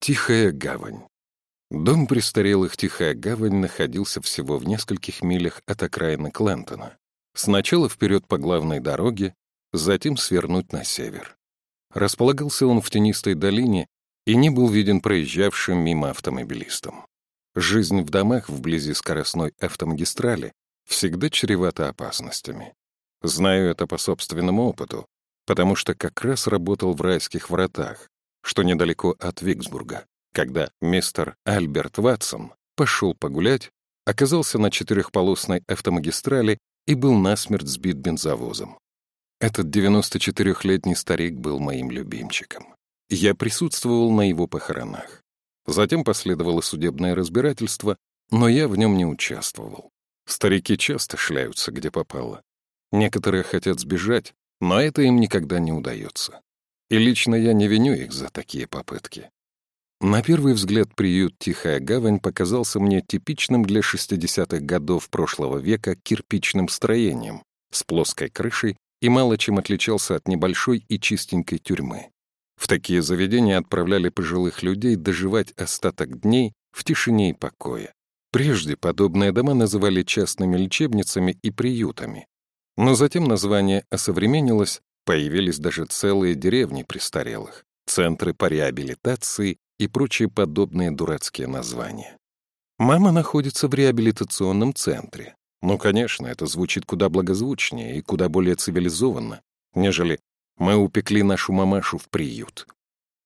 Тихая гавань. Дом престарелых Тихая гавань находился всего в нескольких милях от окраины Клентона. Сначала вперед по главной дороге, затем свернуть на север. Располагался он в тенистой долине и не был виден проезжавшим мимо автомобилистам. Жизнь в домах вблизи скоростной автомагистрали всегда чревата опасностями. Знаю это по собственному опыту, потому что как раз работал в райских вратах, что недалеко от Виксбурга, когда мистер Альберт Ватсон пошел погулять, оказался на четырехполосной автомагистрали и был насмерть сбит бензовозом. Этот 94-летний старик был моим любимчиком. Я присутствовал на его похоронах. Затем последовало судебное разбирательство, но я в нем не участвовал. Старики часто шляются, где попало. Некоторые хотят сбежать, но это им никогда не удается. И лично я не виню их за такие попытки. На первый взгляд приют «Тихая гавань» показался мне типичным для 60-х годов прошлого века кирпичным строением с плоской крышей и мало чем отличался от небольшой и чистенькой тюрьмы. В такие заведения отправляли пожилых людей доживать остаток дней в тишине и покое. Прежде подобные дома называли частными лечебницами и приютами, но затем название осовременилось, появились даже целые деревни престарелых, центры по реабилитации и прочие подобные дурацкие названия. Мама находится в реабилитационном центре. Ну, конечно, это звучит куда благозвучнее и куда более цивилизованно, нежели «мы упекли нашу мамашу в приют».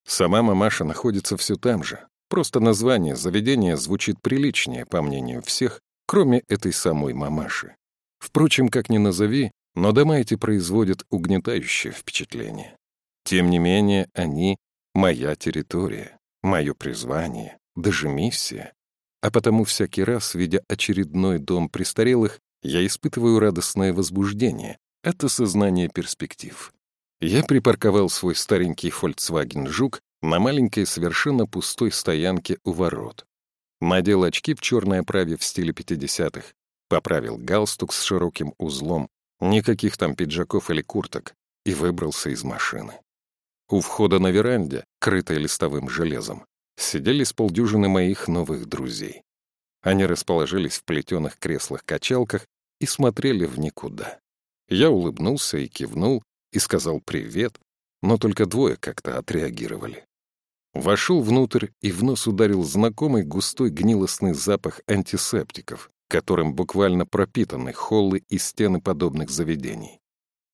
Сама мамаша находится все там же, просто название заведения звучит приличнее, по мнению всех, кроме этой самой мамаши. Впрочем, как ни назови, но дома эти производят угнетающее впечатление. Тем не менее, они — моя территория, мое призвание, даже миссия. А потому всякий раз, видя очередной дом престарелых, я испытываю радостное возбуждение от осознания перспектив. Я припарковал свой старенький Volkswagen Жук на маленькой совершенно пустой стоянке у ворот. Надел очки в черной оправе в стиле 50-х, поправил галстук с широким узлом, никаких там пиджаков или курток, и выбрался из машины. У входа на веранде, крытой листовым железом, сидели с полдюжины моих новых друзей. Они расположились в плетеных креслах-качалках и смотрели в никуда. Я улыбнулся и кивнул, и сказал «привет», но только двое как-то отреагировали. Вошел внутрь, и в нос ударил знакомый густой гнилостный запах антисептиков, которым буквально пропитаны холлы и стены подобных заведений.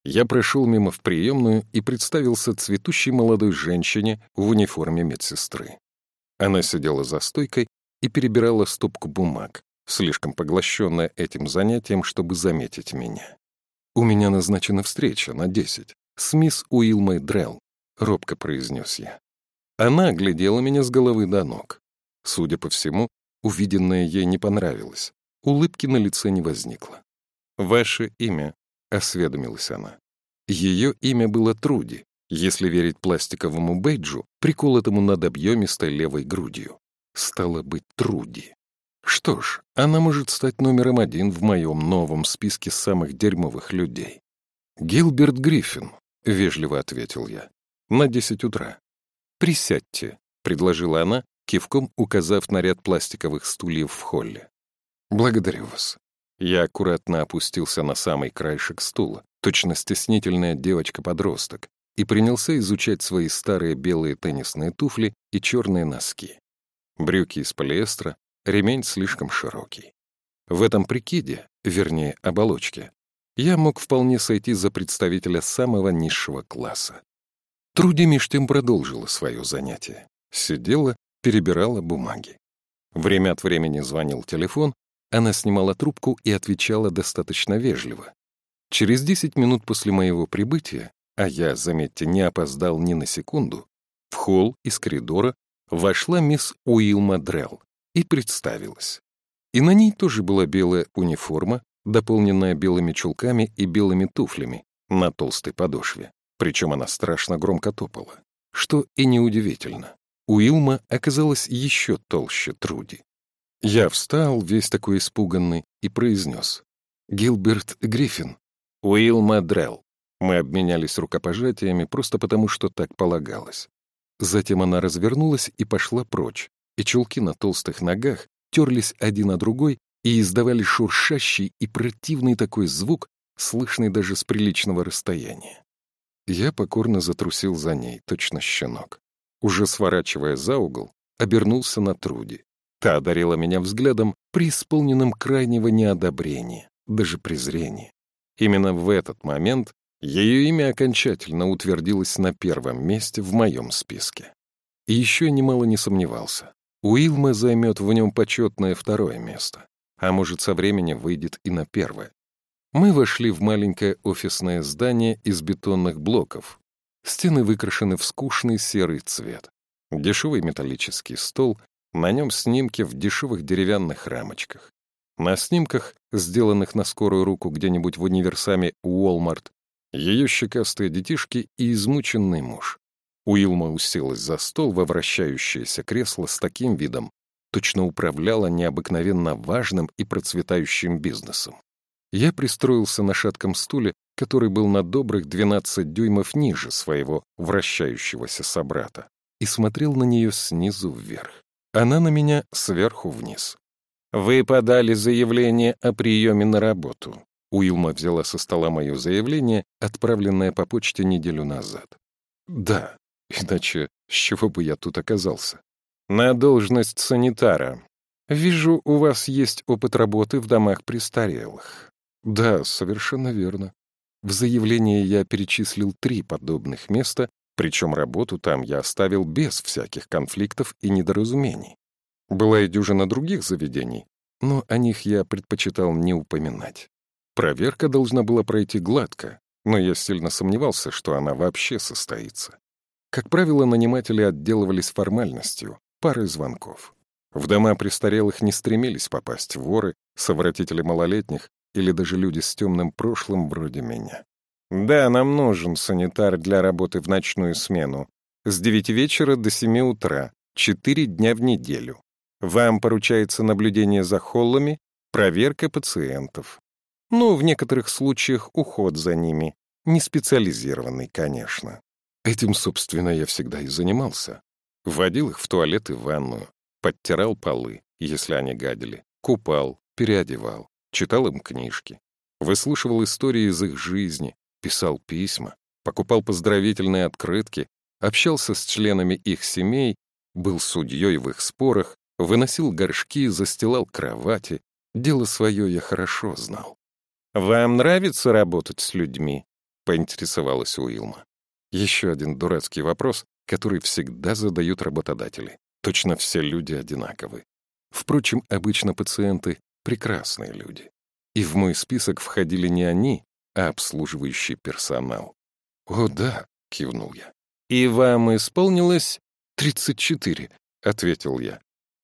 Я прошел мимо в приемную и представился цветущей молодой женщине в униформе медсестры. Она сидела за стойкой и перебирала стопку бумаг, слишком поглощенная этим занятием, чтобы заметить меня. «У меня назначена встреча на десять с мисс Уилмой Дрелл», — робко произнес я. Она глядела меня с головы до ног. Судя по всему, увиденное ей не понравилось. Улыбки на лице не возникло. «Ваше имя?» — осведомилась она. Ее имя было Труди, если верить пластиковому бейджу, приколотому над объемистой левой грудью. Стало быть, Труди. Что ж, она может стать номером один в моем новом списке самых дерьмовых людей. «Гилберт Гриффин», — вежливо ответил я, — «на десять утра». «Присядьте», — предложила она, кивком указав на ряд пластиковых стульев в холле. «Благодарю вас». Я аккуратно опустился на самый краешек стула, точно стеснительная девочка-подросток, и принялся изучать свои старые белые теннисные туфли и черные носки. Брюки из полиэстера, ремень слишком широкий. В этом прикиде, вернее, оболочке, я мог вполне сойти за представителя самого низшего класса. Труди меж тем продолжила свое занятие. Сидела, перебирала бумаги. Время от времени звонил телефон, она снимала трубку и отвечала достаточно вежливо. Через 10 минут после моего прибытия, а я, заметьте, не опоздал ни на секунду, в холл из коридора вошла мисс Уилма Дрелл и представилась. И на ней тоже была белая униформа, дополненная белыми чулками и белыми туфлями на толстой подошве. Причем она страшно громко топала. Что и неудивительно. Уилма оказалась еще толще Труди. Я встал, весь такой испуганный, и произнес. «Гилберт Гриффин». «Уилл Мадрелл». Мы обменялись рукопожатиями просто потому, что так полагалось. Затем она развернулась и пошла прочь, и чулки на толстых ногах терлись один на другой и издавали шуршащий и противный такой звук, слышный даже с приличного расстояния. Я покорно затрусил за ней, точно щенок. Уже сворачивая за угол, обернулся на Труди. Та одарила меня взглядом, преисполненным крайнего неодобрения, даже презрения. Именно в этот момент ее имя окончательно утвердилось на первом месте в моем списке. И еще немало не сомневался. Уилма займет в нем почетное второе место, а может, со временем выйдет и на первое. Мы вошли в маленькое офисное здание из бетонных блоков. Стены выкрашены в скучный серый цвет. Дешевый металлический стол, на нем снимки в дешевых деревянных рамочках. На снимках, сделанных на скорую руку где-нибудь в универсаме Уолмарт, ее щекастые детишки и измученный муж. Уилма уселась за стол во вращающееся кресло с таким видом, точно управляла необыкновенно важным и процветающим бизнесом. Я пристроился на шатком стуле, который был на добрых 12 дюймов ниже своего вращающегося собрата, и смотрел на нее снизу вверх. Она на меня сверху вниз. «Вы подали заявление о приеме на работу». Уилма взяла со стола мое заявление, отправленное по почте неделю назад. «Да, иначе с чего бы я тут оказался?» «На должность санитара. Вижу, у вас есть опыт работы в домах престарелых». «Да, совершенно верно. В заявлении я перечислил три подобных места, причем работу там я оставил без всяких конфликтов и недоразумений. Была и дюжина других заведений, но о них я предпочитал не упоминать. Проверка должна была пройти гладко, но я сильно сомневался, что она вообще состоится. Как правило, наниматели отделывались формальностью, парой звонков. В дома престарелых не стремились попасть воры, совратители малолетних или даже люди с темным прошлым вроде меня. «Да, нам нужен санитар для работы в ночную смену. С девяти вечера до семи утра, четыре дня в неделю. Вам поручается наблюдение за холлами, проверка пациентов. Ну, в некоторых случаях уход за ними. Не специализированный, конечно. Этим, собственно, я всегда и занимался. Вводил их в туалет и ванную, подтирал полы, если они гадили, купал, переодевал, читал им книжки, выслушивал истории из их жизни, писал письма, покупал поздравительные открытки, общался с членами их семей, был судьей в их спорах, выносил горшки, застилал кровати. Дело свое я хорошо знал. «Вам нравится работать с людьми?» — поинтересовалась Уилма. Еще один дурацкий вопрос, который всегда задают работодатели. Точно все люди одинаковы. Впрочем, обычно пациенты — прекрасные люди. И в мой список входили не они, а обслуживающий персонал. «О, да», — кивнул я. «И вам исполнилось...» «Тридцать четыре», — ответил я.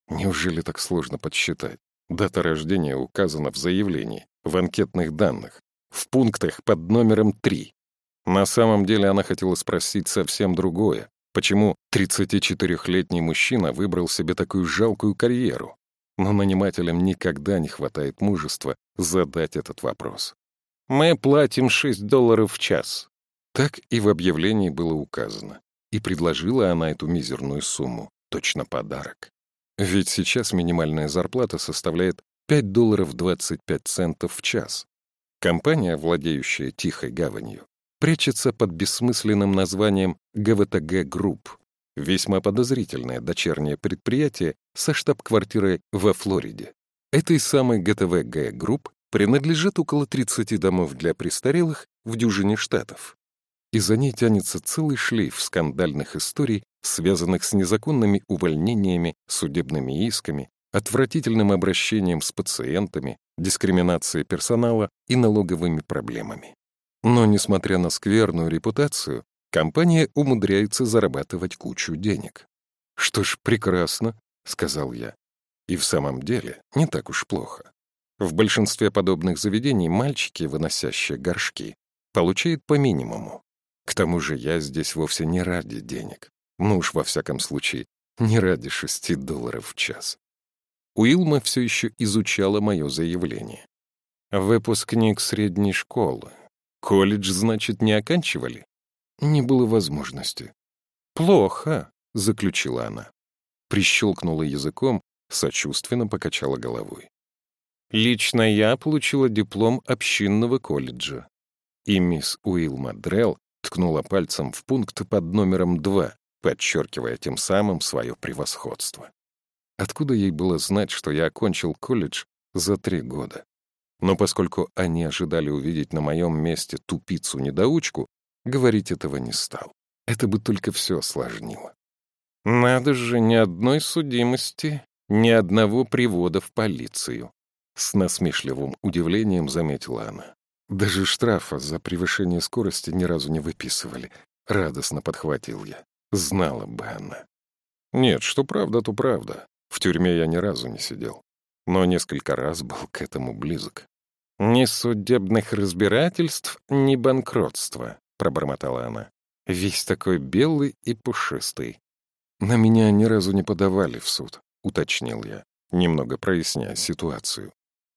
«Неужели так сложно подсчитать? Дата рождения указана в заявлении, в анкетных данных, в пунктах под номером три. На самом деле она хотела спросить совсем другое. Почему 34-летний мужчина выбрал себе такую жалкую карьеру? Но нанимателям никогда не хватает мужества задать этот вопрос. Мы платим 6 долларов в час. Так и в объявлении было указано. И предложила она эту мизерную сумму. Точно подарок. Ведь сейчас минимальная зарплата составляет 5 долларов 25 центов в час. Компания, владеющая Тихой гаванью, прячется под бессмысленным названием ГВТГ Групп, весьма подозрительное дочернее предприятие со штаб-квартирой во Флориде. Этой самой ГТВГ Групп принадлежит около 30 домов для престарелых в дюжине штатов. И за ней тянется целый шлейф скандальных историй, связанных с незаконными увольнениями, судебными исками, отвратительным обращением с пациентами, дискриминацией персонала и налоговыми проблемами. Но, несмотря на скверную репутацию, компания умудряется зарабатывать кучу денег. «Что ж, прекрасно», — сказал я. И в самом деле не так уж плохо. В большинстве подобных заведений мальчики, выносящие горшки, получают по минимуму. К тому же я здесь вовсе не ради денег. Ну уж, во всяком случае, не ради шести долларов в час. Уилма все еще изучала мое заявление. Выпускник средней школы. Колледж, значит, не оканчивали? Не было возможности. Плохо. заключила она. Прищелкнула языком, сочувственно покачала головой. Лично я получила диплом общинного колледжа. И мисс Уилма Дрелл ткнула пальцем в пункт под номером два, подчеркивая тем самым свое превосходство. Откуда ей было знать, что я окончил колледж за три года? Но поскольку они ожидали увидеть на моем месте тупицу-недоучку, говорить этого не стал. Это бы только все осложнило. Надо же, ни одной судимости, ни одного привода в полицию. С насмешливым удивлением заметила она. Даже штрафа за превышение скорости ни разу не выписывали. Радостно подхватил я. Знала бы она. Нет, что правда, то правда. В тюрьме я ни разу не сидел. Но несколько раз был к этому близок. «Ни судебных разбирательств, ни банкротства», — пробормотала она. «Весь такой белый и пушистый». «На меня ни разу не подавали в суд», — уточнил я, немного проясняя ситуацию.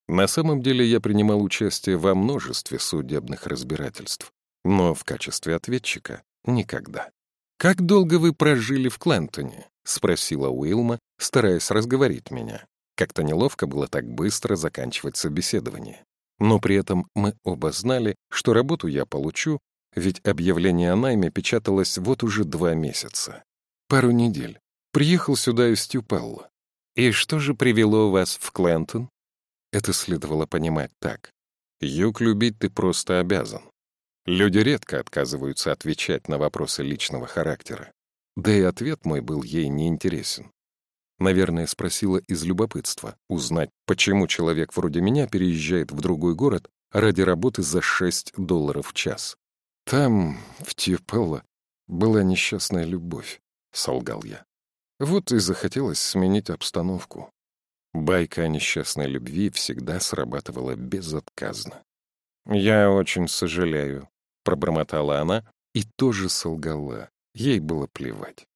На самом деле я принимал участие во множестве судебных разбирательств, но в качестве ответчика — никогда. «Как долго вы прожили в Клентоне?» — спросила Уилма, стараясь разговорить меня. Как-то неловко было так быстро заканчивать собеседование. Но при этом мы оба знали, что работу я получу, ведь объявление о найме печаталось вот уже два месяца. Пару недель. Приехал сюда из Тюпелла. И что же привело вас в Клентон? Это следовало понимать так. Юг любить ты просто обязан. Люди редко отказываются отвечать на вопросы личного характера. Да и ответ мой был ей неинтересен. Наверное, спросила из любопытства, узнать, почему человек вроде меня переезжает в другой город ради работы за 6 долларов в час. Там, в Тьюпелло, была несчастная любовь, — солгал я. Вот и захотелось сменить обстановку. Байка о несчастной любви всегда срабатывала безотказно. «Я очень сожалею», — пробормотала она и тоже солгала. Ей было плевать.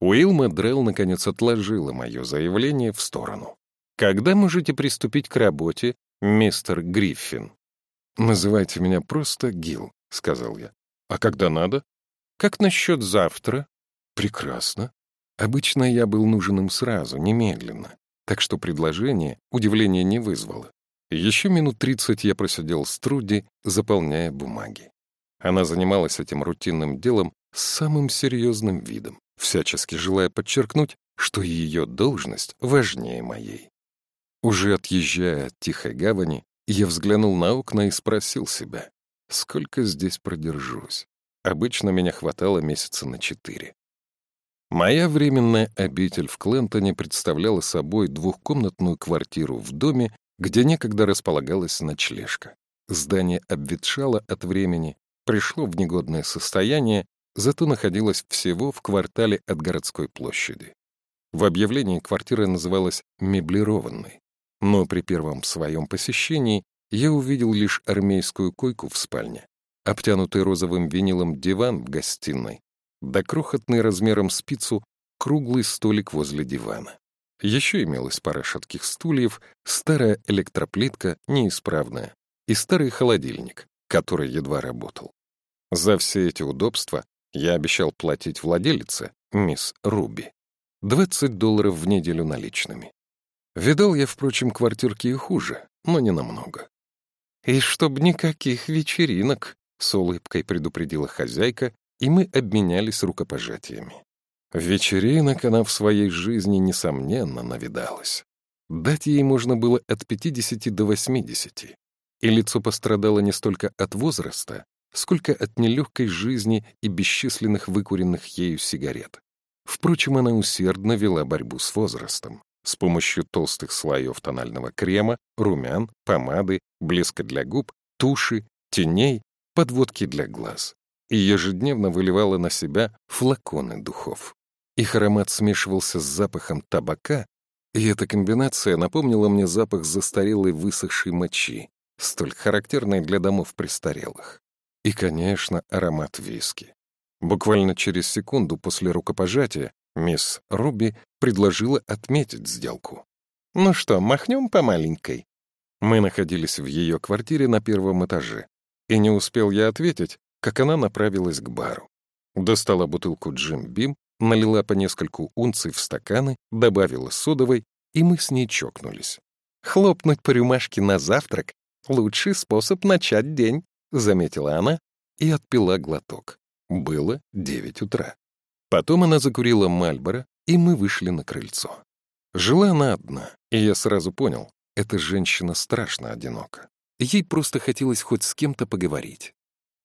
Уилма Дрелл наконец отложила мое заявление в сторону. «Когда можете приступить к работе, мистер Гриффин?» «Называйте меня просто Гил», — сказал я. «А когда надо?» «Как насчет завтра?» «Прекрасно. Обычно я был нужен им сразу, немедленно, так что предложение удивления не вызвало. Еще минут тридцать я просидел с Труди, заполняя бумаги. Она занималась этим рутинным делом с самым серьезным видом всячески желая подчеркнуть, что ее должность важнее моей. Уже отъезжая от Тихой гавани, я взглянул на окна и спросил себя, сколько здесь продержусь. Обычно меня хватало месяца на четыре. Моя временная обитель в Клентоне представляла собой двухкомнатную квартиру в доме, где некогда располагалась ночлежка. Здание обветшало от времени, пришло в негодное состояние зато находилась всего в квартале от городской площади. В объявлении квартира называлась «меблированной», но при первом своем посещении я увидел лишь армейскую койку в спальне, обтянутый розовым винилом диван в гостиной, да крохотный размером спицу круглый столик возле дивана. Еще имелась пара шатких стульев, старая электроплитка, неисправная, и старый холодильник, который едва работал. За все эти удобства я обещал платить владелице, мисс Руби, 20 долларов в неделю наличными. Видал я, впрочем, квартирки и хуже, но не намного. «И чтоб никаких вечеринок», — с улыбкой предупредила хозяйка, и мы обменялись рукопожатиями. Вечеринок она в своей жизни, несомненно, навидалась. Дать ей можно было от 50 до 80, и лицо пострадало не столько от возраста, сколько от нелегкой жизни и бесчисленных выкуренных ею сигарет. Впрочем, она усердно вела борьбу с возрастом с помощью толстых слоев тонального крема, румян, помады, блеска для губ, туши, теней, подводки для глаз. И ежедневно выливала на себя флаконы духов. Их аромат смешивался с запахом табака, и эта комбинация напомнила мне запах застарелой высохшей мочи, столь характерной для домов престарелых. И, конечно, аромат виски. Буквально через секунду после рукопожатия мисс Руби предложила отметить сделку. «Ну что, махнем по маленькой?» Мы находились в ее квартире на первом этаже, и не успел я ответить, как она направилась к бару. Достала бутылку Джим Бим налила по нескольку унций в стаканы, добавила содовой, и мы с ней чокнулись. «Хлопнуть по рюмашке на завтрак — лучший способ начать день», — заметила она и отпила глоток. Было девять утра. Потом она закурила Мальборо, и мы вышли на крыльцо. Жила она одна, и я сразу понял, эта женщина страшно одинока. Ей просто хотелось хоть с кем-то поговорить.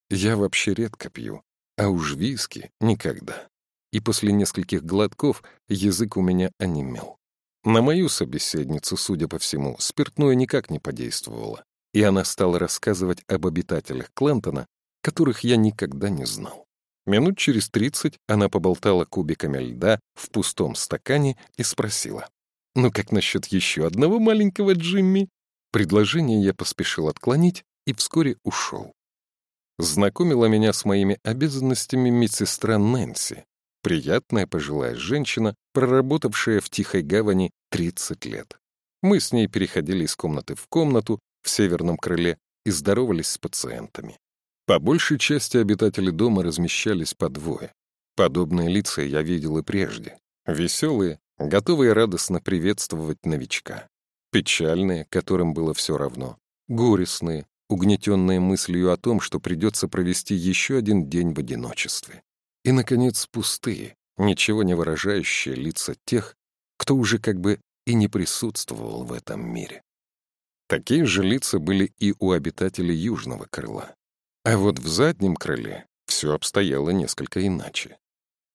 Я вообще редко пью, а уж виски никогда. И после нескольких глотков язык у меня онемел. На мою собеседницу, судя по всему, спиртное никак не подействовало, и она стала рассказывать об обитателях Клентона, которых я никогда не знал. Минут через тридцать она поболтала кубиками льда в пустом стакане и спросила. «Ну как насчет еще одного маленького Джимми?» Предложение я поспешил отклонить и вскоре ушел. Знакомила меня с моими обязанностями медсестра Нэнси, приятная пожилая женщина, проработавшая в Тихой Гавани 30 лет. Мы с ней переходили из комнаты в комнату в северном крыле и здоровались с пациентами. По большей части обитатели дома размещались по двое. Подобные лица я видел и прежде. Веселые, готовые радостно приветствовать новичка. Печальные, которым было все равно. Горестные, угнетенные мыслью о том, что придется провести еще один день в одиночестве. И, наконец, пустые, ничего не выражающие лица тех, кто уже как бы и не присутствовал в этом мире. Такие же лица были и у обитателей южного крыла. А вот в заднем крыле все обстояло несколько иначе.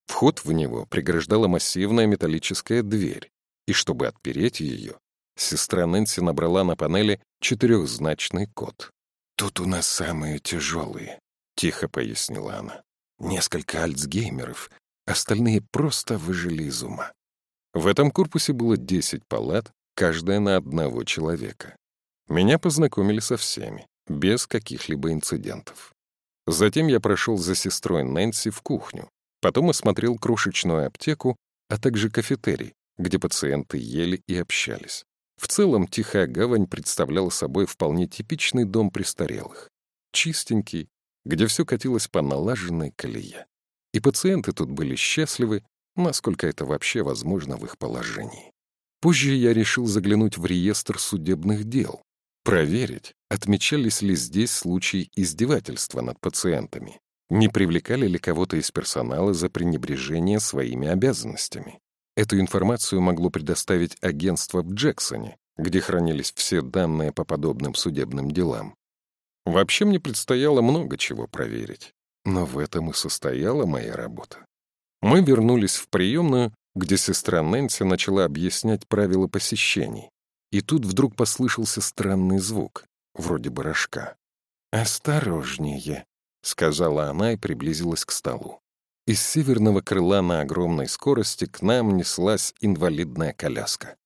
Вход в него преграждала массивная металлическая дверь, и чтобы отпереть ее, сестра Нэнси набрала на панели четырехзначный код. «Тут у нас самые тяжелые», — тихо пояснила она. «Несколько альцгеймеров, остальные просто выжили из ума». В этом корпусе было десять палат, каждая на одного человека. Меня познакомили со всеми, без каких-либо инцидентов. Затем я прошел за сестрой Нэнси в кухню, потом осмотрел крошечную аптеку, а также кафетерий, где пациенты ели и общались. В целом, Тихая Гавань представляла собой вполне типичный дом престарелых. Чистенький, где все катилось по налаженной колее. И пациенты тут были счастливы, насколько это вообще возможно в их положении. Позже я решил заглянуть в реестр судебных дел, проверить, отмечались ли здесь случаи издевательства над пациентами, не привлекали ли кого-то из персонала за пренебрежение своими обязанностями. Эту информацию могло предоставить агентство в Джексоне, где хранились все данные по подобным судебным делам. Вообще мне предстояло много чего проверить, но в этом и состояла моя работа. Мы вернулись в приемную, где сестра Нэнси начала объяснять правила посещений, и тут вдруг послышался странный звук, вроде барашка. «Осторожнее», — сказала она и приблизилась к столу. Из северного крыла на огромной скорости к нам неслась инвалидная коляска.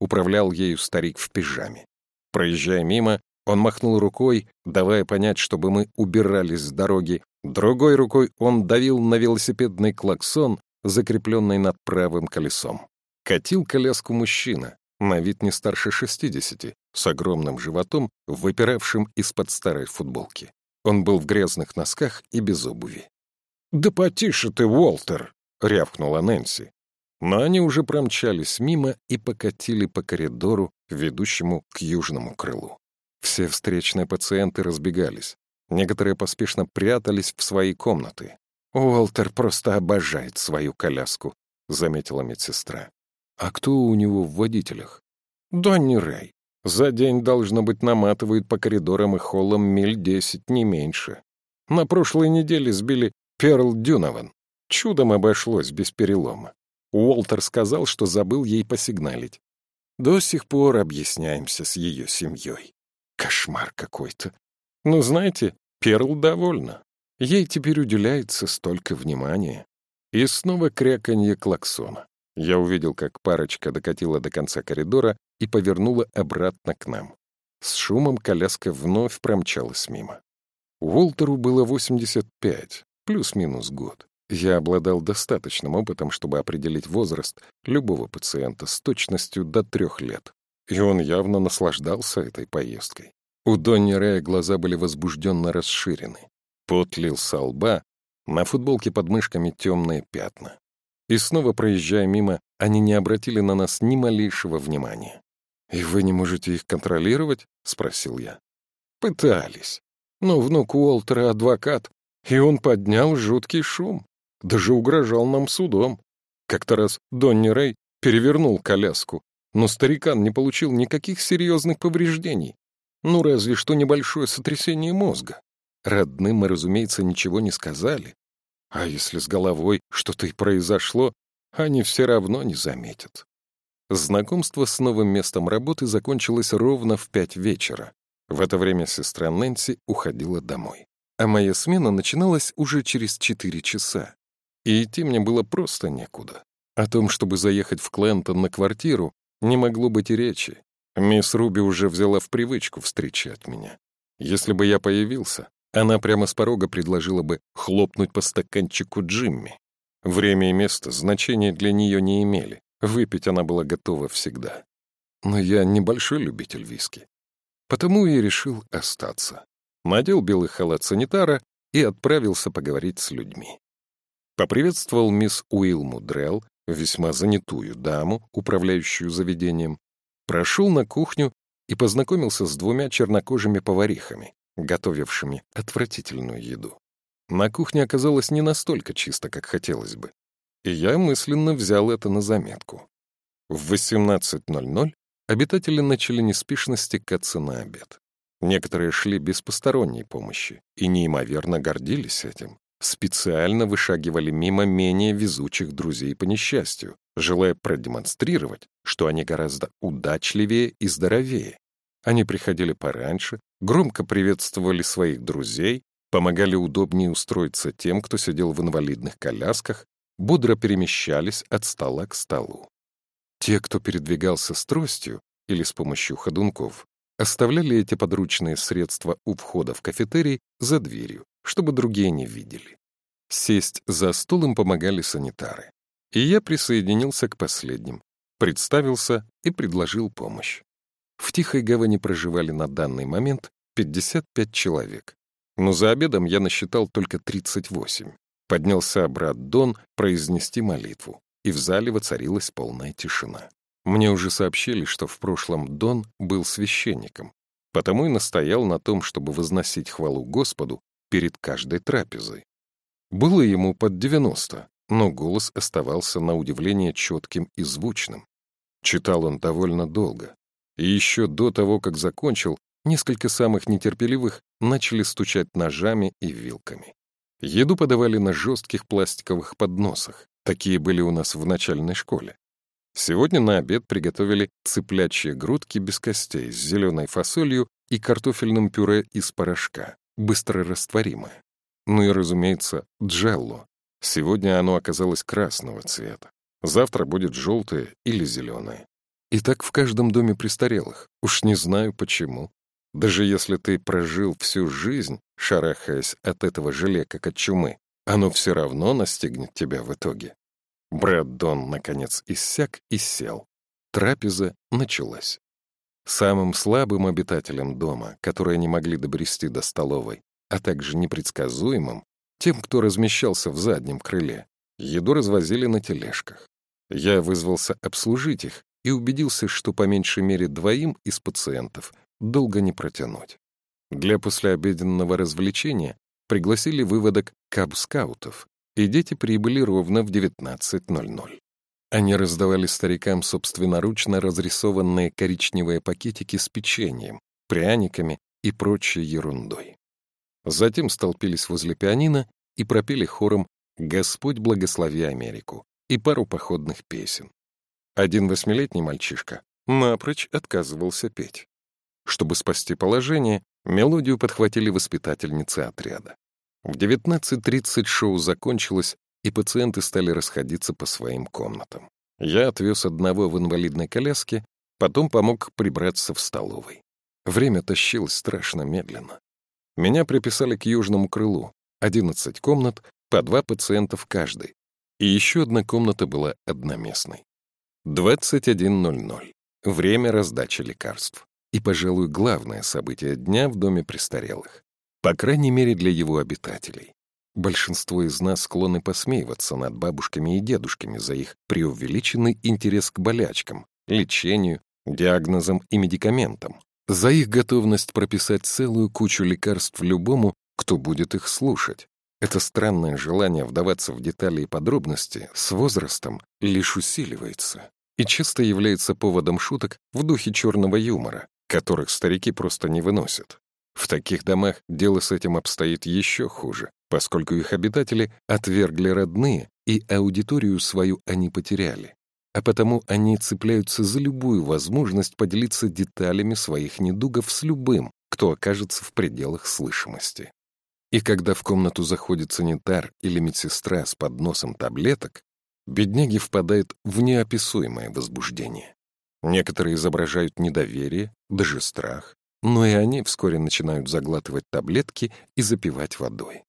Управлял ею старик в пижаме. Проезжая мимо, он махнул рукой, давая понять, чтобы мы убирались с дороги. Другой рукой он давил на велосипедный клаксон, закрепленный над правым колесом. Катил коляску мужчина, на вид не старше шестидесяти, с огромным животом, выпиравшим из-под старой футболки. Он был в грязных носках и без обуви. «Да потише ты, Уолтер!» — рявкнула Нэнси. Но они уже промчались мимо и покатили по коридору, ведущему к южному крылу. Все встречные пациенты разбегались. Некоторые поспешно прятались в свои комнаты. «Уолтер просто обожает свою коляску», — заметила медсестра. «А кто у него в водителях?» «Донни Рэй. За день, должно быть, наматывают по коридорам и холлам миль десять, не меньше. На прошлой неделе сбили Перл Дюнован. Чудом обошлось без перелома. Уолтер сказал, что забыл ей посигналить. До сих пор объясняемся с ее семьей. Кошмар какой-то. Но знаете, Перл довольна. Ей теперь уделяется столько внимания. И снова кряканье клаксона. Я увидел, как парочка докатила до конца коридора и повернула обратно к нам. С шумом коляска вновь промчалась мимо. Уолтеру было 85, плюс-минус год. Я обладал достаточным опытом, чтобы определить возраст любого пациента с точностью до трех лет. И он явно наслаждался этой поездкой. У Донни Рэя глаза были возбужденно расширены. Пот лил со лба, на футболке под мышками темные пятна. И снова, проезжая мимо, они не обратили на нас ни малейшего внимания. «И вы не можете их контролировать?» — спросил я. «Пытались. Но внук Уолтера адвокат, и он поднял жуткий шум. Даже угрожал нам судом. Как-то раз Донни Рэй перевернул коляску, но старикан не получил никаких серьезных повреждений. Ну, разве что небольшое сотрясение мозга. Родным мы, разумеется, ничего не сказали. А если с головой что-то и произошло, они все равно не заметят. Знакомство с новым местом работы закончилось ровно в пять вечера. В это время сестра Нэнси уходила домой. А моя смена начиналась уже через четыре часа. И идти мне было просто некуда. О том, чтобы заехать в Клентон на квартиру, не могло быть и речи. Мисс Руби уже взяла в привычку встречать меня. Если бы я появился, она прямо с порога предложила бы хлопнуть по стаканчику Джимми. Время и место значения для нее не имели. Выпить она была готова всегда. Но я небольшой любитель виски. Потому и решил остаться. Надел белый халат санитара и отправился поговорить с людьми. Поприветствовал мисс Уилму Дрелл, весьма занятую даму, управляющую заведением, прошел на кухню и познакомился с двумя чернокожими поварихами, готовившими отвратительную еду. На кухне оказалось не настолько чисто, как хотелось бы, и я мысленно взял это на заметку. В 18.00 обитатели начали неспешно стекаться на обед. Некоторые шли без посторонней помощи и неимоверно гордились этим. Специально вышагивали мимо менее везучих друзей по несчастью, желая продемонстрировать, что они гораздо удачливее и здоровее. Они приходили пораньше, громко приветствовали своих друзей, помогали удобнее устроиться тем, кто сидел в инвалидных колясках, бодро перемещались от стола к столу. Те, кто передвигался с тростью или с помощью ходунков, оставляли эти подручные средства у входа в кафетерий за дверью, чтобы другие не видели. Сесть за стол им помогали санитары. И я присоединился к последним, представился и предложил помощь. В Тихой Гавани проживали на данный момент 55 человек. Но за обедом я насчитал только 38. Поднялся брат Дон произнести молитву, и в зале воцарилась полная тишина. Мне уже сообщили, что в прошлом Дон был священником, потому и настоял на том, чтобы возносить хвалу Господу перед каждой трапезой. Было ему под 90, но голос оставался на удивление четким и звучным. Читал он довольно долго. И еще до того, как закончил, несколько самых нетерпеливых начали стучать ножами и вилками. Еду подавали на жестких пластиковых подносах. Такие были у нас в начальной школе. Сегодня на обед приготовили цыплячьи грудки без костей с зеленой фасолью и картофельным пюре из порошка, быстро растворимое. Ну и, разумеется, джелло. Сегодня оно оказалось красного цвета. Завтра будет желтое или зеленое. И так в каждом доме престарелых. Уж не знаю почему. Даже если ты прожил всю жизнь, шарахаясь от этого желе, как от чумы, оно все равно настигнет тебя в итоге. Брэд Дон, наконец, иссяк и сел. Трапеза началась. Самым слабым обитателям дома, которые не могли добрести до столовой, а также непредсказуемым, тем, кто размещался в заднем крыле, еду развозили на тележках. Я вызвался обслужить их и убедился, что по меньшей мере двоим из пациентов долго не протянуть. Для послеобеденного развлечения пригласили выводок каб-скаутов, и дети прибыли ровно в 19.00. Они раздавали старикам собственноручно разрисованные коричневые пакетики с печеньем, пряниками и прочей ерундой. Затем столпились возле пианино и пропели хором «Господь благослови Америку» и пару походных песен. Один восьмилетний мальчишка напрочь отказывался петь. Чтобы спасти положение, мелодию подхватили воспитательницы отряда. В 19.30 шоу закончилось, и пациенты стали расходиться по своим комнатам. Я отвез одного в инвалидной коляске, потом помог прибраться в столовой. Время тащилось страшно медленно. Меня приписали к южному крылу. 11 комнат, по два пациента в каждой. И еще одна комната была одноместной. 21.00. Время раздачи лекарств. И, пожалуй, главное событие дня в доме престарелых. По крайней мере, для его обитателей. Большинство из нас склонны посмеиваться над бабушками и дедушками за их преувеличенный интерес к болячкам, лечению, диагнозам и медикаментам, за их готовность прописать целую кучу лекарств любому, кто будет их слушать. Это странное желание вдаваться в детали и подробности с возрастом лишь усиливается и часто является поводом шуток в духе черного юмора, которых старики просто не выносят. В таких домах дело с этим обстоит еще хуже, поскольку их обитатели отвергли родные, и аудиторию свою они потеряли. А потому они цепляются за любую возможность поделиться деталями своих недугов с любым, кто окажется в пределах слышимости. И когда в комнату заходит санитар или медсестра с подносом таблеток, бедняги впадают в неописуемое возбуждение. Некоторые изображают недоверие, даже страх, но и они вскоре начинают заглатывать таблетки и запивать водой.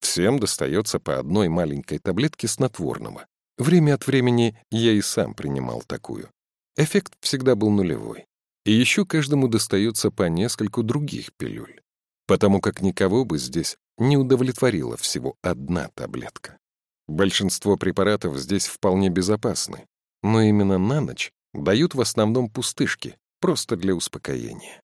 Всем достается по одной маленькой таблетке снотворного. Время от времени я и сам принимал такую. Эффект всегда был нулевой. И еще каждому достается по нескольку других пилюль потому как никого бы здесь не удовлетворила всего одна таблетка. Большинство препаратов здесь вполне безопасны, но именно на ночь дают в основном пустышки, просто для успокоения.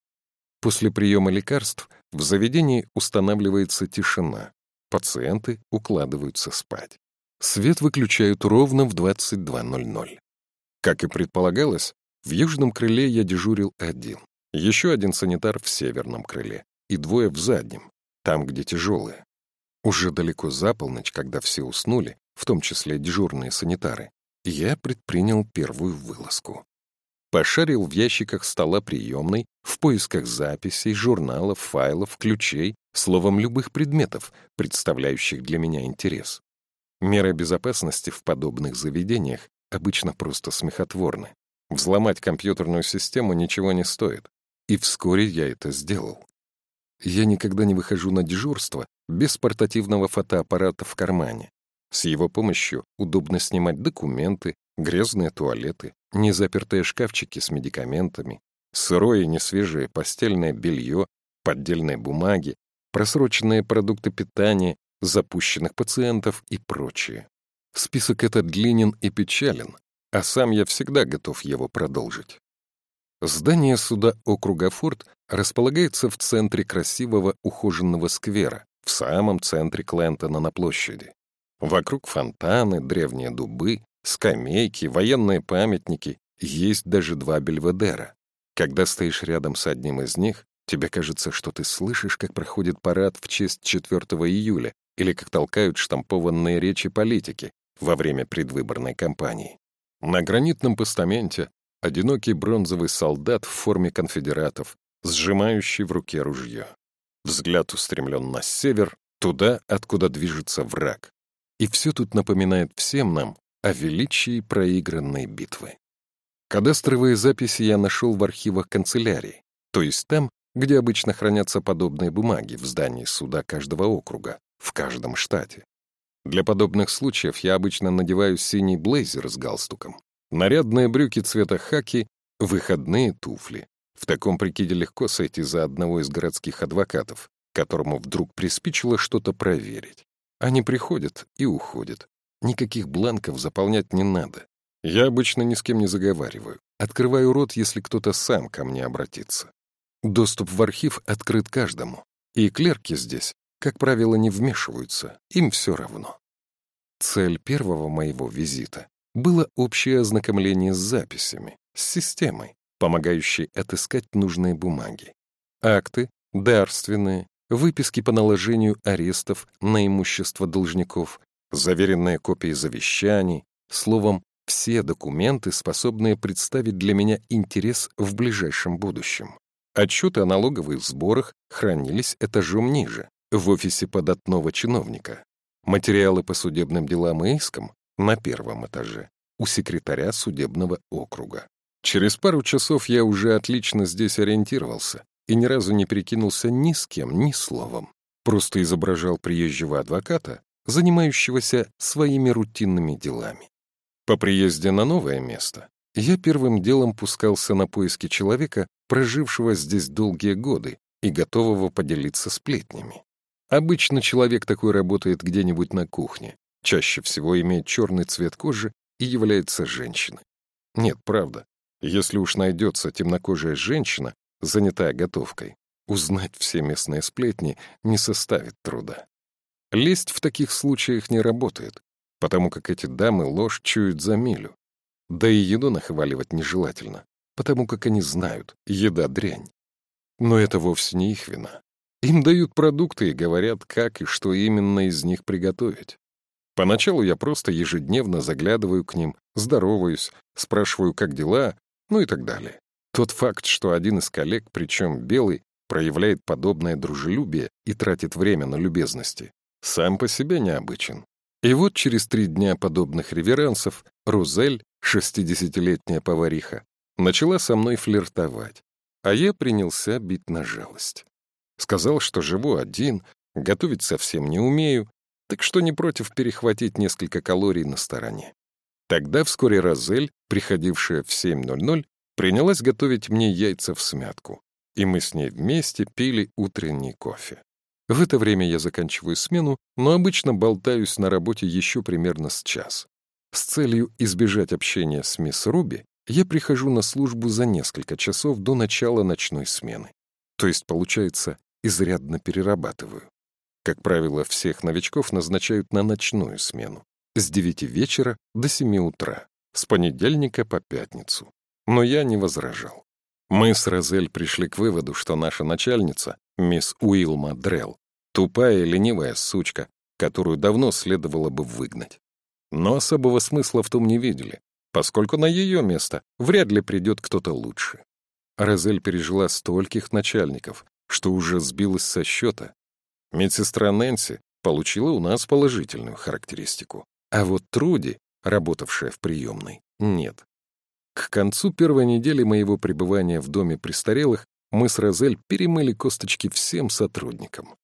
После приема лекарств в заведении устанавливается тишина, пациенты укладываются спать. Свет выключают ровно в 22.00. Как и предполагалось, в южном крыле я дежурил один, еще один санитар в северном крыле, и двое в заднем, там, где тяжелые. Уже далеко за полночь, когда все уснули, в том числе дежурные санитары, я предпринял первую вылазку. Пошарил в ящиках стола приемной, в поисках записей, журналов, файлов, ключей, словом, любых предметов, представляющих для меня интерес. Меры безопасности в подобных заведениях обычно просто смехотворны. Взломать компьютерную систему ничего не стоит. И вскоре я это сделал. Я никогда не выхожу на дежурство без портативного фотоаппарата в кармане. С его помощью удобно снимать документы, грязные туалеты, незапертые шкафчики с медикаментами, сырое и несвежее постельное белье, поддельные бумаги, просроченные продукты питания, запущенных пациентов и прочее. Список этот длинен и печален, а сам я всегда готов его продолжить. Здание суда округа Форт располагается в центре красивого ухоженного сквера, в самом центре Клентона на площади. Вокруг фонтаны, древние дубы, скамейки, военные памятники, есть даже два бельведера. Когда стоишь рядом с одним из них, тебе кажется, что ты слышишь, как проходит парад в честь 4 июля или как толкают штампованные речи политики во время предвыборной кампании. На гранитном постаменте одинокий бронзовый солдат в форме конфедератов, сжимающий в руке ружье. Взгляд устремлен на север, туда, откуда движется враг. И все тут напоминает всем нам о величии проигранной битвы. Кадастровые записи я нашел в архивах канцелярии, то есть там, где обычно хранятся подобные бумаги в здании суда каждого округа, в каждом штате. Для подобных случаев я обычно надеваю синий блейзер с галстуком, Нарядные брюки цвета хаки, выходные туфли. В таком прикиде легко сойти за одного из городских адвокатов, которому вдруг приспичило что-то проверить. Они приходят и уходят. Никаких бланков заполнять не надо. Я обычно ни с кем не заговариваю. Открываю рот, если кто-то сам ко мне обратится. Доступ в архив открыт каждому. И клерки здесь, как правило, не вмешиваются. Им все равно. Цель первого моего визита было общее ознакомление с записями, с системой, помогающей отыскать нужные бумаги. Акты, дарственные, выписки по наложению арестов на имущество должников, заверенные копии завещаний, словом, все документы, способные представить для меня интерес в ближайшем будущем. Отчеты о налоговых сборах хранились этажом ниже, в офисе податного чиновника. Материалы по судебным делам и искам на первом этаже, у секретаря судебного округа. Через пару часов я уже отлично здесь ориентировался и ни разу не перекинулся ни с кем, ни словом. Просто изображал приезжего адвоката, занимающегося своими рутинными делами. По приезде на новое место я первым делом пускался на поиски человека, прожившего здесь долгие годы и готового поделиться сплетнями. Обычно человек такой работает где-нибудь на кухне, чаще всего имеет черный цвет кожи и является женщиной. Нет, правда, если уж найдется темнокожая женщина, занятая готовкой, узнать все местные сплетни не составит труда. Лесть в таких случаях не работает, потому как эти дамы ложь чуют за милю. Да и еду нахваливать нежелательно, потому как они знают, еда дрянь. Но это вовсе не их вина. Им дают продукты и говорят, как и что именно из них приготовить. Поначалу я просто ежедневно заглядываю к ним, здороваюсь, спрашиваю, как дела, ну и так далее. Тот факт, что один из коллег, причем белый, проявляет подобное дружелюбие и тратит время на любезности, сам по себе необычен. И вот через три дня подобных реверансов Рузель, шестидесятилетняя повариха, начала со мной флиртовать, а я принялся бить на жалость. Сказал, что живу один, готовить совсем не умею, так что не против перехватить несколько калорий на стороне. Тогда вскоре Розель, приходившая в 7.00, принялась готовить мне яйца в смятку, и мы с ней вместе пили утренний кофе. В это время я заканчиваю смену, но обычно болтаюсь на работе еще примерно с час. С целью избежать общения с мисс Руби, я прихожу на службу за несколько часов до начала ночной смены. То есть, получается, изрядно перерабатываю. Как правило, всех новичков назначают на ночную смену с 9 вечера до 7 утра, с понедельника по пятницу. Но я не возражал. Мы с Розель пришли к выводу, что наша начальница, мисс Уилма Дрелл, тупая и ленивая сучка, которую давно следовало бы выгнать. Но особого смысла в том не видели, поскольку на ее место вряд ли придет кто-то лучше. Розель пережила стольких начальников, что уже сбилась со счета. Медсестра Нэнси получила у нас положительную характеристику, а вот Труди, работавшая в приемной, нет. К концу первой недели моего пребывания в доме престарелых мы с Розель перемыли косточки всем сотрудникам.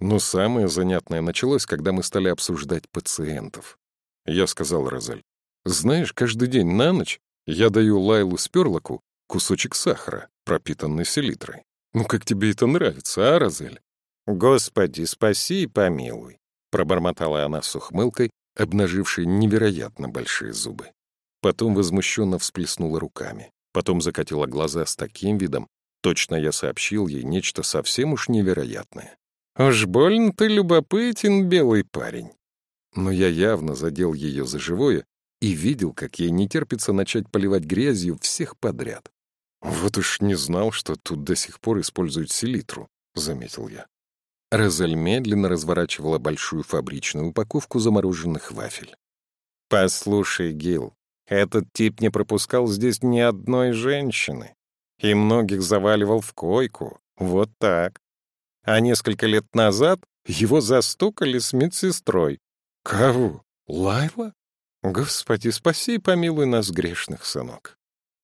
Но самое занятное началось, когда мы стали обсуждать пациентов. Я сказал Розель, «Знаешь, каждый день на ночь я даю Лайлу Сперлоку кусочек сахара, пропитанный селитрой. Ну как тебе это нравится, а, Розель?» «Господи, спаси и помилуй», — пробормотала она с ухмылкой, обнажившей невероятно большие зубы. Потом возмущенно всплеснула руками. Потом закатила глаза с таким видом, точно я сообщил ей нечто совсем уж невероятное. «Уж больно ты любопытен, белый парень». Но я явно задел ее за живое и видел, как ей не терпится начать поливать грязью всех подряд. «Вот уж не знал, что тут до сих пор используют селитру», — заметил я. Розель медленно разворачивала большую фабричную упаковку замороженных вафель. «Послушай, Гил, этот тип не пропускал здесь ни одной женщины и многих заваливал в койку. Вот так. А несколько лет назад его застукали с медсестрой. Кого? Лайла? Господи, спаси помилуй нас, грешных, сынок.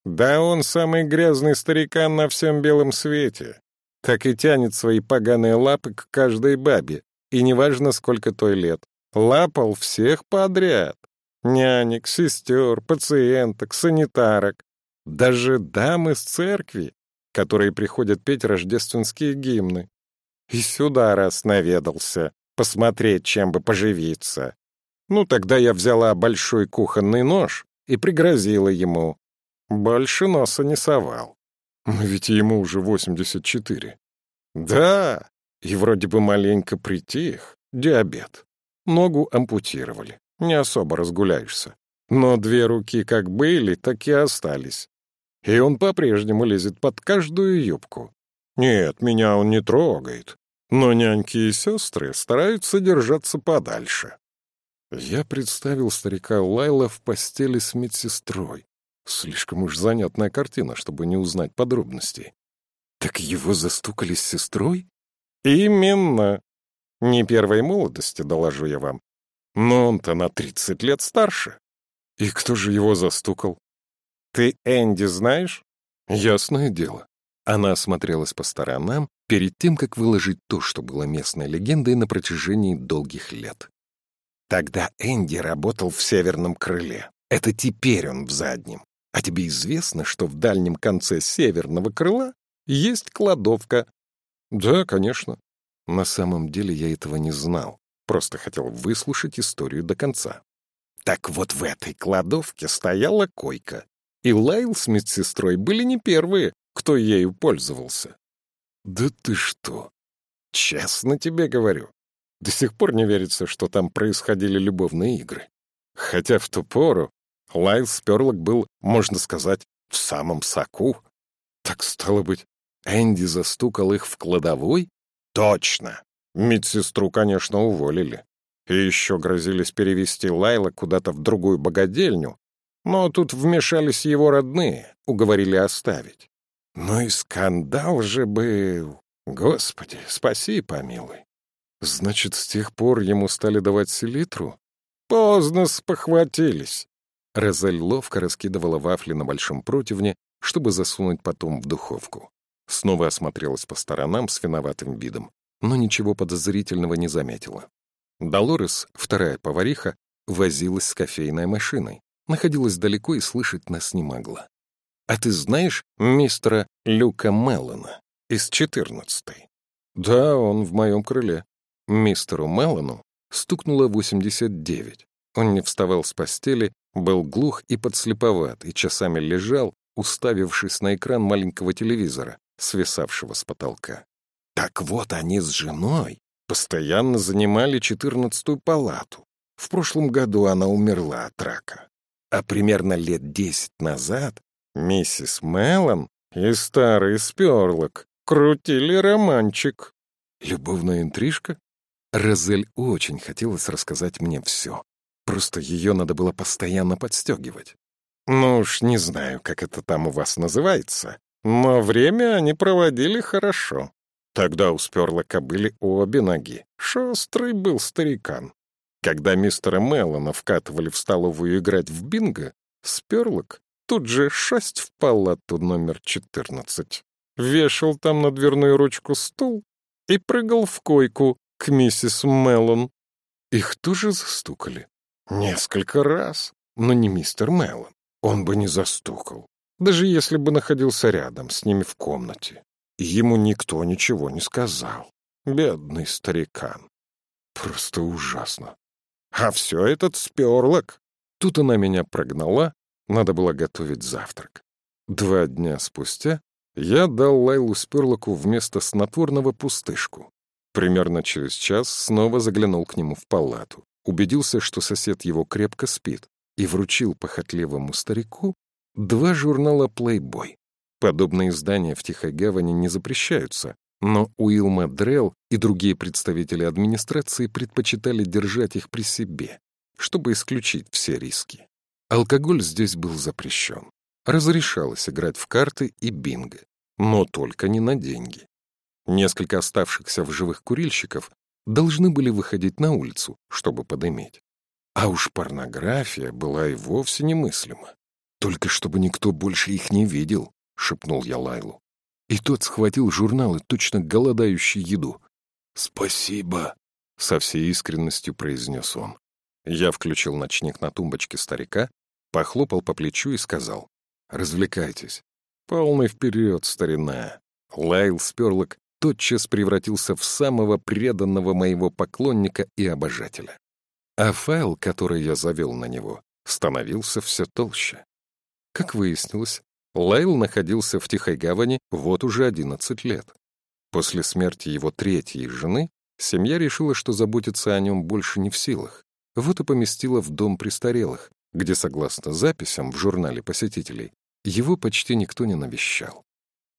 Да он самый грязный старикан на всем белом свете. Так и тянет свои поганые лапы к каждой бабе, и неважно, сколько той лет. Лапал всех подряд. Нянек, сестер, пациенток, санитарок. Даже дамы из церкви, которые приходят петь рождественские гимны. И сюда раз наведался, посмотреть, чем бы поживиться. Ну, тогда я взяла большой кухонный нож и пригрозила ему. Больше носа не совал. Но ведь ему уже 84. Да, и вроде бы маленько притих. Диабет. Ногу ампутировали. Не особо разгуляешься. Но две руки как были, так и остались. И он по-прежнему лезет под каждую юбку. Нет, меня он не трогает. Но няньки и сестры стараются держаться подальше. Я представил старика Лайла в постели с медсестрой. Слишком уж занятная картина, чтобы не узнать подробностей. Так его застукали с сестрой? Именно. Не первой молодости, доложу я вам. Но он-то на тридцать лет старше. И кто же его застукал? Ты Энди знаешь? Ясное дело. Она осмотрелась по сторонам перед тем, как выложить то, что было местной легендой на протяжении долгих лет. Тогда Энди работал в северном крыле. Это теперь он в заднем. А тебе известно, что в дальнем конце северного крыла есть кладовка? Да, конечно. На самом деле я этого не знал, просто хотел выслушать историю до конца. Так вот в этой кладовке стояла койка, и Лайл с медсестрой были не первые, кто ею пользовался. Да ты что? Честно тебе говорю. До сих пор не верится, что там происходили любовные игры. Хотя в ту пору Лайл Сперлок был, можно сказать, в самом соку. Так стало быть, Энди застукал их в кладовой? Точно. Медсестру, конечно, уволили. И еще грозились перевести Лайла куда-то в другую богадельню. Но тут вмешались его родные, уговорили оставить. Ну и скандал же был. Господи, спаси помилуй. Значит, с тех пор ему стали давать селитру? Поздно спохватились. Розель ловко раскидывала вафли на большом противне, чтобы засунуть потом в духовку. Снова осмотрелась по сторонам с виноватым видом, но ничего подозрительного не заметила. Долорес, вторая повариха, возилась с кофейной машиной, находилась далеко и слышать нас не могла. «А ты знаешь мистера Люка Меллона из четырнадцатой?» «Да, он в моем крыле». Мистеру Меллону стукнуло 89. Он не вставал с постели, был глух и подслеповат, и часами лежал, уставившись на экран маленького телевизора, свисавшего с потолка. Так вот они с женой постоянно занимали четырнадцатую палату. В прошлом году она умерла от рака. А примерно лет десять назад миссис Меллон и старый Сперлок крутили романчик. Любовная интрижка? Розель очень хотелось рассказать мне все. Просто ее надо было постоянно подстегивать. Ну уж не знаю, как это там у вас называется, но время они проводили хорошо. Тогда у Сперлока были обе ноги. Шустрый был старикан. Когда мистера Меллона вкатывали в столовую играть в бинго, Сперлок тут же шесть в палату номер 14. Вешал там на дверную ручку стул и прыгал в койку к миссис Меллон. Их тоже застукали. Несколько раз, но не мистер Меллон. Он бы не застукал, даже если бы находился рядом с ними в комнате. Ему никто ничего не сказал. Бедный старикан. Просто ужасно. А все этот сперлок. Тут она меня прогнала, надо было готовить завтрак. Два дня спустя я дал Лайлу Сперлоку вместо снотворного пустышку. Примерно через час снова заглянул к нему в палату, убедился, что сосед его крепко спит, и вручил похотливому старику два журнала «Плейбой». Подобные издания в Тихой Гавани не запрещаются, но Уилма Дрелл и другие представители администрации предпочитали держать их при себе, чтобы исключить все риски. Алкоголь здесь был запрещен. Разрешалось играть в карты и бинго, но только не на деньги. Несколько оставшихся в живых курильщиков должны были выходить на улицу, чтобы подыметь. А уж порнография была и вовсе немыслима. Только чтобы никто больше их не видел, — шепнул я Лайлу. И тот схватил журнал и точно голодающий еду. «Спасибо», — со всей искренностью произнес он. Я включил ночник на тумбочке старика, похлопал по плечу и сказал. «Развлекайтесь. Полный вперед, старина». Лайл Сперлок тотчас превратился в самого преданного моего поклонника и обожателя. А файл, который я завел на него, становился все толще. Как выяснилось, Лайл находился в Тихой Гавани вот уже 11 лет. После смерти его третьей жены семья решила, что заботиться о нем больше не в силах. Вот и поместила в дом престарелых, где, согласно записям в журнале посетителей, его почти никто не навещал.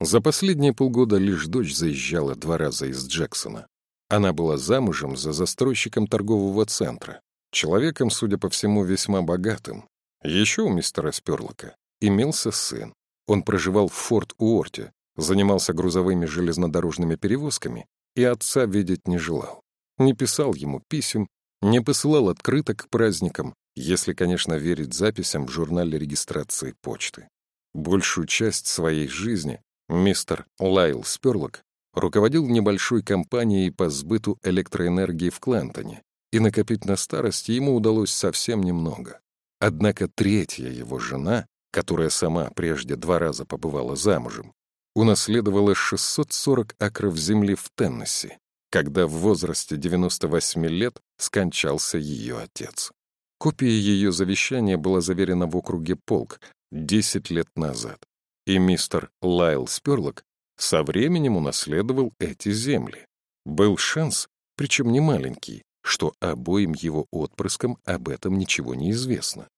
За последние полгода лишь дочь заезжала два раза из Джексона. Она была замужем за застройщиком торгового центра, человеком, судя по всему, весьма богатым. Еще у мистера Сперлока имелся сын. Он проживал в Форт-Уорте, занимался грузовыми железнодорожными перевозками и отца видеть не желал. Не писал ему писем, не посылал открыток к праздникам, если, конечно, верить записям в журнале регистрации почты. Большую часть своей жизни мистер Лайл Сперлок руководил небольшой компанией по сбыту электроэнергии в Клентоне, и накопить на старость ему удалось совсем немного. Однако третья его жена которая сама прежде два раза побывала замужем, унаследовала 640 акров земли в Теннесси, когда в возрасте 98 лет скончался ее отец. Копия ее завещания была заверена в округе Полк 10 лет назад, и мистер Лайл Сперлок со временем унаследовал эти земли. Был шанс, причем не маленький, что обоим его отпрыскам об этом ничего не известно.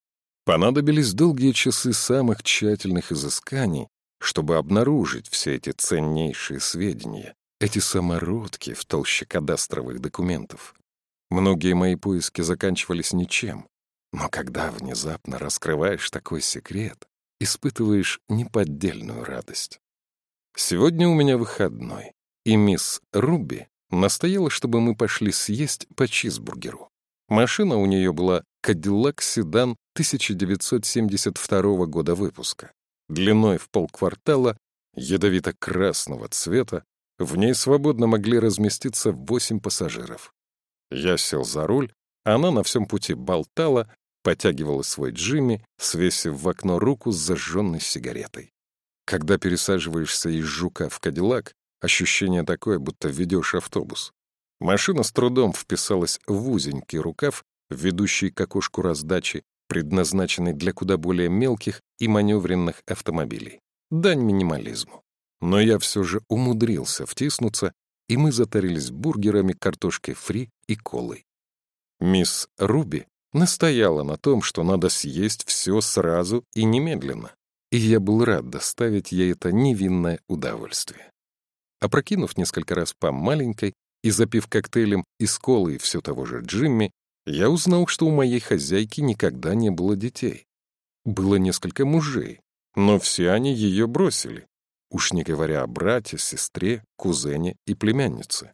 Понадобились долгие часы самых тщательных изысканий, чтобы обнаружить все эти ценнейшие сведения, эти самородки в толще кадастровых документов. Многие мои поиски заканчивались ничем, но когда внезапно раскрываешь такой секрет, испытываешь неподдельную радость. Сегодня у меня выходной, и мисс Руби настояла, чтобы мы пошли съесть по чизбургеру. Машина у нее была Cadillac седан 1972 года выпуска, длиной в полквартала, ядовито-красного цвета, в ней свободно могли разместиться восемь пассажиров. Я сел за руль, она на всем пути болтала, потягивала свой Джимми, свесив в окно руку с зажженной сигаретой. Когда пересаживаешься из жука в Кадиллак, ощущение такое, будто ведешь автобус. Машина с трудом вписалась в узенький рукав, ведущий к окошку раздачи, предназначенный для куда более мелких и маневренных автомобилей. Дань минимализму. Но я все же умудрился втиснуться, и мы затарились бургерами, картошкой фри и колой. Мисс Руби настояла на том, что надо съесть все сразу и немедленно, и я был рад доставить ей это невинное удовольствие. Опрокинув несколько раз по маленькой и запив коктейлем из колы и все того же Джимми, я узнал, что у моей хозяйки никогда не было детей. Было несколько мужей, но все они ее бросили, уж не говоря о брате, сестре, кузене и племяннице.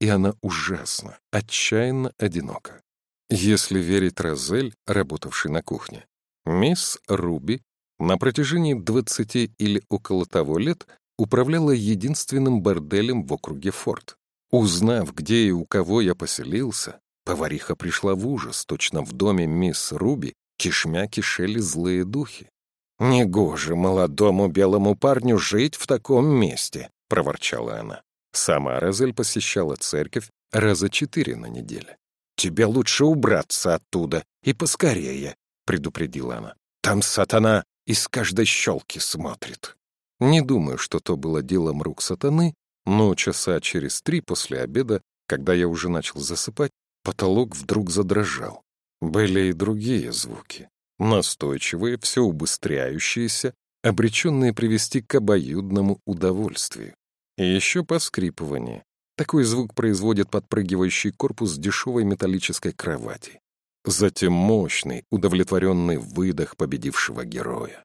И она ужасно, отчаянно одинока. Если верить Розель, работавшей на кухне, мисс Руби на протяжении 20 или около того лет управляла единственным борделем в округе Форт. Узнав, где и у кого я поселился, повариха пришла в ужас, точно в доме мисс Руби кишмя кишели злые духи. «Негоже молодому белому парню жить в таком месте», — проворчала она. Сама Розель посещала церковь раза четыре на неделе. «Тебе лучше убраться оттуда, и поскорее», — предупредила она. «Там сатана из каждой щелки смотрит». Не думаю, что то было делом рук сатаны, но часа через три после обеда, когда я уже начал засыпать, потолок вдруг задрожал. Были и другие звуки, настойчивые, все убыстряющиеся, обреченные привести к обоюдному удовольствию. И еще поскрипывание, такой звук производит подпрыгивающий корпус дешевой металлической кровати. Затем мощный, удовлетворенный выдох победившего героя.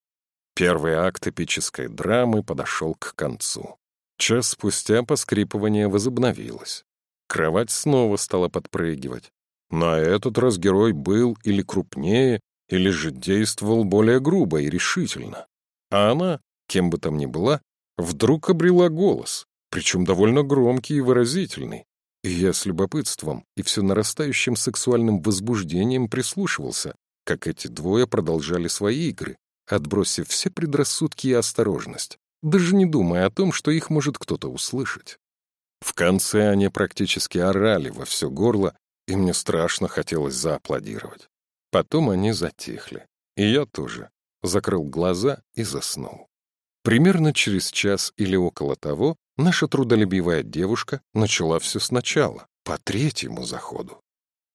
Первый акт эпической драмы подошел к концу. Час спустя поскрипывание возобновилось. Кровать снова стала подпрыгивать. На этот раз герой был или крупнее, или же действовал более грубо и решительно. А она, кем бы там ни была, вдруг обрела голос причем довольно громкий и выразительный. И я с любопытством и все нарастающим сексуальным возбуждением прислушивался, как эти двое продолжали свои игры, отбросив все предрассудки и осторожность, даже не думая о том, что их может кто-то услышать. В конце они практически орали во все горло, и мне страшно хотелось зааплодировать. Потом они затихли, и я тоже закрыл глаза и заснул. Примерно через час или около того наша трудолюбивая девушка начала все сначала, по третьему заходу.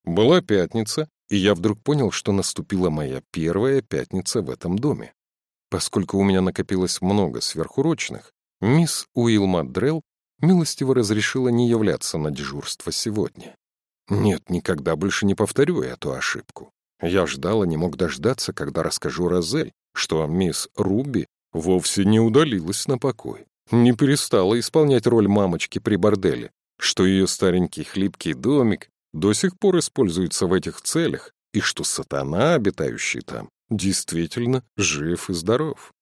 Была пятница, и я вдруг понял, что наступила моя первая пятница в этом доме. Поскольку у меня накопилось много сверхурочных, мисс Уилма Дрелл милостиво разрешила не являться на дежурство сегодня. Нет, никогда больше не повторю эту ошибку. Я ждал и не мог дождаться, когда расскажу Розель, что мисс Руби вовсе не удалилась на покой, не перестала исполнять роль мамочки при борделе, что ее старенький хлипкий домик до сих пор используется в этих целях, и что сатана, обитающий там, действительно жив и здоров.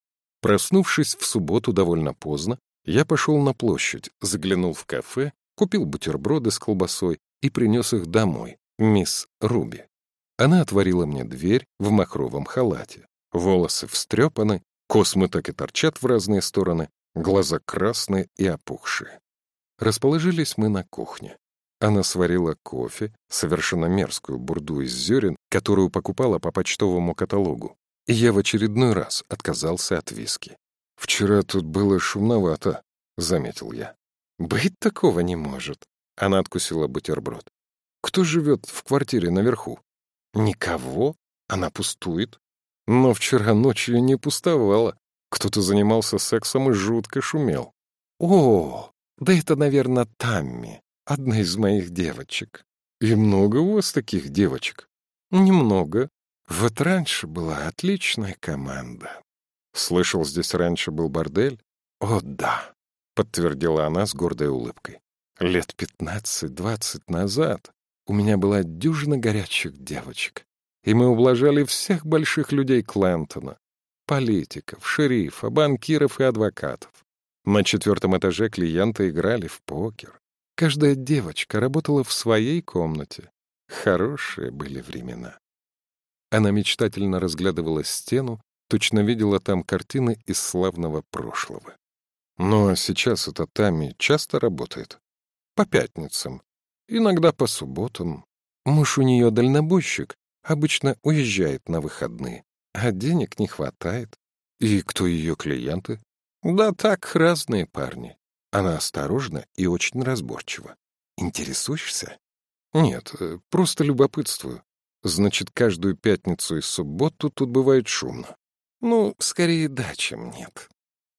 Проснувшись в субботу довольно поздно, я пошел на площадь, заглянул в кафе, купил бутерброды с колбасой и принес их домой, мисс Руби. Она отворила мне дверь в махровом халате. Волосы встрепаны, Космы так и торчат в разные стороны, глаза красные и опухшие. Расположились мы на кухне. Она сварила кофе, совершенно мерзкую бурду из зерен, которую покупала по почтовому каталогу. И я в очередной раз отказался от виски. «Вчера тут было шумновато», — заметил я. «Быть такого не может». Она откусила бутерброд. «Кто живет в квартире наверху?» «Никого. Она пустует. Но вчера ночью не пустовала. Кто-то занимался сексом и жутко шумел. О, да это, наверное, Тамми, одна из моих девочек. И много у вас таких девочек? Немного. Вот раньше была отличная команда. Слышал, здесь раньше был бордель? О, да, подтвердила она с гордой улыбкой. Лет пятнадцать-двадцать назад у меня была дюжина горячих девочек и мы ублажали всех больших людей Клентона. Политиков, шерифа, банкиров и адвокатов. На четвертом этаже клиенты играли в покер. Каждая девочка работала в своей комнате. Хорошие были времена. Она мечтательно разглядывала стену, точно видела там картины из славного прошлого. Но сейчас эта Тами часто работает. По пятницам, иногда по субботам. Муж у нее дальнобойщик, Обычно уезжает на выходные, а денег не хватает. И кто ее клиенты? Да так, разные парни. Она осторожна и очень разборчива. Интересуешься? Нет, э, просто любопытствую. Значит, каждую пятницу и субботу тут бывает шумно. Ну, скорее да, чем нет.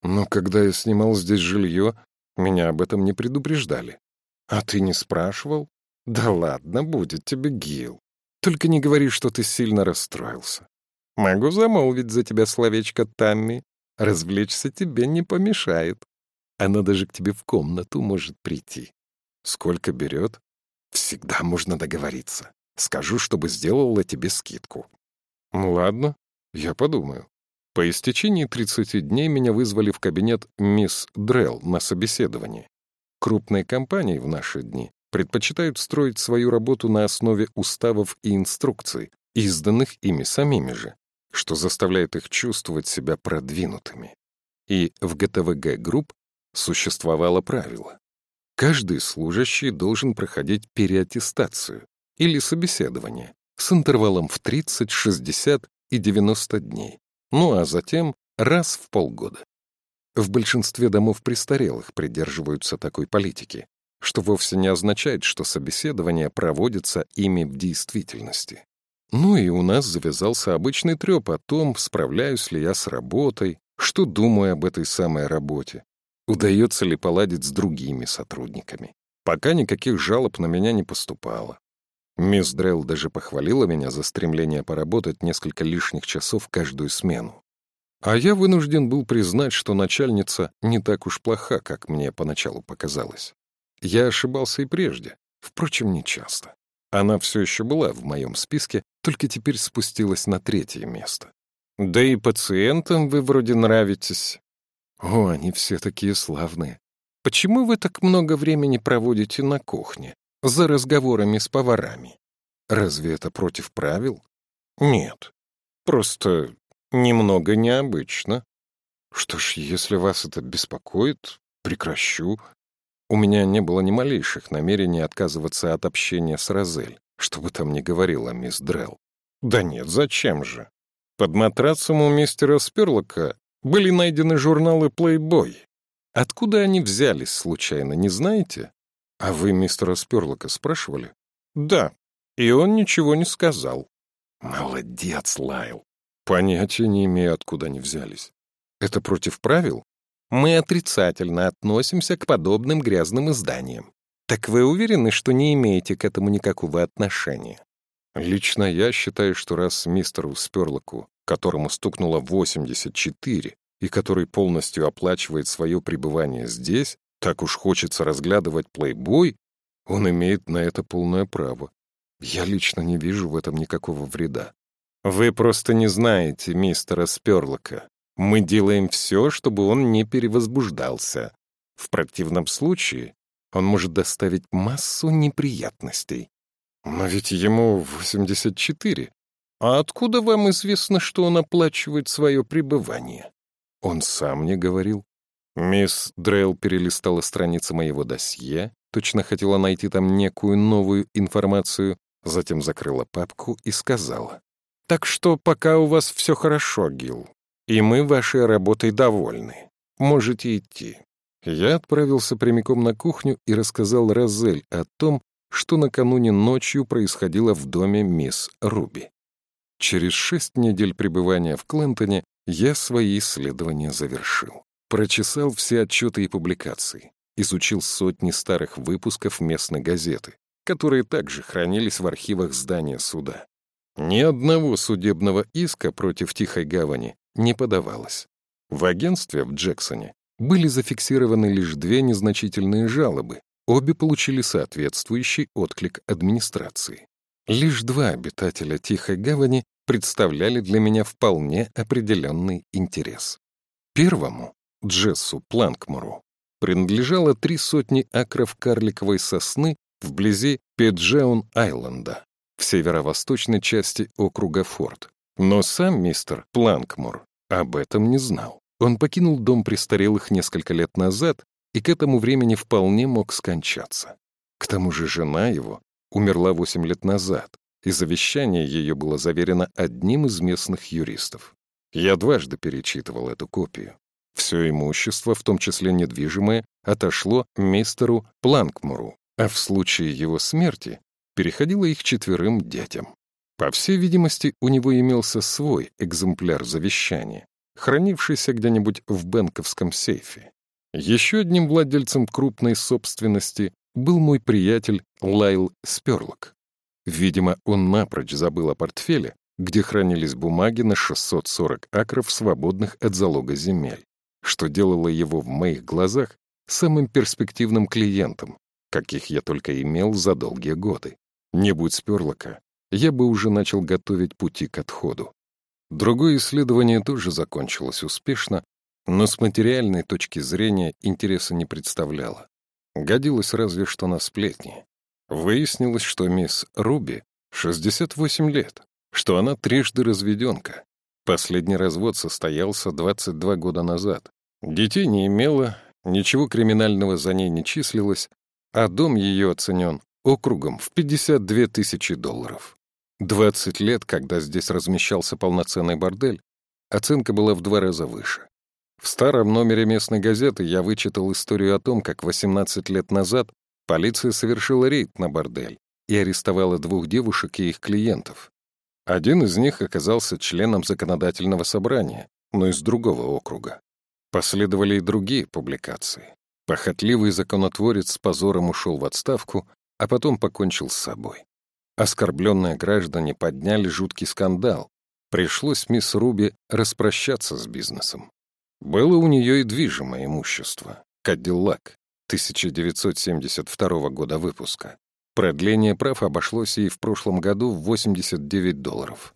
Но когда я снимал здесь жилье, меня об этом не предупреждали. А ты не спрашивал? Да ладно, будет тебе Гил. Только не говори, что ты сильно расстроился. Могу замолвить за тебя словечко Тамми. Развлечься тебе не помешает. Она даже к тебе в комнату может прийти. Сколько берет? Всегда можно договориться. Скажу, чтобы сделала тебе скидку. Ладно, я подумаю. По истечении 30 дней меня вызвали в кабинет мисс Дрелл на собеседование. Крупные компании в наши дни предпочитают строить свою работу на основе уставов и инструкций, изданных ими самими же, что заставляет их чувствовать себя продвинутыми. И в ГТВГ групп существовало правило. Каждый служащий должен проходить переаттестацию или собеседование с интервалом в 30, 60 и 90 дней, ну а затем раз в полгода. В большинстве домов престарелых придерживаются такой политики, что вовсе не означает, что собеседование проводится ими в действительности. Ну и у нас завязался обычный треп о том, справляюсь ли я с работой, что думаю об этой самой работе, удается ли поладить с другими сотрудниками. Пока никаких жалоб на меня не поступало. Мисс Дрелл даже похвалила меня за стремление поработать несколько лишних часов каждую смену. А я вынужден был признать, что начальница не так уж плоха, как мне поначалу показалось. Я ошибался и прежде, впрочем, не часто. Она все еще была в моем списке, только теперь спустилась на третье место. Да и пациентам вы вроде нравитесь. О, они все такие славные. Почему вы так много времени проводите на кухне, за разговорами с поварами? Разве это против правил? Нет. Просто немного необычно. Что ж, если вас это беспокоит, прекращу. У меня не было ни малейших намерений отказываться от общения с Розель, что бы там ни говорила мисс Дрелл. Да нет, зачем же? Под матрацем у мистера Сперлока были найдены журналы Playboy. Откуда они взялись, случайно, не знаете? А вы мистера Сперлока спрашивали? Да, и он ничего не сказал. Молодец, Лайл. Понятия не имею, откуда они взялись. Это против правил? мы отрицательно относимся к подобным грязным изданиям. Так вы уверены, что не имеете к этому никакого отношения? Лично я считаю, что раз мистеру Сперлоку, которому стукнуло 84, и который полностью оплачивает свое пребывание здесь, так уж хочется разглядывать плейбой, он имеет на это полное право. Я лично не вижу в этом никакого вреда. Вы просто не знаете мистера Сперлока. Мы делаем все, чтобы он не перевозбуждался. В противном случае он может доставить массу неприятностей. Но ведь ему 84. А откуда вам известно, что он оплачивает свое пребывание? Он сам не говорил. Мисс Дрейл перелистала страницы моего досье, точно хотела найти там некую новую информацию, затем закрыла папку и сказала. «Так что пока у вас все хорошо, Гил, и мы вашей работой довольны. Можете идти». Я отправился прямиком на кухню и рассказал Розель о том, что накануне ночью происходило в доме мисс Руби. Через шесть недель пребывания в Клентоне я свои исследования завершил. Прочесал все отчеты и публикации, изучил сотни старых выпусков местной газеты, которые также хранились в архивах здания суда. Ни одного судебного иска против Тихой Гавани не подавалось. В агентстве в Джексоне были зафиксированы лишь две незначительные жалобы, обе получили соответствующий отклик администрации. Лишь два обитателя Тихой Гавани представляли для меня вполне определенный интерес. Первому, Джессу Планкмору, принадлежало три сотни акров карликовой сосны вблизи Педжеун-Айленда, в северо-восточной части округа Форд. Но сам мистер Планкмор об этом не знал. Он покинул дом престарелых несколько лет назад и к этому времени вполне мог скончаться. К тому же жена его умерла восемь лет назад, и завещание ее было заверено одним из местных юристов. Я дважды перечитывал эту копию. Все имущество, в том числе недвижимое, отошло мистеру Планкмуру, а в случае его смерти переходило их четверым детям. По всей видимости, у него имелся свой экземпляр завещания, хранившийся где-нибудь в бенковском сейфе. Еще одним владельцем крупной собственности был мой приятель Лайл Сперлок. Видимо, он напрочь забыл о портфеле, где хранились бумаги на 640 акров, свободных от залога земель, что делало его в моих глазах самым перспективным клиентом, каких я только имел за долгие годы. Не будь Сперлока, я бы уже начал готовить пути к отходу. Другое исследование тоже закончилось успешно, но с материальной точки зрения интереса не представляло. Годилось разве что на сплетни. Выяснилось, что мисс Руби 68 лет, что она трижды разведенка. Последний развод состоялся 22 года назад. Детей не имела, ничего криминального за ней не числилось, а дом ее оценен округом в 52 тысячи долларов. 20 лет, когда здесь размещался полноценный бордель, оценка была в два раза выше. В старом номере местной газеты я вычитал историю о том, как 18 лет назад полиция совершила рейд на бордель и арестовала двух девушек и их клиентов. Один из них оказался членом законодательного собрания, но из другого округа. Последовали и другие публикации. Похотливый законотворец с позором ушел в отставку, а потом покончил с собой. Оскорбленные граждане подняли жуткий скандал. Пришлось мисс Руби распрощаться с бизнесом. Было у нее и движимое имущество. Кадиллак, 1972 года выпуска. Продление прав обошлось ей в прошлом году в 89 долларов.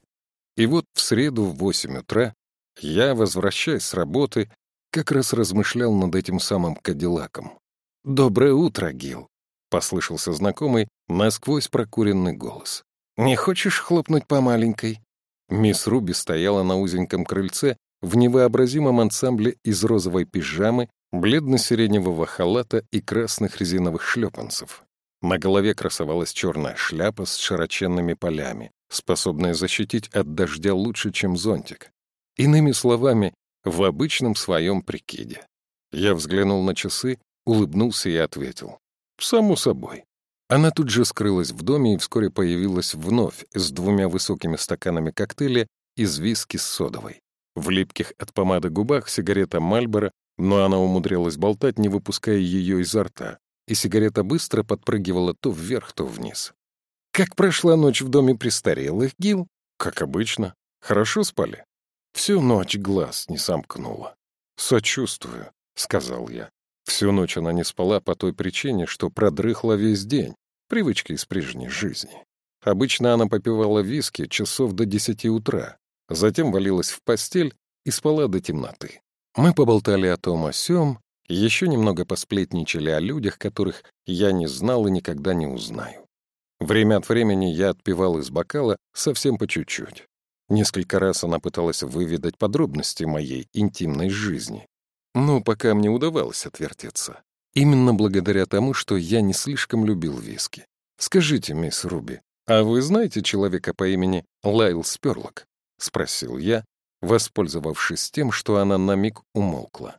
И вот в среду в 8 утра я, возвращаясь с работы, как раз размышлял над этим самым Кадиллаком. «Доброе утро, Гил», — послышался знакомый, насквозь прокуренный голос. «Не хочешь хлопнуть по маленькой?» Мисс Руби стояла на узеньком крыльце в невообразимом ансамбле из розовой пижамы, бледно-сиреневого халата и красных резиновых шлепанцев. На голове красовалась черная шляпа с широченными полями, способная защитить от дождя лучше, чем зонтик. Иными словами, в обычном своем прикиде. Я взглянул на часы, улыбнулся и ответил. Само собой. Она тут же скрылась в доме и вскоре появилась вновь с двумя высокими стаканами коктейля из виски с содовой. В липких от помады губах сигарета Мальборо, но она умудрялась болтать, не выпуская ее изо рта, и сигарета быстро подпрыгивала то вверх, то вниз. «Как прошла ночь в доме престарелых, Гил?» «Как обычно. Хорошо спали?» Всю ночь глаз не сомкнула. «Сочувствую», — сказал я. Всю ночь она не спала по той причине, что продрыхла весь день, привычка из прежней жизни. Обычно она попивала виски часов до десяти утра, затем валилась в постель и спала до темноты. Мы поболтали о том о сём, еще немного посплетничали о людях, которых я не знал и никогда не узнаю. Время от времени я отпивал из бокала совсем по чуть-чуть. Несколько раз она пыталась выведать подробности моей интимной жизни, но пока мне удавалось отвертеться. Именно благодаря тому, что я не слишком любил виски. Скажите, мисс Руби, а вы знаете человека по имени Лайл Сперлок? Спросил я, воспользовавшись тем, что она на миг умолкла.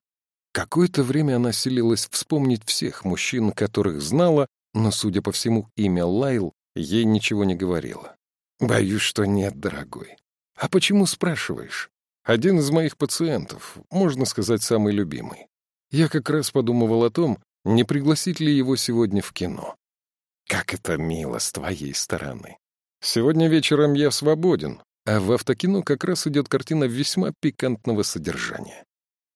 Какое-то время она силилась вспомнить всех мужчин, которых знала, но, судя по всему, имя Лайл ей ничего не говорило. «Боюсь, что нет, дорогой. А почему спрашиваешь? Один из моих пациентов, можно сказать, самый любимый. Я как раз подумывал о том, не пригласить ли его сегодня в кино. Как это мило с твоей стороны. Сегодня вечером я свободен, а в автокино как раз идет картина весьма пикантного содержания.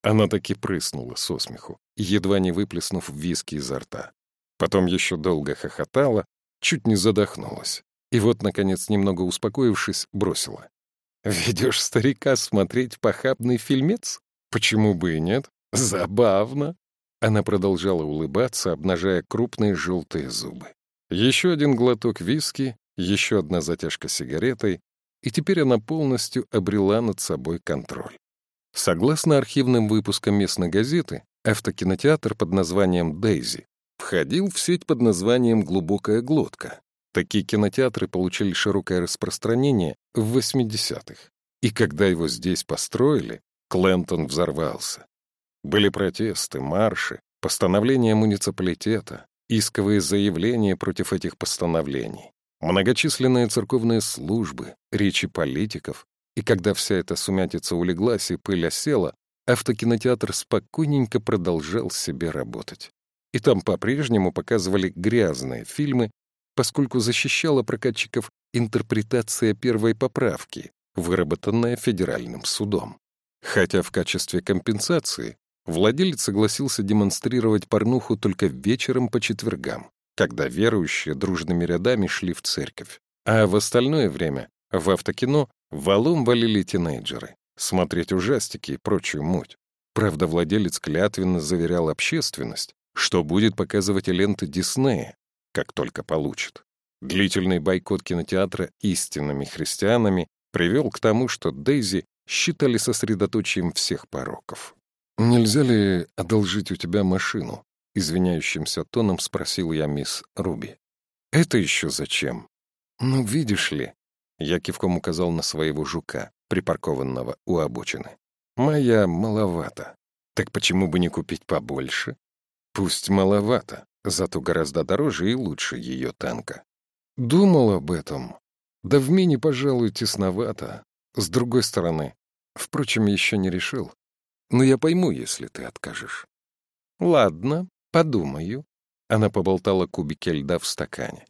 Она таки прыснула со смеху, едва не выплеснув виски изо рта. Потом еще долго хохотала, чуть не задохнулась. И вот, наконец, немного успокоившись, бросила. «Ведешь старика смотреть похабный фильмец? Почему бы и нет? Забавно!» Она продолжала улыбаться, обнажая крупные желтые зубы. Еще один глоток виски, еще одна затяжка сигаретой, и теперь она полностью обрела над собой контроль. Согласно архивным выпускам местной газеты, автокинотеатр под названием «Дейзи» входил в сеть под названием «Глубокая глотка». Такие кинотеатры получили широкое распространение в 80-х. И когда его здесь построили, Клентон взорвался. Были протесты, марши, постановления муниципалитета, исковые заявления против этих постановлений, многочисленные церковные службы, речи политиков, и когда вся эта сумятица улеглась и пыль осела, автокинотеатр спокойненько продолжал себе работать. И там по-прежнему показывали грязные фильмы, поскольку защищала прокатчиков интерпретация первой поправки, выработанная федеральным судом. Хотя в качестве компенсации владелец согласился демонстрировать порнуху только вечером по четвергам, когда верующие дружными рядами шли в церковь. А в остальное время в автокино валом валили тинейджеры, смотреть ужастики и прочую муть. Правда, владелец клятвенно заверял общественность, что будет показывать ленты Диснея, как только получит. Длительный бойкот кинотеатра истинными христианами привел к тому, что Дейзи считали сосредоточием всех пороков. «Нельзя ли одолжить у тебя машину?» — извиняющимся тоном спросил я мисс Руби. «Это еще зачем?» «Ну, видишь ли...» Я кивком указал на своего жука, припаркованного у обочины. «Моя маловато. Так почему бы не купить побольше?» «Пусть маловато, зато гораздо дороже и лучше ее танка». «Думал об этом. Да в мини, пожалуй, тесновато. С другой стороны, впрочем, еще не решил. Но я пойму, если ты откажешь». «Ладно, подумаю». Она поболтала кубики льда в стакане.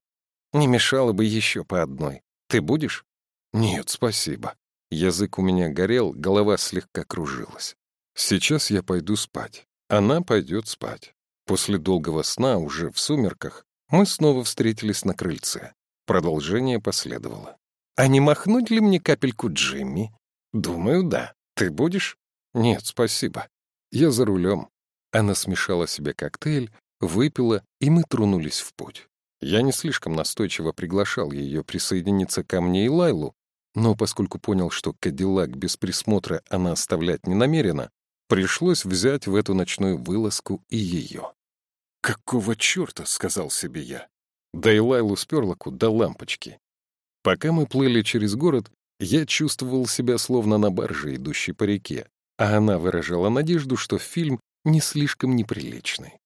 «Не мешало бы еще по одной. Ты будешь?» «Нет, спасибо». Язык у меня горел, голова слегка кружилась. «Сейчас я пойду спать. Она пойдет спать». После долгого сна, уже в сумерках, мы снова встретились на крыльце. Продолжение последовало. «А не махнуть ли мне капельку Джимми?» «Думаю, да. Ты будешь?» «Нет, спасибо. Я за рулем». Она смешала себе коктейль, выпила, и мы тронулись в путь. Я не слишком настойчиво приглашал ее присоединиться ко мне и Лайлу, но поскольку понял, что Кадиллак без присмотра она оставлять не намерена, пришлось взять в эту ночную вылазку и ее. «Какого черта?» — сказал себе я. Да и Лайлу Сперлоку до лампочки. Пока мы плыли через город, я чувствовал себя словно на барже, идущей по реке, а она выражала надежду, что фильм не слишком неприличный.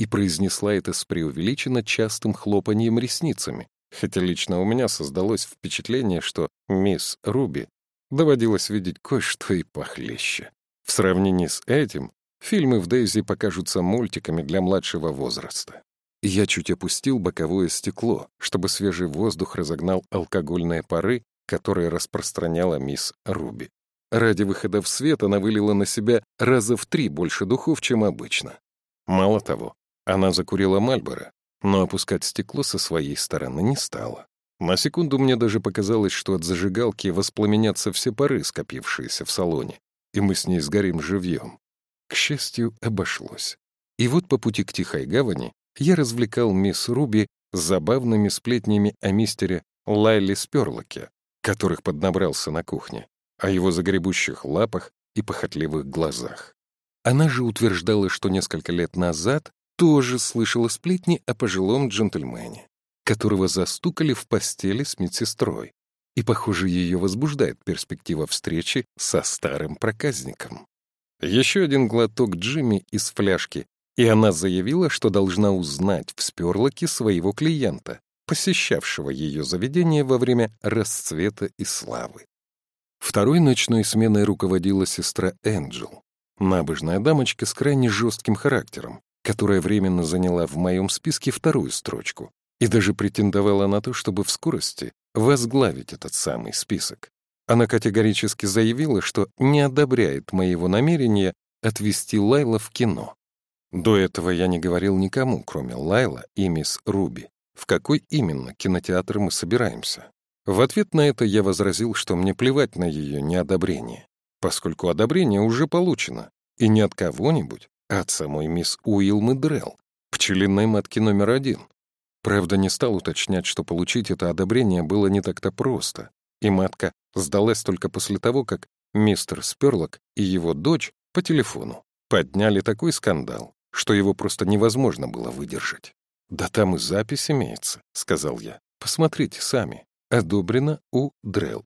И произнесла это с преувеличенно частым хлопаньем ресницами, хотя лично у меня создалось впечатление, что мисс Руби доводилось видеть кое-что и похлеще. В сравнении с этим фильмы в Дейзи покажутся мультиками для младшего возраста. Я чуть опустил боковое стекло, чтобы свежий воздух разогнал алкогольные пары, которые распространяла мисс Руби. Ради выхода в свет она вылила на себя раза в три больше духов, чем обычно. Мало того, она закурила Мальборо, но опускать стекло со своей стороны не стала. На секунду мне даже показалось, что от зажигалки воспламенятся все пары, скопившиеся в салоне, и мы с ней сгорим живьем. К счастью, обошлось. И вот по пути к Тихой гавани я развлекал мисс Руби забавными сплетнями о мистере Лайли Сперлоке, которых поднабрался на кухне о его загребущих лапах и похотливых глазах. Она же утверждала, что несколько лет назад тоже слышала сплетни о пожилом джентльмене, которого застукали в постели с медсестрой. И, похоже, ее возбуждает перспектива встречи со старым проказником. Еще один глоток Джимми из фляжки, и она заявила, что должна узнать в сперлоке своего клиента, посещавшего ее заведение во время расцвета и славы. Второй ночной сменой руководила сестра Энджел, набожная дамочка с крайне жестким характером, которая временно заняла в моем списке вторую строчку и даже претендовала на то, чтобы в скорости возглавить этот самый список. Она категорически заявила, что не одобряет моего намерения отвезти Лайла в кино. До этого я не говорил никому, кроме Лайла и мисс Руби, в какой именно кинотеатр мы собираемся. В ответ на это я возразил, что мне плевать на ее неодобрение, поскольку одобрение уже получено, и не от кого-нибудь, от самой мисс Уилмы Дрелл, пчелиной матки номер один. Правда, не стал уточнять, что получить это одобрение было не так-то просто, и матка сдалась только после того, как мистер Сперлок и его дочь по телефону подняли такой скандал, что его просто невозможно было выдержать. «Да там и запись имеется», — сказал я. «Посмотрите сами одобрено у Дрелл.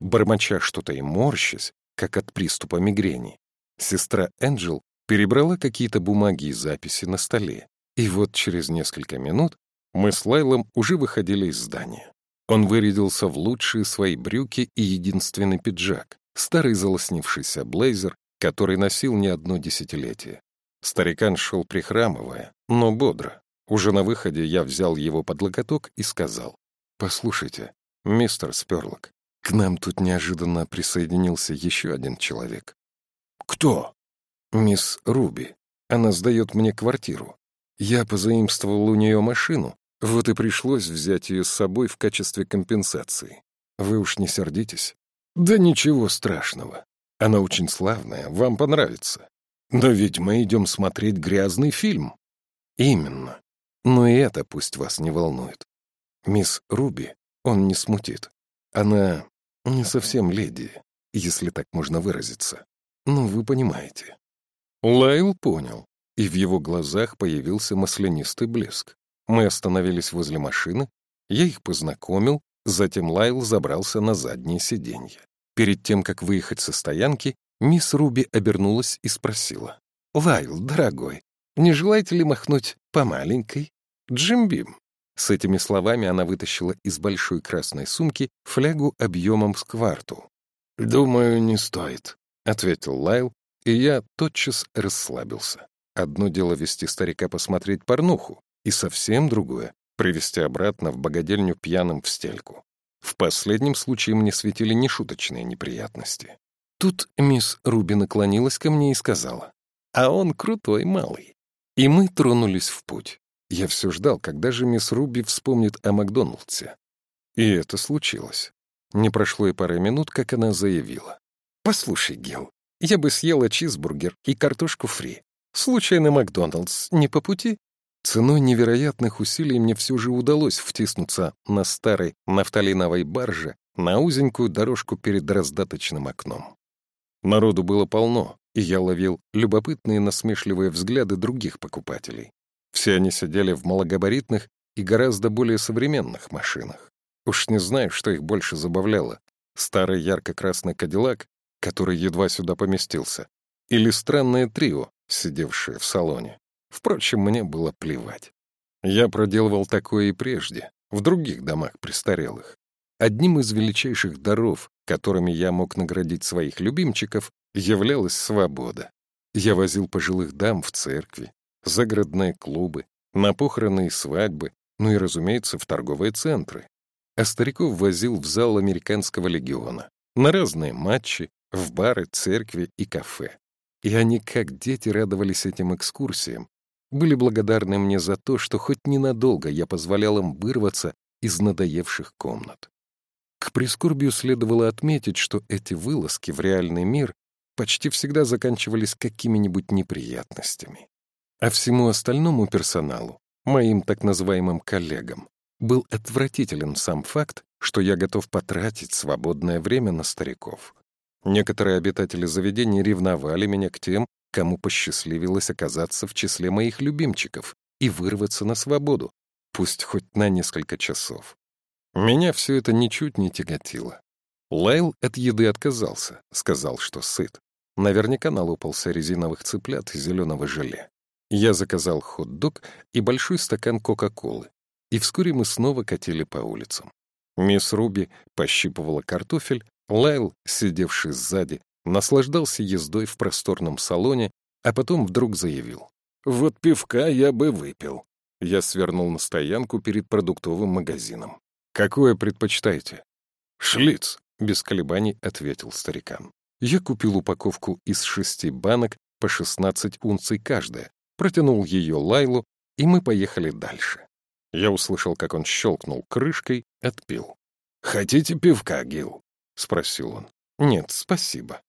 Бормоча что-то и морщась, как от приступа мигрени, сестра Энджел перебрала какие-то бумаги и записи на столе. И вот через несколько минут мы с Лайлом уже выходили из здания. Он вырядился в лучшие свои брюки и единственный пиджак, старый залоснившийся блейзер, который носил не одно десятилетие. Старикан шел прихрамывая, но бодро. Уже на выходе я взял его под локоток и сказал, «Послушайте, «Мистер Сперлок, к нам тут неожиданно присоединился еще один человек». «Кто?» «Мисс Руби. Она сдает мне квартиру. Я позаимствовал у нее машину, вот и пришлось взять ее с собой в качестве компенсации. Вы уж не сердитесь?» «Да ничего страшного. Она очень славная, вам понравится. Но ведь мы идем смотреть грязный фильм». «Именно. Но и это пусть вас не волнует. Мисс Руби он не смутит. Она не совсем леди, если так можно выразиться. Ну, вы понимаете. Лайл понял, и в его глазах появился маслянистый блеск. Мы остановились возле машины, я их познакомил, затем Лайл забрался на заднее сиденье. Перед тем, как выехать со стоянки, мисс Руби обернулась и спросила. «Лайл, дорогой, не желаете ли махнуть по маленькой? Джимбим?» С этими словами она вытащила из большой красной сумки флягу объемом с кварту. «Думаю, не стоит», — ответил Лайл, и я тотчас расслабился. Одно дело вести старика посмотреть порнуху, и совсем другое — привести обратно в богадельню пьяным в стельку. В последнем случае мне светили нешуточные неприятности. Тут мисс Руби наклонилась ко мне и сказала, «А он крутой малый». И мы тронулись в путь. Я все ждал, когда же мисс Руби вспомнит о Макдоналдсе. И это случилось. Не прошло и пары минут, как она заявила. «Послушай, Гил, я бы съела чизбургер и картошку фри. Случайно Макдоналдс не по пути?» Ценой невероятных усилий мне все же удалось втиснуться на старой нафталиновой барже на узенькую дорожку перед раздаточным окном. Народу было полно, и я ловил любопытные насмешливые взгляды других покупателей. Все они сидели в малогабаритных и гораздо более современных машинах. Уж не знаю, что их больше забавляло. Старый ярко-красный кадиллак, который едва сюда поместился, или странное трио, сидевшее в салоне. Впрочем, мне было плевать. Я проделывал такое и прежде, в других домах престарелых. Одним из величайших даров, которыми я мог наградить своих любимчиков, являлась свобода. Я возил пожилых дам в церкви, загородные клубы, на похороны и свадьбы, ну и, разумеется, в торговые центры. А стариков возил в зал американского легиона, на разные матчи, в бары, церкви и кафе. И они, как дети, радовались этим экскурсиям, были благодарны мне за то, что хоть ненадолго я позволял им вырваться из надоевших комнат. К прискорбию следовало отметить, что эти вылазки в реальный мир почти всегда заканчивались какими-нибудь неприятностями. А всему остальному персоналу, моим так называемым коллегам, был отвратителен сам факт, что я готов потратить свободное время на стариков. Некоторые обитатели заведений ревновали меня к тем, кому посчастливилось оказаться в числе моих любимчиков и вырваться на свободу, пусть хоть на несколько часов. Меня все это ничуть не тяготило. Лайл от еды отказался, сказал, что сыт. Наверняка налопался резиновых цыплят и зеленого желе. Я заказал хот-дог и большой стакан Кока-Колы, и вскоре мы снова катили по улицам. Мисс Руби пощипывала картофель, Лайл, сидевший сзади, наслаждался ездой в просторном салоне, а потом вдруг заявил. «Вот пивка я бы выпил». Я свернул на стоянку перед продуктовым магазином. «Какое предпочитаете?» «Шлиц», — без колебаний ответил старикан. Я купил упаковку из шести банок по 16 унций каждая, протянул ее Лайлу, и мы поехали дальше. Я услышал, как он щелкнул крышкой, отпил. «Хотите пивка, Гил?» — спросил он. «Нет, спасибо».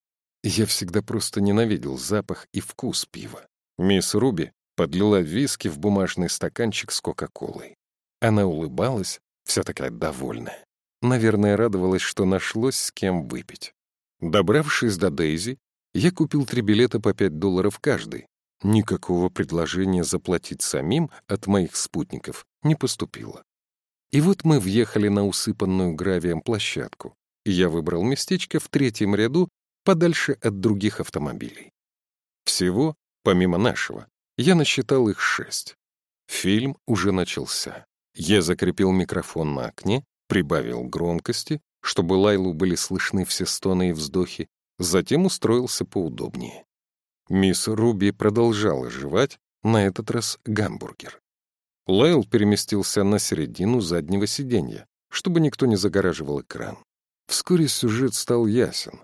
Я всегда просто ненавидел запах и вкус пива. Мисс Руби подлила виски в бумажный стаканчик с Кока-Колой. Она улыбалась, вся такая довольная. Наверное, радовалась, что нашлось с кем выпить. Добравшись до Дейзи, я купил три билета по пять долларов каждый. Никакого предложения заплатить самим от моих спутников не поступило. И вот мы въехали на усыпанную гравием площадку, я выбрал местечко в третьем ряду подальше от других автомобилей. Всего, помимо нашего, я насчитал их шесть. Фильм уже начался. Я закрепил микрофон на окне, прибавил громкости, чтобы Лайлу были слышны все стоны и вздохи, затем устроился поудобнее. Мисс Руби продолжала жевать, на этот раз гамбургер. Лайл переместился на середину заднего сиденья, чтобы никто не загораживал экран. Вскоре сюжет стал ясен.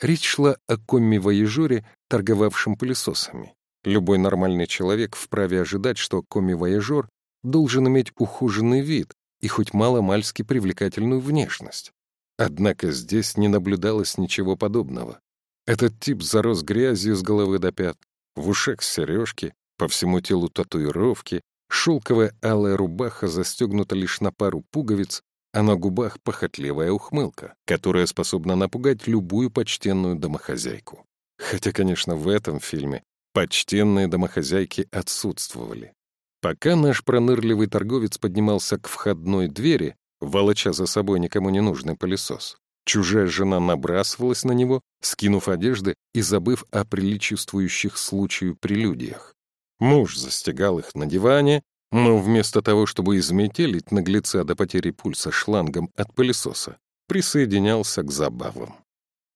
Речь шла о комми-вояжере, торговавшем пылесосами. Любой нормальный человек вправе ожидать, что комми-вояжер должен иметь ухоженный вид и хоть мало-мальски привлекательную внешность. Однако здесь не наблюдалось ничего подобного. Этот тип зарос грязью с головы до пят, в ушах сережки, по всему телу татуировки, шелковая алая рубаха застегнута лишь на пару пуговиц, а на губах похотливая ухмылка, которая способна напугать любую почтенную домохозяйку. Хотя, конечно, в этом фильме почтенные домохозяйки отсутствовали. Пока наш пронырливый торговец поднимался к входной двери, волоча за собой никому не нужный пылесос, чужая жена набрасывалась на него, скинув одежды и забыв о приличествующих случаю прелюдиях. Муж застегал их на диване, но вместо того, чтобы изметелить наглеца до потери пульса шлангом от пылесоса, присоединялся к забавам.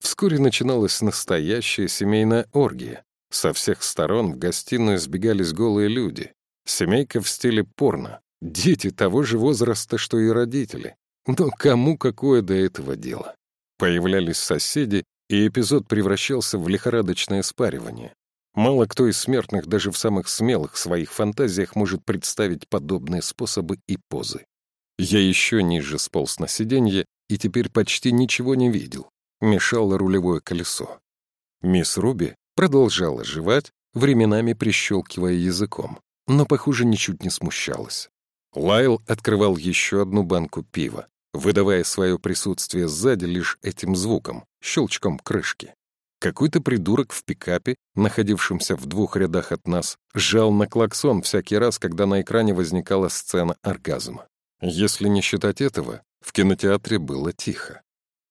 Вскоре начиналась настоящая семейная оргия. Со всех сторон в гостиную сбегались голые люди. Семейка в стиле порно. Дети того же возраста, что и родители. Но кому какое до этого дело? Появлялись соседи, и эпизод превращался в лихорадочное спаривание. Мало кто из смертных даже в самых смелых своих фантазиях может представить подобные способы и позы. Я еще ниже сполз на сиденье и теперь почти ничего не видел. Мешало рулевое колесо. Мисс Руби продолжала жевать, временами прищелкивая языком, но, похоже, ничуть не смущалась. Лайл открывал еще одну банку пива, выдавая свое присутствие сзади лишь этим звуком, щелчком крышки. Какой-то придурок в пикапе, находившемся в двух рядах от нас, жал на клаксон всякий раз, когда на экране возникала сцена оргазма. Если не считать этого, в кинотеатре было тихо.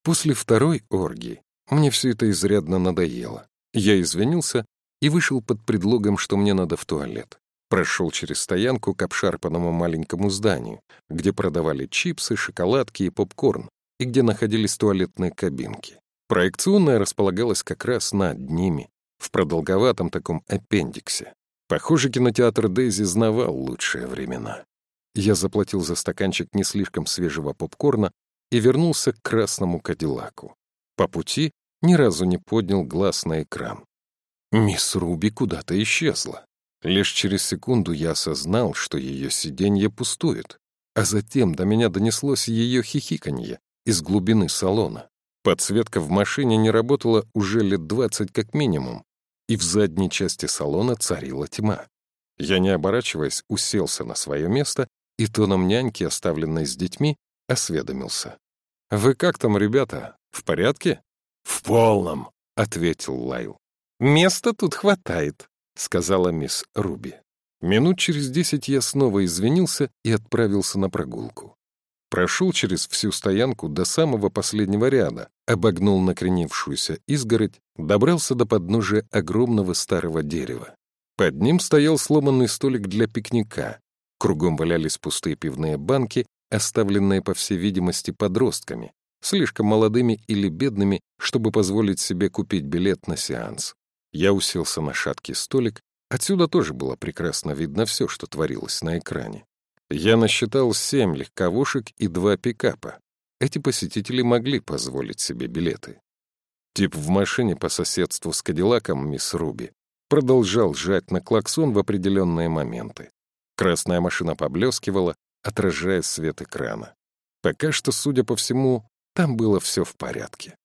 После второй оргии мне все это изрядно надоело. Я извинился и вышел под предлогом, что мне надо в туалет. Прошел через стоянку к обшарпанному маленькому зданию, где продавали чипсы, шоколадки и попкорн, и где находились туалетные кабинки. Проекционная располагалась как раз над ними, в продолговатом таком аппендиксе. Похоже, кинотеатр Дейзи знавал лучшие времена. Я заплатил за стаканчик не слишком свежего попкорна и вернулся к красному кадиллаку. По пути ни разу не поднял глаз на экран. Мисс Руби куда-то исчезла. Лишь через секунду я осознал, что ее сиденье пустует, а затем до меня донеслось ее хихиканье из глубины салона. Подсветка в машине не работала уже лет двадцать как минимум, и в задней части салона царила тьма. Я, не оборачиваясь, уселся на свое место и тоном няньки, оставленной с детьми, осведомился. «Вы как там, ребята? В порядке?» «В полном», — ответил Лайл. Места тут хватает», — сказала мисс Руби. Минут через десять я снова извинился и отправился на прогулку. Прошел через всю стоянку до самого последнего ряда, обогнул накренившуюся изгородь, добрался до подножия огромного старого дерева. Под ним стоял сломанный столик для пикника. Кругом валялись пустые пивные банки, оставленные, по всей видимости, подростками, слишком молодыми или бедными, чтобы позволить себе купить билет на сеанс. Я уселся на шаткий столик, отсюда тоже было прекрасно видно все, что творилось на экране. Я насчитал семь легковушек и два пикапа. Эти посетители могли позволить себе билеты. Тип в машине по соседству с Кадиллаком мисс Руби продолжал жать на клаксон в определенные моменты. Красная машина поблескивала, отражая свет экрана. Пока что, судя по всему, там было все в порядке.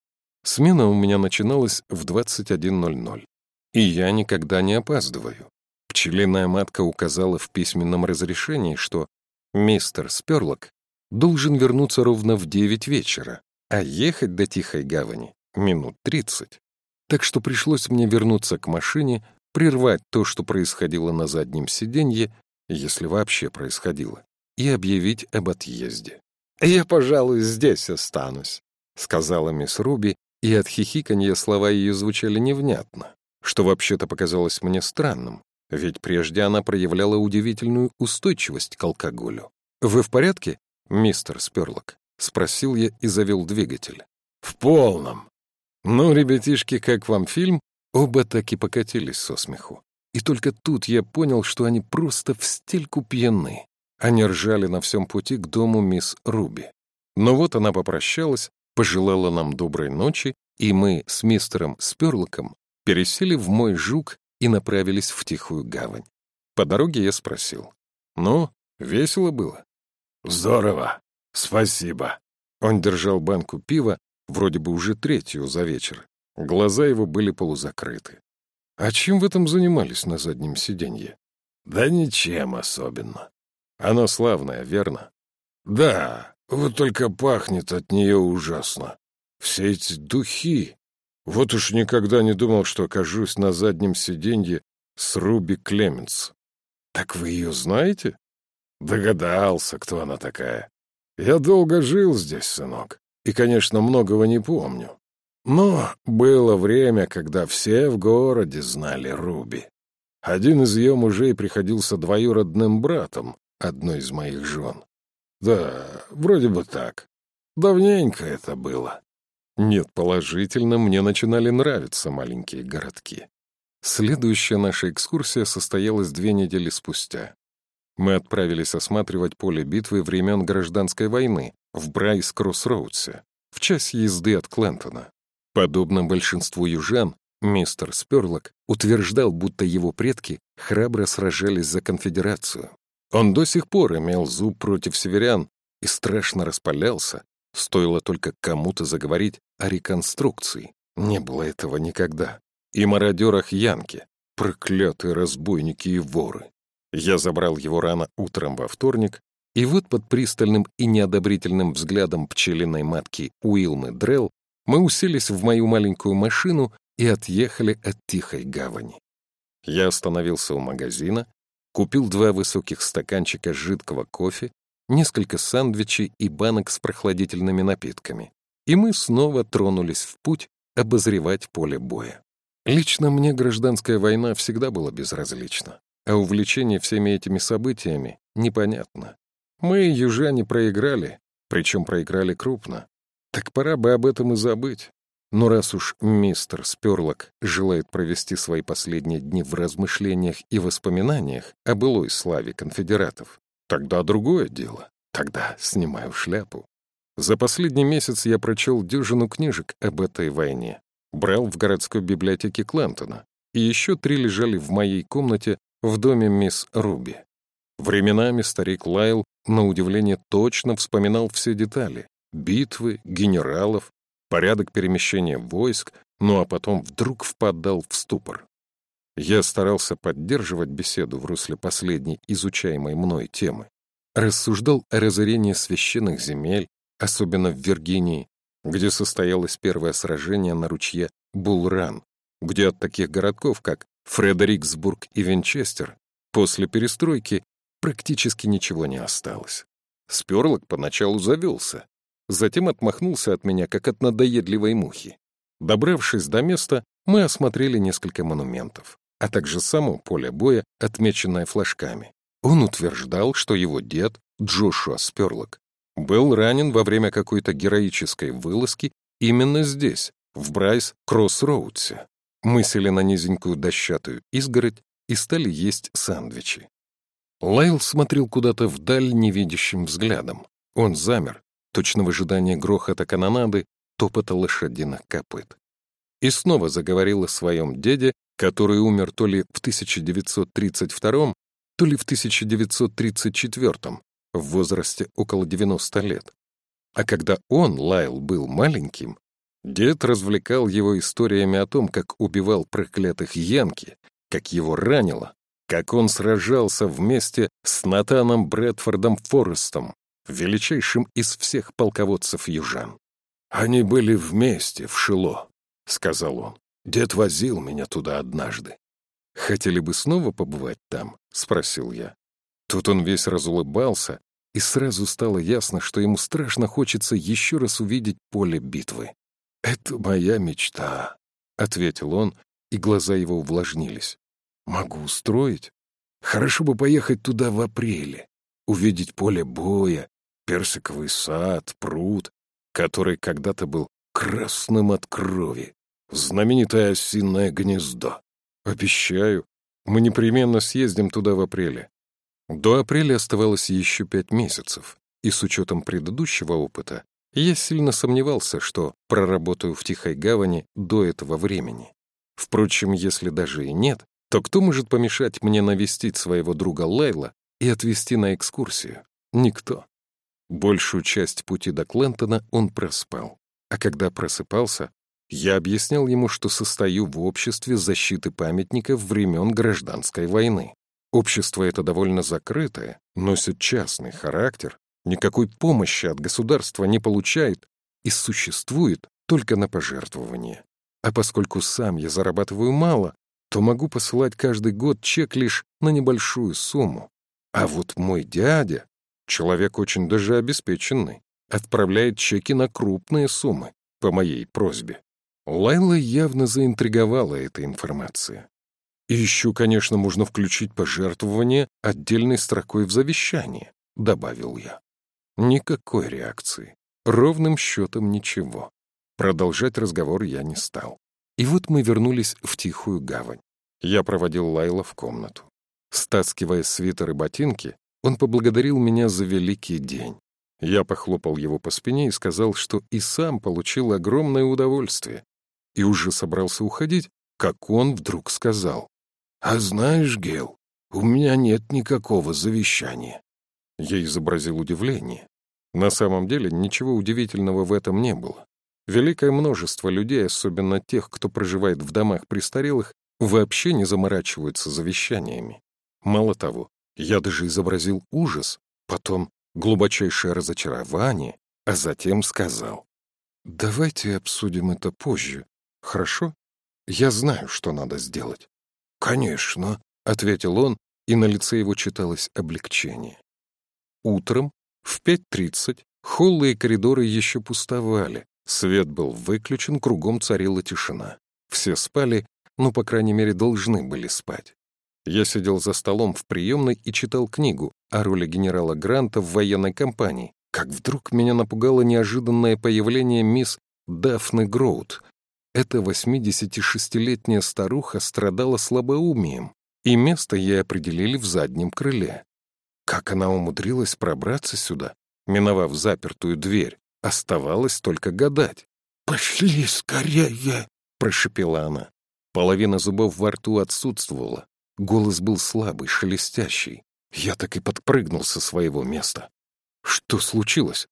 Смена у меня начиналась в 21.00. И я никогда не опаздываю. Пчелиная матка указала в письменном разрешении, что мистер Сперлок должен вернуться ровно в 9 вечера, а ехать до Тихой гавани минут 30. Так что пришлось мне вернуться к машине, прервать то, что происходило на заднем сиденье, если вообще происходило, и объявить об отъезде. «Я, пожалуй, здесь останусь», — сказала мисс Руби, и от хихиканья слова ее звучали невнятно что вообще-то показалось мне странным, ведь прежде она проявляла удивительную устойчивость к алкоголю. «Вы в порядке, мистер Сперлок?» — спросил я и завел двигатель. «В полном». «Ну, ребятишки, как вам фильм?» Оба так и покатились со смеху. И только тут я понял, что они просто в стельку пьяны. Они ржали на всем пути к дому мисс Руби. Но вот она попрощалась, пожелала нам доброй ночи, и мы с мистером Сперлоком пересели в мой жук и направились в Тихую гавань. По дороге я спросил. «Ну, весело было?» «Здорово. Спасибо». Он держал банку пива, вроде бы уже третью за вечер. Глаза его были полузакрыты. «А чем вы там занимались на заднем сиденье?» «Да ничем особенно. Она славная, верно?» «Да, вот только пахнет от нее ужасно. Все эти духи, вот уж никогда не думал, что окажусь на заднем сиденье с Руби Клеменс. Так вы ее знаете? Догадался, кто она такая. Я долго жил здесь, сынок, и, конечно, многого не помню. Но было время, когда все в городе знали Руби. Один из ее мужей приходился двоюродным братом одной из моих жен. Да, вроде бы так. Давненько это было. Нет, положительно, мне начинали нравиться маленькие городки. Следующая наша экскурсия состоялась две недели спустя. Мы отправились осматривать поле битвы времен Гражданской войны в Брайс-Кроссроудсе, в час езды от Клентона. Подобно большинству южан, мистер Сперлок утверждал, будто его предки храбро сражались за конфедерацию. Он до сих пор имел зуб против северян и страшно распалялся, Стоило только кому-то заговорить о реконструкции. Не было этого никогда. И мародерах Янки, проклятые разбойники и воры. Я забрал его рано утром во вторник, и вот под пристальным и неодобрительным взглядом пчелиной матки Уилмы Дрелл мы уселись в мою маленькую машину и отъехали от Тихой гавани. Я остановился у магазина, купил два высоких стаканчика жидкого кофе несколько сэндвичей и банок с прохладительными напитками. И мы снова тронулись в путь обозревать поле боя. Лично мне гражданская война всегда была безразлична, а увлечение всеми этими событиями непонятно. Мы, южане, проиграли, причем проиграли крупно. Так пора бы об этом и забыть. Но раз уж мистер Сперлок желает провести свои последние дни в размышлениях и воспоминаниях о былой славе конфедератов, Тогда другое дело. Тогда снимаю шляпу. За последний месяц я прочел дюжину книжек об этой войне. Брал в городской библиотеке Клентона. И еще три лежали в моей комнате в доме мисс Руби. Временами старик Лайл, на удивление, точно вспоминал все детали. Битвы, генералов, порядок перемещения войск, ну а потом вдруг впадал в ступор. Я старался поддерживать беседу в русле последней изучаемой мной темы. Рассуждал о разорении священных земель, особенно в Виргинии, где состоялось первое сражение на ручье Булран, где от таких городков, как Фредериксбург и Винчестер, после перестройки практически ничего не осталось. Сперлок поначалу завелся, затем отмахнулся от меня, как от надоедливой мухи. Добравшись до места, мы осмотрели несколько монументов, а также само поле боя, отмеченное флажками. Он утверждал, что его дед, Джошуа Сперлок, был ранен во время какой-то героической вылазки именно здесь, в Брайс-Кроссроудсе. Мы сели на низенькую дощатую изгородь и стали есть сэндвичи. Лайл смотрел куда-то вдаль невидящим взглядом. Он замер, точно в ожидании грохота канонады, топота лошадиных копыт. И снова заговорил о своем деде, который умер то ли в 1932, то ли в 1934, в возрасте около 90 лет. А когда он, Лайл, был маленьким, дед развлекал его историями о том, как убивал проклятых Янки, как его ранило, как он сражался вместе с Натаном Брэдфордом Форестом, величайшим из всех полководцев южан. «Они были вместе в Шило», — сказал он. «Дед возил меня туда однажды». «Хотели бы снова побывать там?» — спросил я. Тут он весь разулыбался, и сразу стало ясно, что ему страшно хочется еще раз увидеть поле битвы. «Это моя мечта», — ответил он, и глаза его увлажнились. «Могу устроить. Хорошо бы поехать туда в апреле, увидеть поле боя, персиковый сад, пруд, который когда-то был красным от крови, знаменитое осиное гнездо. Обещаю, мы непременно съездим туда в апреле. До апреля оставалось еще пять месяцев, и с учетом предыдущего опыта я сильно сомневался, что проработаю в Тихой Гавани до этого времени. Впрочем, если даже и нет, то кто может помешать мне навестить своего друга Лайла и отвезти на экскурсию? Никто. Большую часть пути до Клентона он проспал, а когда просыпался, я объяснял ему, что состою в обществе защиты памятников времен Гражданской войны. Общество это довольно закрытое, носит частный характер, никакой помощи от государства не получает и существует только на пожертвование. А поскольку сам я зарабатываю мало, то могу посылать каждый год чек лишь на небольшую сумму. А вот мой дядя, человек очень даже обеспеченный, отправляет чеки на крупные суммы по моей просьбе. Лайла явно заинтриговала эта информация. И еще, конечно, можно включить пожертвование отдельной строкой в завещании, добавил я. Никакой реакции. Ровным счетом ничего. Продолжать разговор я не стал. И вот мы вернулись в тихую гавань. Я проводил Лайла в комнату. Стаскивая свитер и ботинки, он поблагодарил меня за великий день. Я похлопал его по спине и сказал, что и сам получил огромное удовольствие. И уже собрался уходить, как он вдруг сказал. «А знаешь, Гел, у меня нет никакого завещания». Я изобразил удивление. На самом деле ничего удивительного в этом не было. Великое множество людей, особенно тех, кто проживает в домах престарелых, вообще не заморачиваются завещаниями. Мало того, я даже изобразил ужас, потом глубочайшее разочарование, а затем сказал. «Давайте обсудим это позже, хорошо? Я знаю, что надо сделать». «Конечно», — ответил он, и на лице его читалось облегчение. Утром в 5.30 холлы и коридоры еще пустовали, свет был выключен, кругом царила тишина. Все спали, ну, по крайней мере, должны были спать. Я сидел за столом в приемной и читал книгу о роли генерала Гранта в военной кампании, как вдруг меня напугало неожиданное появление мисс Дафны Гроуд, эта 86-летняя старуха страдала слабоумием, и место ей определили в заднем крыле. Как она умудрилась пробраться сюда, миновав запертую дверь, оставалось только гадать. «Пошли скорее!» — прошепела она. Половина зубов во рту отсутствовала. Голос был слабый, шелестящий. Я так и подпрыгнул со своего места. Что случилось?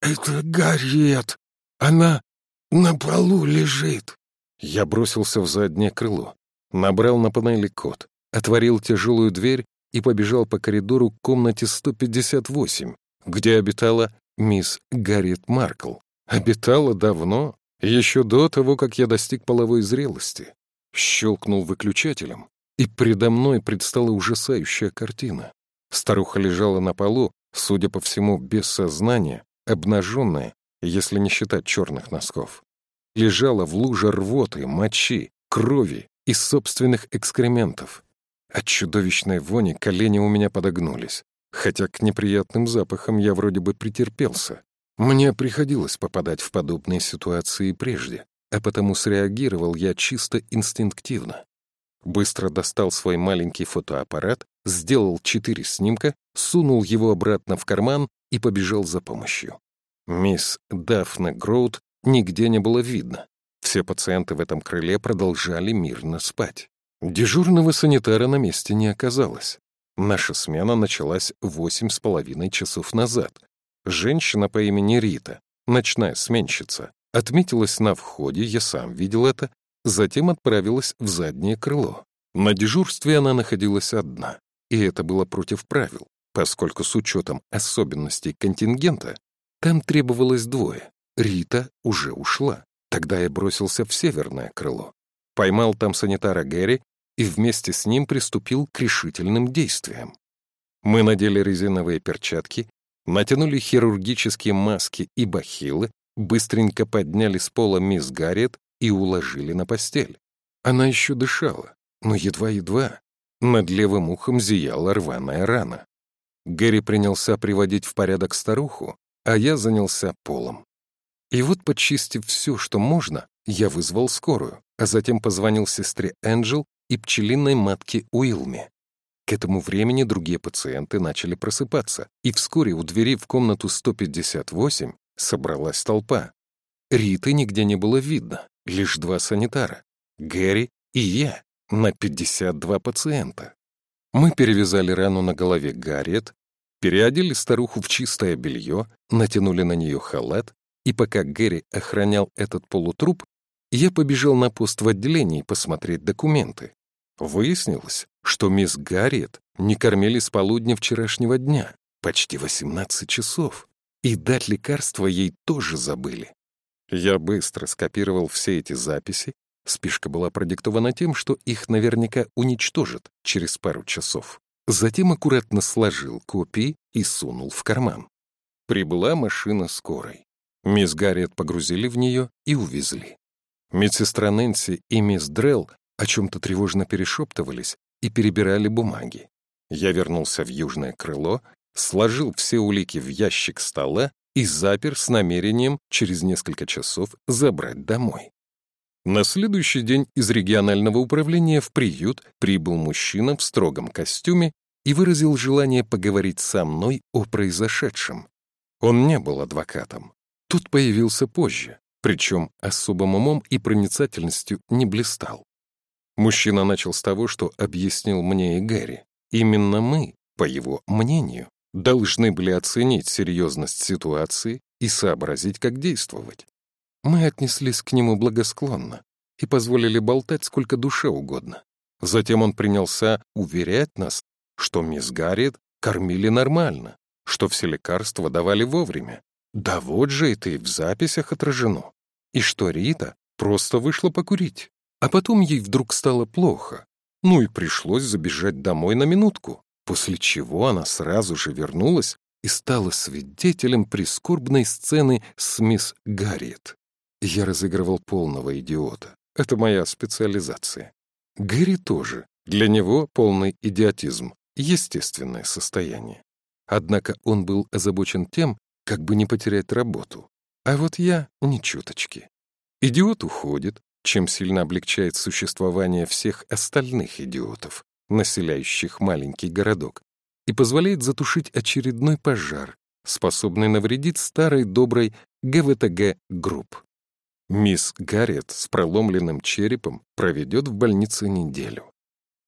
«Это Гарриет! Она на полу лежит. Я бросился в заднее крыло, набрал на панели код, отворил тяжелую дверь и побежал по коридору к комнате 158, где обитала мисс Гарриет Маркл. Обитала давно, еще до того, как я достиг половой зрелости. Щелкнул выключателем, и предо мной предстала ужасающая картина. Старуха лежала на полу, судя по всему, без сознания, обнаженная, если не считать черных носков. Лежала в луже рвоты, мочи, крови и собственных экскрементов. От чудовищной вони колени у меня подогнулись, хотя к неприятным запахам я вроде бы претерпелся. Мне приходилось попадать в подобные ситуации прежде, а потому среагировал я чисто инстинктивно. Быстро достал свой маленький фотоаппарат, сделал четыре снимка, сунул его обратно в карман и побежал за помощью. Мисс Дафна Гроуд нигде не было видно. Все пациенты в этом крыле продолжали мирно спать. Дежурного санитара на месте не оказалось. Наша смена началась восемь с половиной часов назад. Женщина по имени Рита, ночная сменщица, отметилась на входе, я сам видел это, затем отправилась в заднее крыло. На дежурстве она находилась одна, и это было против правил, поскольку с учетом особенностей контингента там требовалось двое. Рита уже ушла. Тогда я бросился в северное крыло. Поймал там санитара Гэри и вместе с ним приступил к решительным действиям. Мы надели резиновые перчатки, натянули хирургические маски и бахилы, быстренько подняли с пола мисс Гарриет и уложили на постель. Она еще дышала, но едва-едва. Над левым ухом зияла рваная рана. Гэри принялся приводить в порядок старуху, а я занялся полом. И вот, почистив все, что можно, я вызвал скорую, а затем позвонил сестре Энджел и пчелиной матке Уилме. К этому времени другие пациенты начали просыпаться, и вскоре у двери в комнату 158 собралась толпа. Риты нигде не было видно, лишь два санитара — Гэри и я, на 52 пациента. Мы перевязали рану на голове Гарриет, переодели старуху в чистое белье, натянули на нее халат, и пока Гэри охранял этот полутруп, я побежал на пост в отделении посмотреть документы. Выяснилось, что мисс Гарриет не кормили с полудня вчерашнего дня, почти 18 часов, и дать лекарства ей тоже забыли. Я быстро скопировал все эти записи, спешка была продиктована тем, что их наверняка уничтожат через пару часов. Затем аккуратно сложил копии и сунул в карман. Прибыла машина скорой. Мисс Гарриет погрузили в нее и увезли. Медсестра Нэнси и мисс Дрелл о чем-то тревожно перешептывались и перебирали бумаги. Я вернулся в южное крыло, сложил все улики в ящик стола и запер с намерением через несколько часов забрать домой. На следующий день из регионального управления в приют прибыл мужчина в строгом костюме и выразил желание поговорить со мной о произошедшем. Он не был адвокатом. Тут появился позже, причем особым умом и проницательностью не блистал. Мужчина начал с того, что объяснил мне и Гэри. Именно мы, по его мнению, должны были оценить серьезность ситуации и сообразить, как действовать. Мы отнеслись к нему благосклонно и позволили болтать сколько душе угодно. Затем он принялся уверять нас, что мисс Гарриет кормили нормально, что все лекарства давали вовремя. Да вот же это и в записях отражено. И что Рита просто вышла покурить. А потом ей вдруг стало плохо. Ну и пришлось забежать домой на минутку, после чего она сразу же вернулась и стала свидетелем прискорбной сцены с мисс Гарриет. Я разыгрывал полного идиота. Это моя специализация. Гэри тоже. Для него полный идиотизм — естественное состояние. Однако он был озабочен тем, как бы не потерять работу. А вот я — ни чуточки. Идиот уходит, чем сильно облегчает существование всех остальных идиотов, населяющих маленький городок, и позволяет затушить очередной пожар, способный навредить старой доброй ГВТГ-групп. Мисс Гарриет с проломленным черепом проведет в больнице неделю.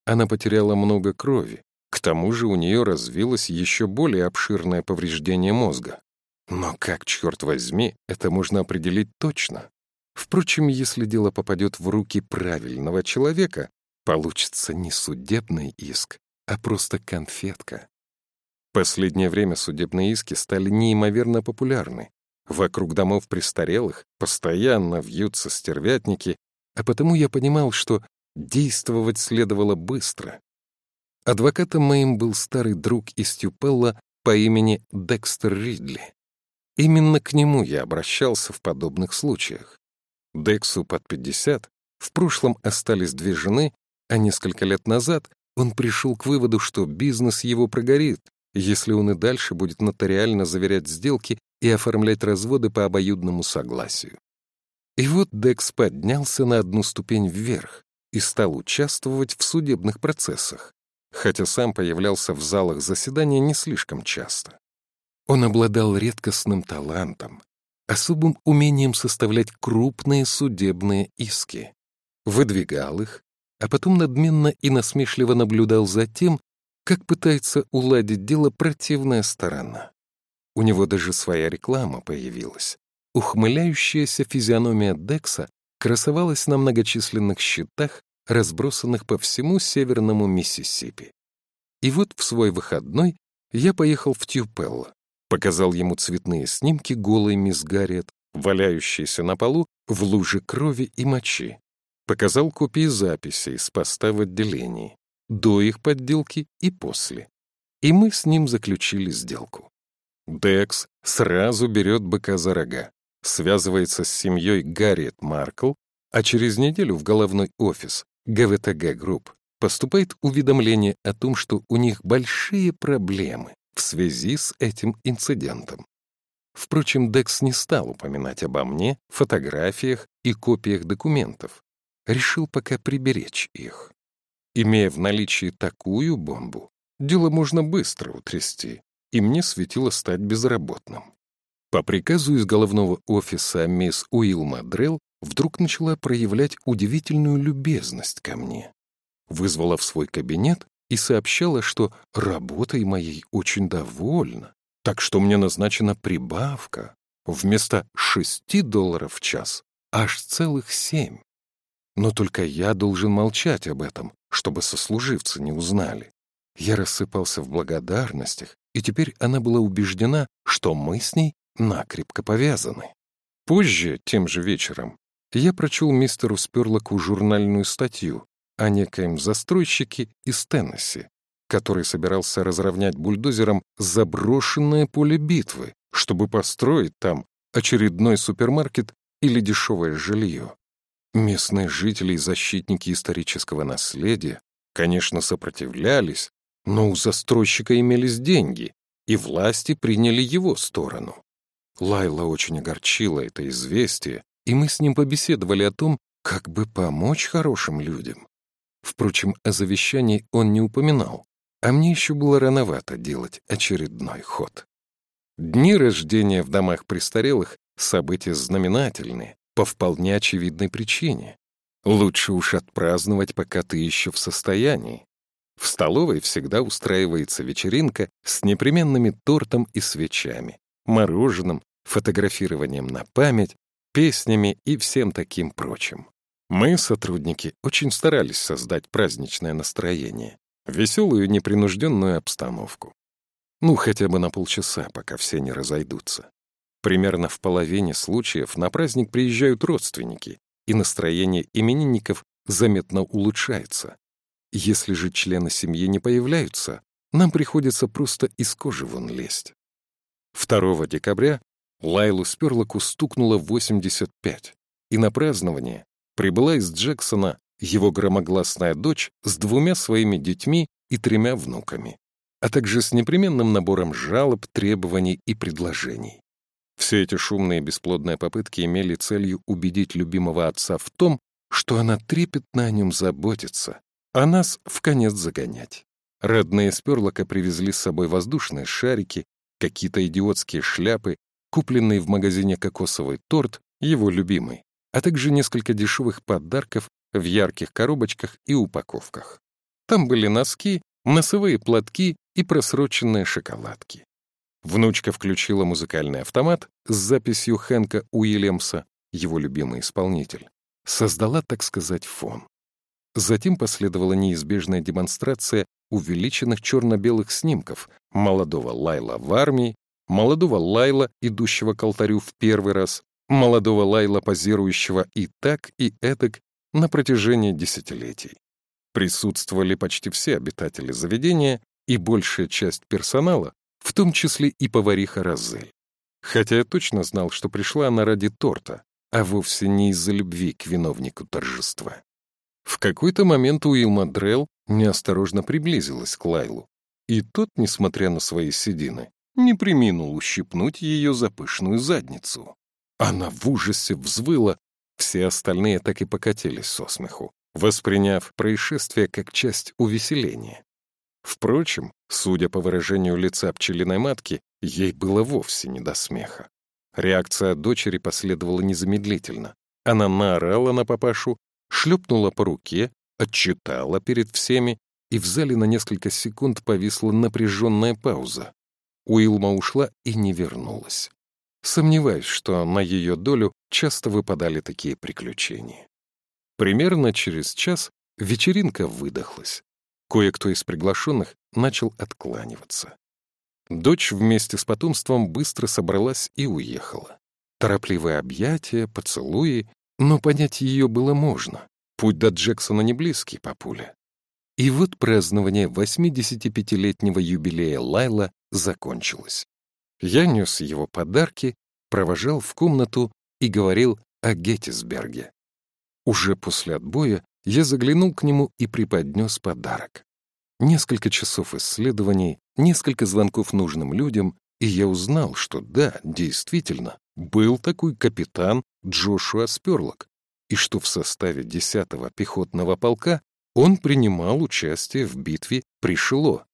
Она потеряла много крови, к тому же у нее развилось еще более обширное повреждение мозга. Но как, черт возьми, это можно определить точно? Впрочем, если дело попадет в руки правильного человека, получится не судебный иск, а просто конфетка. Последнее время судебные иски стали неимоверно популярны. Вокруг домов престарелых постоянно вьются стервятники, а потому я понимал, что Действовать следовало быстро. Адвокатом моим был старый друг из Тюпелла по имени Декстер Ридли. Именно к нему я обращался в подобных случаях. Дексу под 50, в прошлом остались две жены, а несколько лет назад он пришел к выводу, что бизнес его прогорит, если он и дальше будет нотариально заверять сделки и оформлять разводы по обоюдному согласию. И вот Декс поднялся на одну ступень вверх и стал участвовать в судебных процессах, хотя сам появлялся в залах заседания не слишком часто. Он обладал редкостным талантом, особым умением составлять крупные судебные иски, выдвигал их, а потом надменно и насмешливо наблюдал за тем, как пытается уладить дело противная сторона. У него даже своя реклама появилась. Ухмыляющаяся физиономия Декса красовалась на многочисленных счетах, разбросанных по всему северному Миссисипи. И вот в свой выходной я поехал в Тьюпелло, показал ему цветные снимки голой мисс Гарриет, валяющейся на полу в луже крови и мочи. Показал копии записей с поста в отделении, до их подделки и после. И мы с ним заключили сделку. Декс сразу берет быка за рога, связывается с семьей Гарриет Маркл, а через неделю в головной офис ГВТГ Групп поступает уведомление о том, что у них большие проблемы в связи с этим инцидентом. Впрочем, Декс не стал упоминать обо мне, фотографиях и копиях документов. Решил пока приберечь их. Имея в наличии такую бомбу, дело можно быстро утрясти, и мне светило стать безработным. По приказу из головного офиса мисс Уилма Дрелл вдруг начала проявлять удивительную любезность ко мне. Вызвала в свой кабинет и сообщала, что работой моей очень довольна, так что мне назначена прибавка вместо шести долларов в час аж целых семь. Но только я должен молчать об этом, чтобы сослуживцы не узнали. Я рассыпался в благодарностях, и теперь она была убеждена, что мы с ней накрепко повязаны. Позже, тем же вечером, я прочел мистеру Сперлоку журнальную статью о некоем застройщике из Теннесси, который собирался разровнять бульдозером заброшенное поле битвы, чтобы построить там очередной супермаркет или дешевое жилье. Местные жители и защитники исторического наследия, конечно, сопротивлялись, но у застройщика имелись деньги, и власти приняли его сторону. Лайла очень огорчила это известие, и мы с ним побеседовали о том, как бы помочь хорошим людям. Впрочем, о завещании он не упоминал, а мне еще было рановато делать очередной ход. Дни рождения в домах престарелых — события знаменательные, по вполне очевидной причине. Лучше уж отпраздновать, пока ты еще в состоянии. В столовой всегда устраивается вечеринка с непременными тортом и свечами, мороженым, фотографированием на память, песнями и всем таким прочим. Мы, сотрудники, очень старались создать праздничное настроение, веселую непринужденную обстановку. Ну, хотя бы на полчаса, пока все не разойдутся. Примерно в половине случаев на праздник приезжают родственники, и настроение именинников заметно улучшается. Если же члены семьи не появляются, нам приходится просто из кожи вон лезть. 2 декабря Лайлу Сперлоку стукнуло 85, и на празднование прибыла из Джексона его громогласная дочь с двумя своими детьми и тремя внуками, а также с непременным набором жалоб, требований и предложений. Все эти шумные бесплодные попытки имели целью убедить любимого отца в том, что она трепетно о нем заботится, а нас в конец загонять. Родные Сперлока привезли с собой воздушные шарики, какие-то идиотские шляпы, купленный в магазине кокосовый торт, его любимый, а также несколько дешевых подарков в ярких коробочках и упаковках. Там были носки, носовые платки и просроченные шоколадки. Внучка включила музыкальный автомат с записью Хэнка Уильямса, его любимый исполнитель. Создала, так сказать, фон. Затем последовала неизбежная демонстрация увеличенных черно-белых снимков молодого Лайла в армии, молодого Лайла, идущего к алтарю в первый раз, молодого Лайла, позирующего и так, и этак, на протяжении десятилетий. Присутствовали почти все обитатели заведения и большая часть персонала, в том числе и повариха Розель. Хотя я точно знал, что пришла она ради торта, а вовсе не из-за любви к виновнику торжества. В какой-то момент Уилма Дрелл неосторожно приблизилась к Лайлу, и тот, несмотря на свои седины, не приминул ущипнуть ее за пышную задницу. Она в ужасе взвыла, все остальные так и покатились со смеху, восприняв происшествие как часть увеселения. Впрочем, судя по выражению лица пчелиной матки, ей было вовсе не до смеха. Реакция дочери последовала незамедлительно. Она наорала на папашу, шлепнула по руке, отчитала перед всеми, и в зале на несколько секунд повисла напряженная пауза. Уилма ушла и не вернулась. Сомневаюсь, что на ее долю часто выпадали такие приключения. Примерно через час вечеринка выдохлась. Кое-кто из приглашенных начал откланиваться. Дочь вместе с потомством быстро собралась и уехала. Торопливые объятия, поцелуи, но понять ее было можно. Путь до Джексона не близкий, папуля. И вот празднование 85-летнего юбилея Лайла закончилось. Я нес его подарки, провожал в комнату и говорил о Геттисберге. Уже после отбоя я заглянул к нему и преподнес подарок. Несколько часов исследований, несколько звонков нужным людям, и я узнал, что да, действительно, был такой капитан Джошуа Сперлок, и что в составе 10-го пехотного полка он принимал участие в битве при Шило.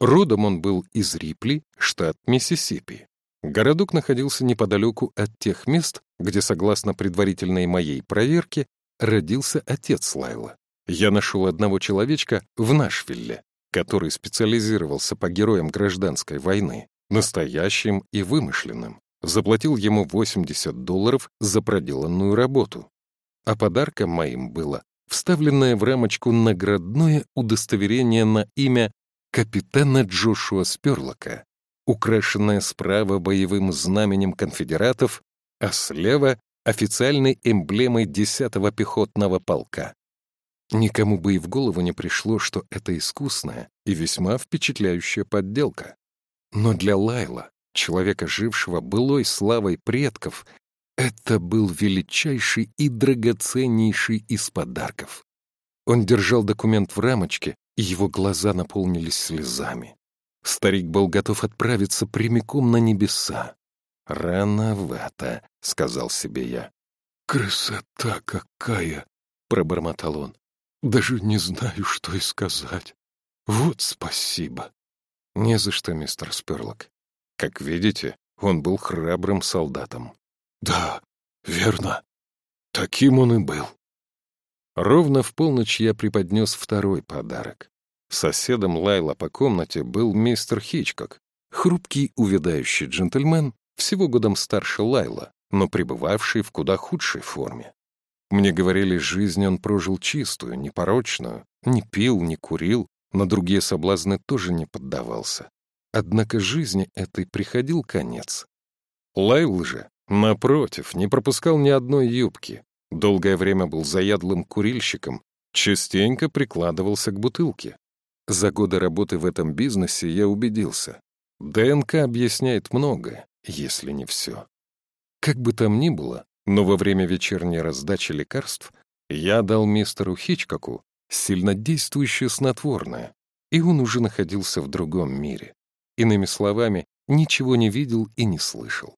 Родом он был из Рипли, штат Миссисипи. Городок находился неподалеку от тех мест, где, согласно предварительной моей проверке, родился отец Лайла. Я нашел одного человечка в Нашвилле, который специализировался по героям гражданской войны, настоящим и вымышленным. Заплатил ему 80 долларов за проделанную работу. А подарком моим было вставленное в рамочку наградное удостоверение на имя капитана Джошуа Сперлока, украшенное справа боевым знаменем конфедератов, а слева — официальной эмблемой 10-го пехотного полка. Никому бы и в голову не пришло, что это искусная и весьма впечатляющая подделка. Но для Лайла, человека, жившего былой славой предков, это был величайший и драгоценнейший из подарков. Он держал документ в рамочке, и его глаза наполнились слезами. Старик был готов отправиться прямиком на небеса. «Рановато», — сказал себе я. «Красота какая!» — пробормотал он. «Даже не знаю, что и сказать. Вот спасибо». «Не за что, мистер Сперлок. Как видите, он был храбрым солдатом. Да, верно. Таким он и был. Ровно в полночь я преподнес второй подарок. Соседом Лайла по комнате был мистер Хичкок, хрупкий, увядающий джентльмен, всего годом старше Лайла, но пребывавший в куда худшей форме. Мне говорили, жизнь он прожил чистую, непорочную, не пил, не курил, на другие соблазны тоже не поддавался. Однако жизни этой приходил конец. Лайл же Напротив, не пропускал ни одной юбки. Долгое время был заядлым курильщиком, частенько прикладывался к бутылке. За годы работы в этом бизнесе я убедился. ДНК объясняет многое, если не все. Как бы там ни было, но во время вечерней раздачи лекарств я дал мистеру Хичкоку сильнодействующее снотворное, и он уже находился в другом мире. Иными словами, ничего не видел и не слышал.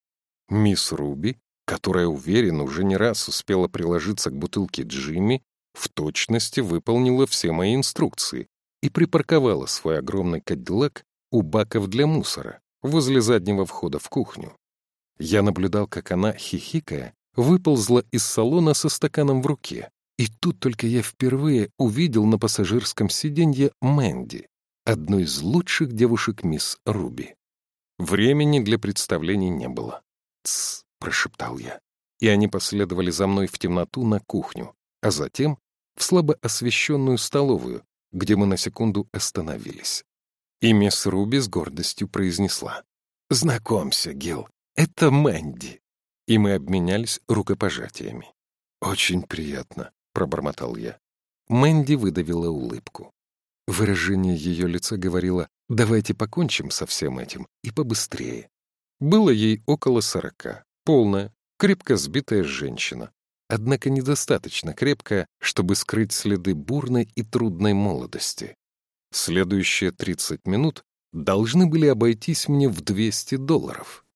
Мисс Руби, которая, уверен, уже не раз успела приложиться к бутылке Джимми, в точности выполнила все мои инструкции и припарковала свой огромный кадиллак у баков для мусора возле заднего входа в кухню. Я наблюдал, как она, хихикая, выползла из салона со стаканом в руке. И тут только я впервые увидел на пассажирском сиденье Мэнди, одну из лучших девушек мисс Руби. Времени для представлений не было. «Тсс», — прошептал я. И они последовали за мной в темноту на кухню, а затем в слабо освещенную столовую, где мы на секунду остановились. И мисс Руби с гордостью произнесла. «Знакомься, Гил, это Мэнди». И мы обменялись рукопожатиями. «Очень приятно», пробормотал я. Мэнди выдавила улыбку. Выражение ее лица говорило «давайте покончим со всем этим и побыстрее». Было ей около сорока, полная, крепко сбитая женщина, однако недостаточно крепкая, чтобы скрыть следы бурной и трудной молодости. Следующие 30 минут должны были обойтись мне в 200 долларов.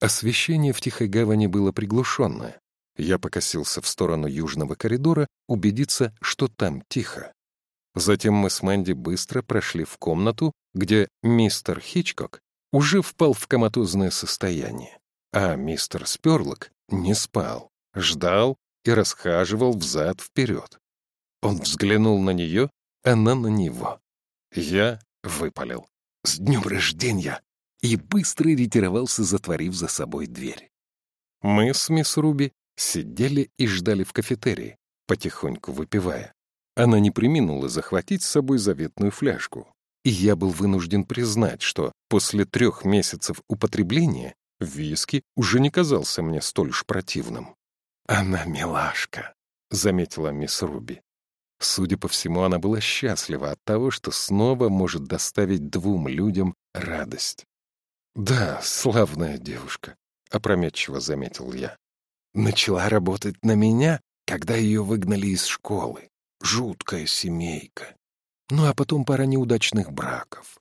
Освещение в Тихой Гавани было приглушенное. Я покосился в сторону южного коридора, убедиться, что там тихо. Затем мы с Мэнди быстро прошли в комнату, где мистер Хичкок уже впал в коматозное состояние, а мистер Сперлок не спал, ждал и расхаживал взад-вперед. Он взглянул на нее, она на него. Я выпалил. «С днем рождения!» и быстро ретировался, затворив за собой дверь. Мы с мисс Руби сидели и ждали в кафетерии, потихоньку выпивая. Она не приминула захватить с собой заветную фляжку. И я был вынужден признать, что после трех месяцев употребления виски уже не казался мне столь уж противным. «Она милашка», — заметила мисс Руби. Судя по всему, она была счастлива от того, что снова может доставить двум людям радость. «Да, славная девушка», — опрометчиво заметил я. «Начала работать на меня, когда ее выгнали из школы. Жуткая семейка. Ну а потом пара неудачных браков.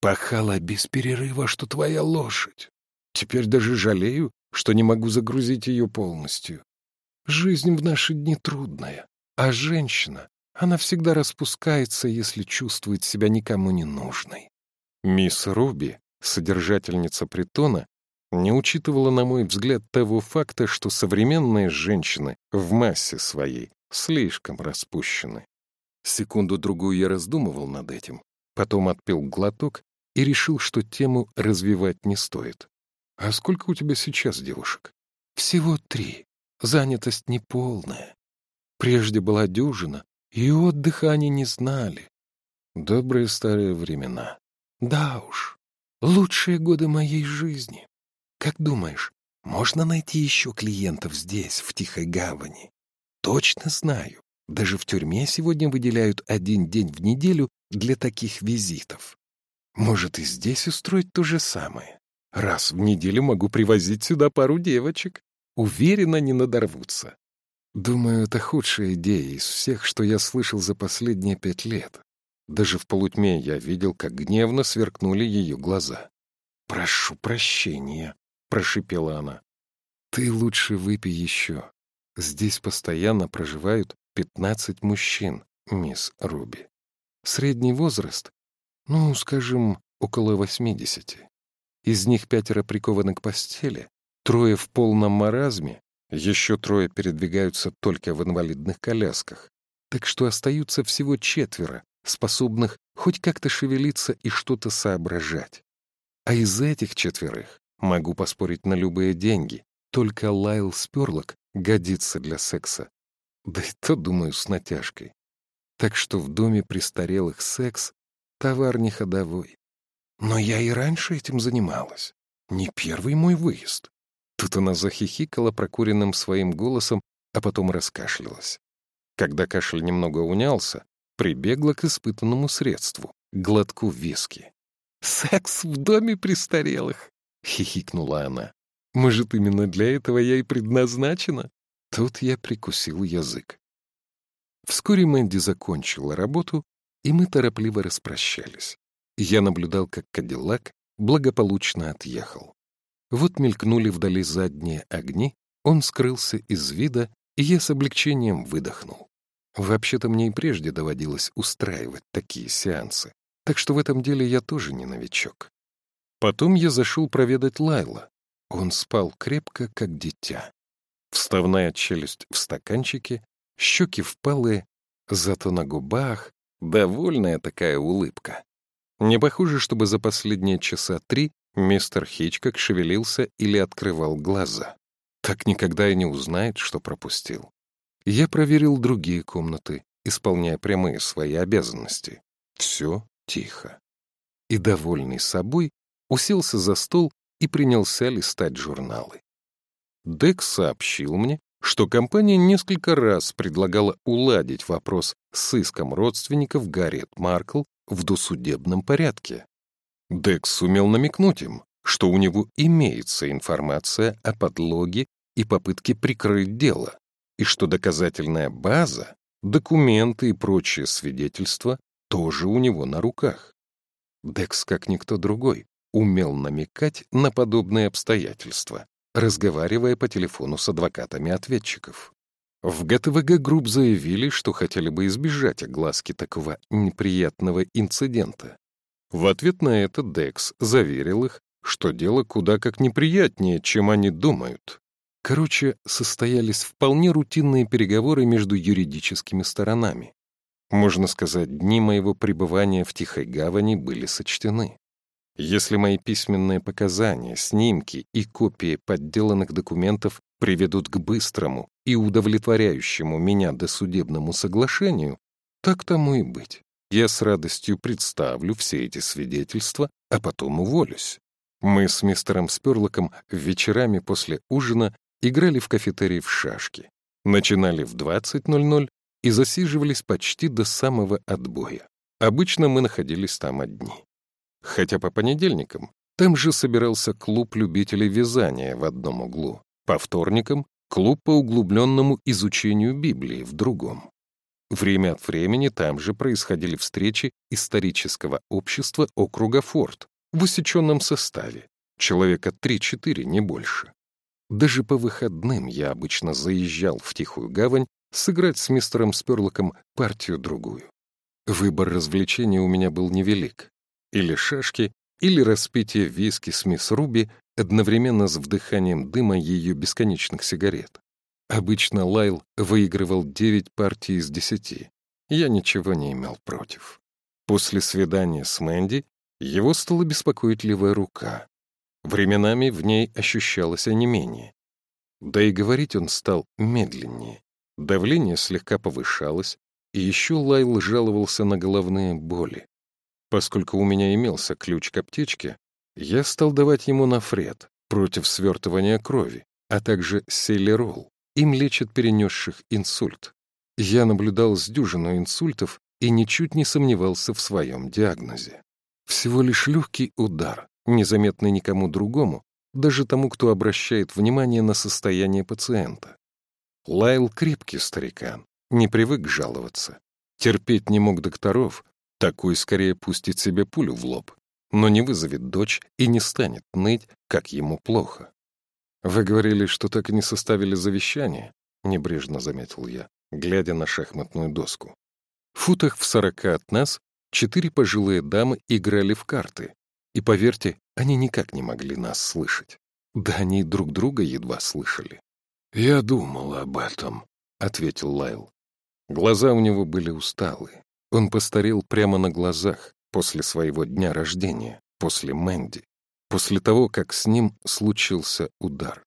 Пахала без перерыва, что твоя лошадь. Теперь даже жалею, что не могу загрузить ее полностью. Жизнь в наши дни трудная, а женщина, она всегда распускается, если чувствует себя никому не нужной. Мисс Руби, содержательница притона, не учитывала, на мой взгляд, того факта, что современные женщины в массе своей слишком распущены. Секунду-другую я раздумывал над этим, потом отпил глоток и решил, что тему развивать не стоит. «А сколько у тебя сейчас девушек?» «Всего три. Занятость неполная. Прежде была дюжина, и отдыха они не знали. Добрые старые времена. Да уж, лучшие годы моей жизни. Как думаешь, можно найти еще клиентов здесь, в Тихой Гавани? Точно знаю. Даже в тюрьме сегодня выделяют один день в неделю для таких визитов. Может, и здесь устроить то же самое. Раз в неделю могу привозить сюда пару девочек. Уверенно не надорвутся. Думаю, это худшая идея из всех, что я слышал за последние пять лет. Даже в полутьме я видел, как гневно сверкнули ее глаза. «Прошу прощения», — прошипела она. «Ты лучше выпей еще. Здесь постоянно проживают пятнадцать мужчин, мисс Руби. Средний возраст, ну, скажем, около восьмидесяти. Из них пятеро прикованы к постели, трое в полном маразме, еще трое передвигаются только в инвалидных колясках. Так что остаются всего четверо, способных хоть как-то шевелиться и что-то соображать. А из этих четверых могу поспорить на любые деньги. Только Лайл Сперлок годится для секса. Да и то, думаю, с натяжкой. Так что в доме престарелых секс — товар не ходовой. Но я и раньше этим занималась. Не первый мой выезд. Тут она захихикала прокуренным своим голосом, а потом раскашлялась. Когда кашель немного унялся, прибегла к испытанному средству — глотку виски. «Секс в доме престарелых!» — хихикнула она. Может, именно для этого я и предназначена? Тут я прикусил язык. Вскоре Мэнди закончила работу, и мы торопливо распрощались. Я наблюдал, как Кадиллак благополучно отъехал. Вот мелькнули вдали задние огни, он скрылся из вида, и я с облегчением выдохнул. Вообще-то мне и прежде доводилось устраивать такие сеансы, так что в этом деле я тоже не новичок. Потом я зашел проведать Лайла, он спал крепко, как дитя. Вставная челюсть в стаканчике, щеки впалые, зато на губах довольная такая улыбка. Не похоже, чтобы за последние часа три мистер Хичкок шевелился или открывал глаза. Так никогда и не узнает, что пропустил. Я проверил другие комнаты, исполняя прямые свои обязанности. Все тихо. И, довольный собой, уселся за стол и принялся листать журналы. Дек сообщил мне, что компания несколько раз предлагала уладить вопрос с иском родственников Гарриет Маркл в досудебном порядке. Декс сумел намекнуть им, что у него имеется информация о подлоге и попытке прикрыть дело, и что доказательная база, документы и прочие свидетельства тоже у него на руках. Декс, как никто другой, умел намекать на подобные обстоятельства, разговаривая по телефону с адвокатами ответчиков. В ГТВГ Групп заявили, что хотели бы избежать огласки такого неприятного инцидента. В ответ на это Декс заверил их, что дело куда как неприятнее, чем они думают. Короче, состоялись вполне рутинные переговоры между юридическими сторонами. Можно сказать, дни моего пребывания в Тихой Гавани были сочтены. Если мои письменные показания, снимки и копии подделанных документов приведут к быстрому и удовлетворяющему меня досудебному соглашению, так тому и быть. Я с радостью представлю все эти свидетельства, а потом уволюсь. Мы с мистером Сперлоком вечерами после ужина играли в кафетерии в шашки, начинали в 20.00 и засиживались почти до самого отбоя. Обычно мы находились там одни. Хотя по понедельникам там же собирался клуб любителей вязания в одном углу, по вторникам — клуб по углубленному изучению Библии в другом. Время от времени там же происходили встречи исторического общества округа Форт в усеченном составе, человека 3-4, не больше. Даже по выходным я обычно заезжал в Тихую гавань сыграть с мистером Сперлоком партию-другую. Выбор развлечений у меня был невелик. Или шашки, или распитие виски с мисс Руби одновременно с вдыханием дыма ее бесконечных сигарет. Обычно Лайл выигрывал девять партий из десяти. Я ничего не имел против. После свидания с Мэнди его стала беспокоить левая рука. Временами в ней ощущалось онемение. Да и говорить он стал медленнее. Давление слегка повышалось, и еще Лайл жаловался на головные боли. Поскольку у меня имелся ключ к аптечке, я стал давать ему нафред против свертывания крови, а также селерол. Им лечат перенесших инсульт. Я наблюдал с дюжину инсультов и ничуть не сомневался в своем диагнозе. Всего лишь легкий удар, незаметный никому другому, даже тому, кто обращает внимание на состояние пациента. Лайл крепкий старикан, не привык жаловаться. Терпеть не мог докторов, такой скорее пустит себе пулю в лоб, но не вызовет дочь и не станет ныть, как ему плохо. «Вы говорили, что так и не составили завещание», — небрежно заметил я, глядя на шахматную доску. В футах в сорока от нас четыре пожилые дамы играли в карты, и, поверьте, они никак не могли нас слышать. Да они друг друга едва слышали. «Я думал об этом», — ответил Лайл. Глаза у него были усталые. Он постарел прямо на глазах после своего дня рождения, после Мэнди, после того, как с ним случился удар.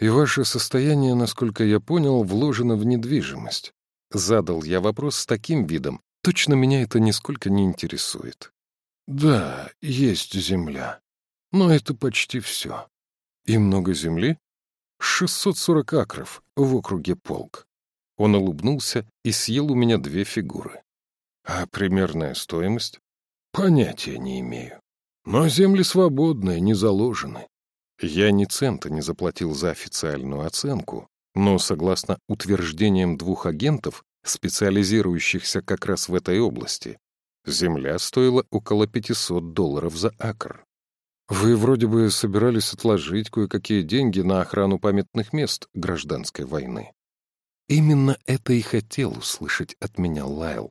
«И ваше состояние, насколько я понял, вложено в недвижимость». Задал я вопрос с таким видом, точно меня это нисколько не интересует. «Да, есть земля. Но это почти все». «И много земли?» «640 акров в округе Полк». Он улыбнулся и съел у меня две фигуры. «А примерная стоимость?» «Понятия не имею. Но земли свободные, не заложены». Я ни цента не заплатил за официальную оценку, но, согласно утверждениям двух агентов, специализирующихся как раз в этой области, Земля стоила около 500 долларов за акр. Вы вроде бы собирались отложить кое-какие деньги на охрану памятных мест гражданской войны. Именно это и хотел услышать от меня Лайл.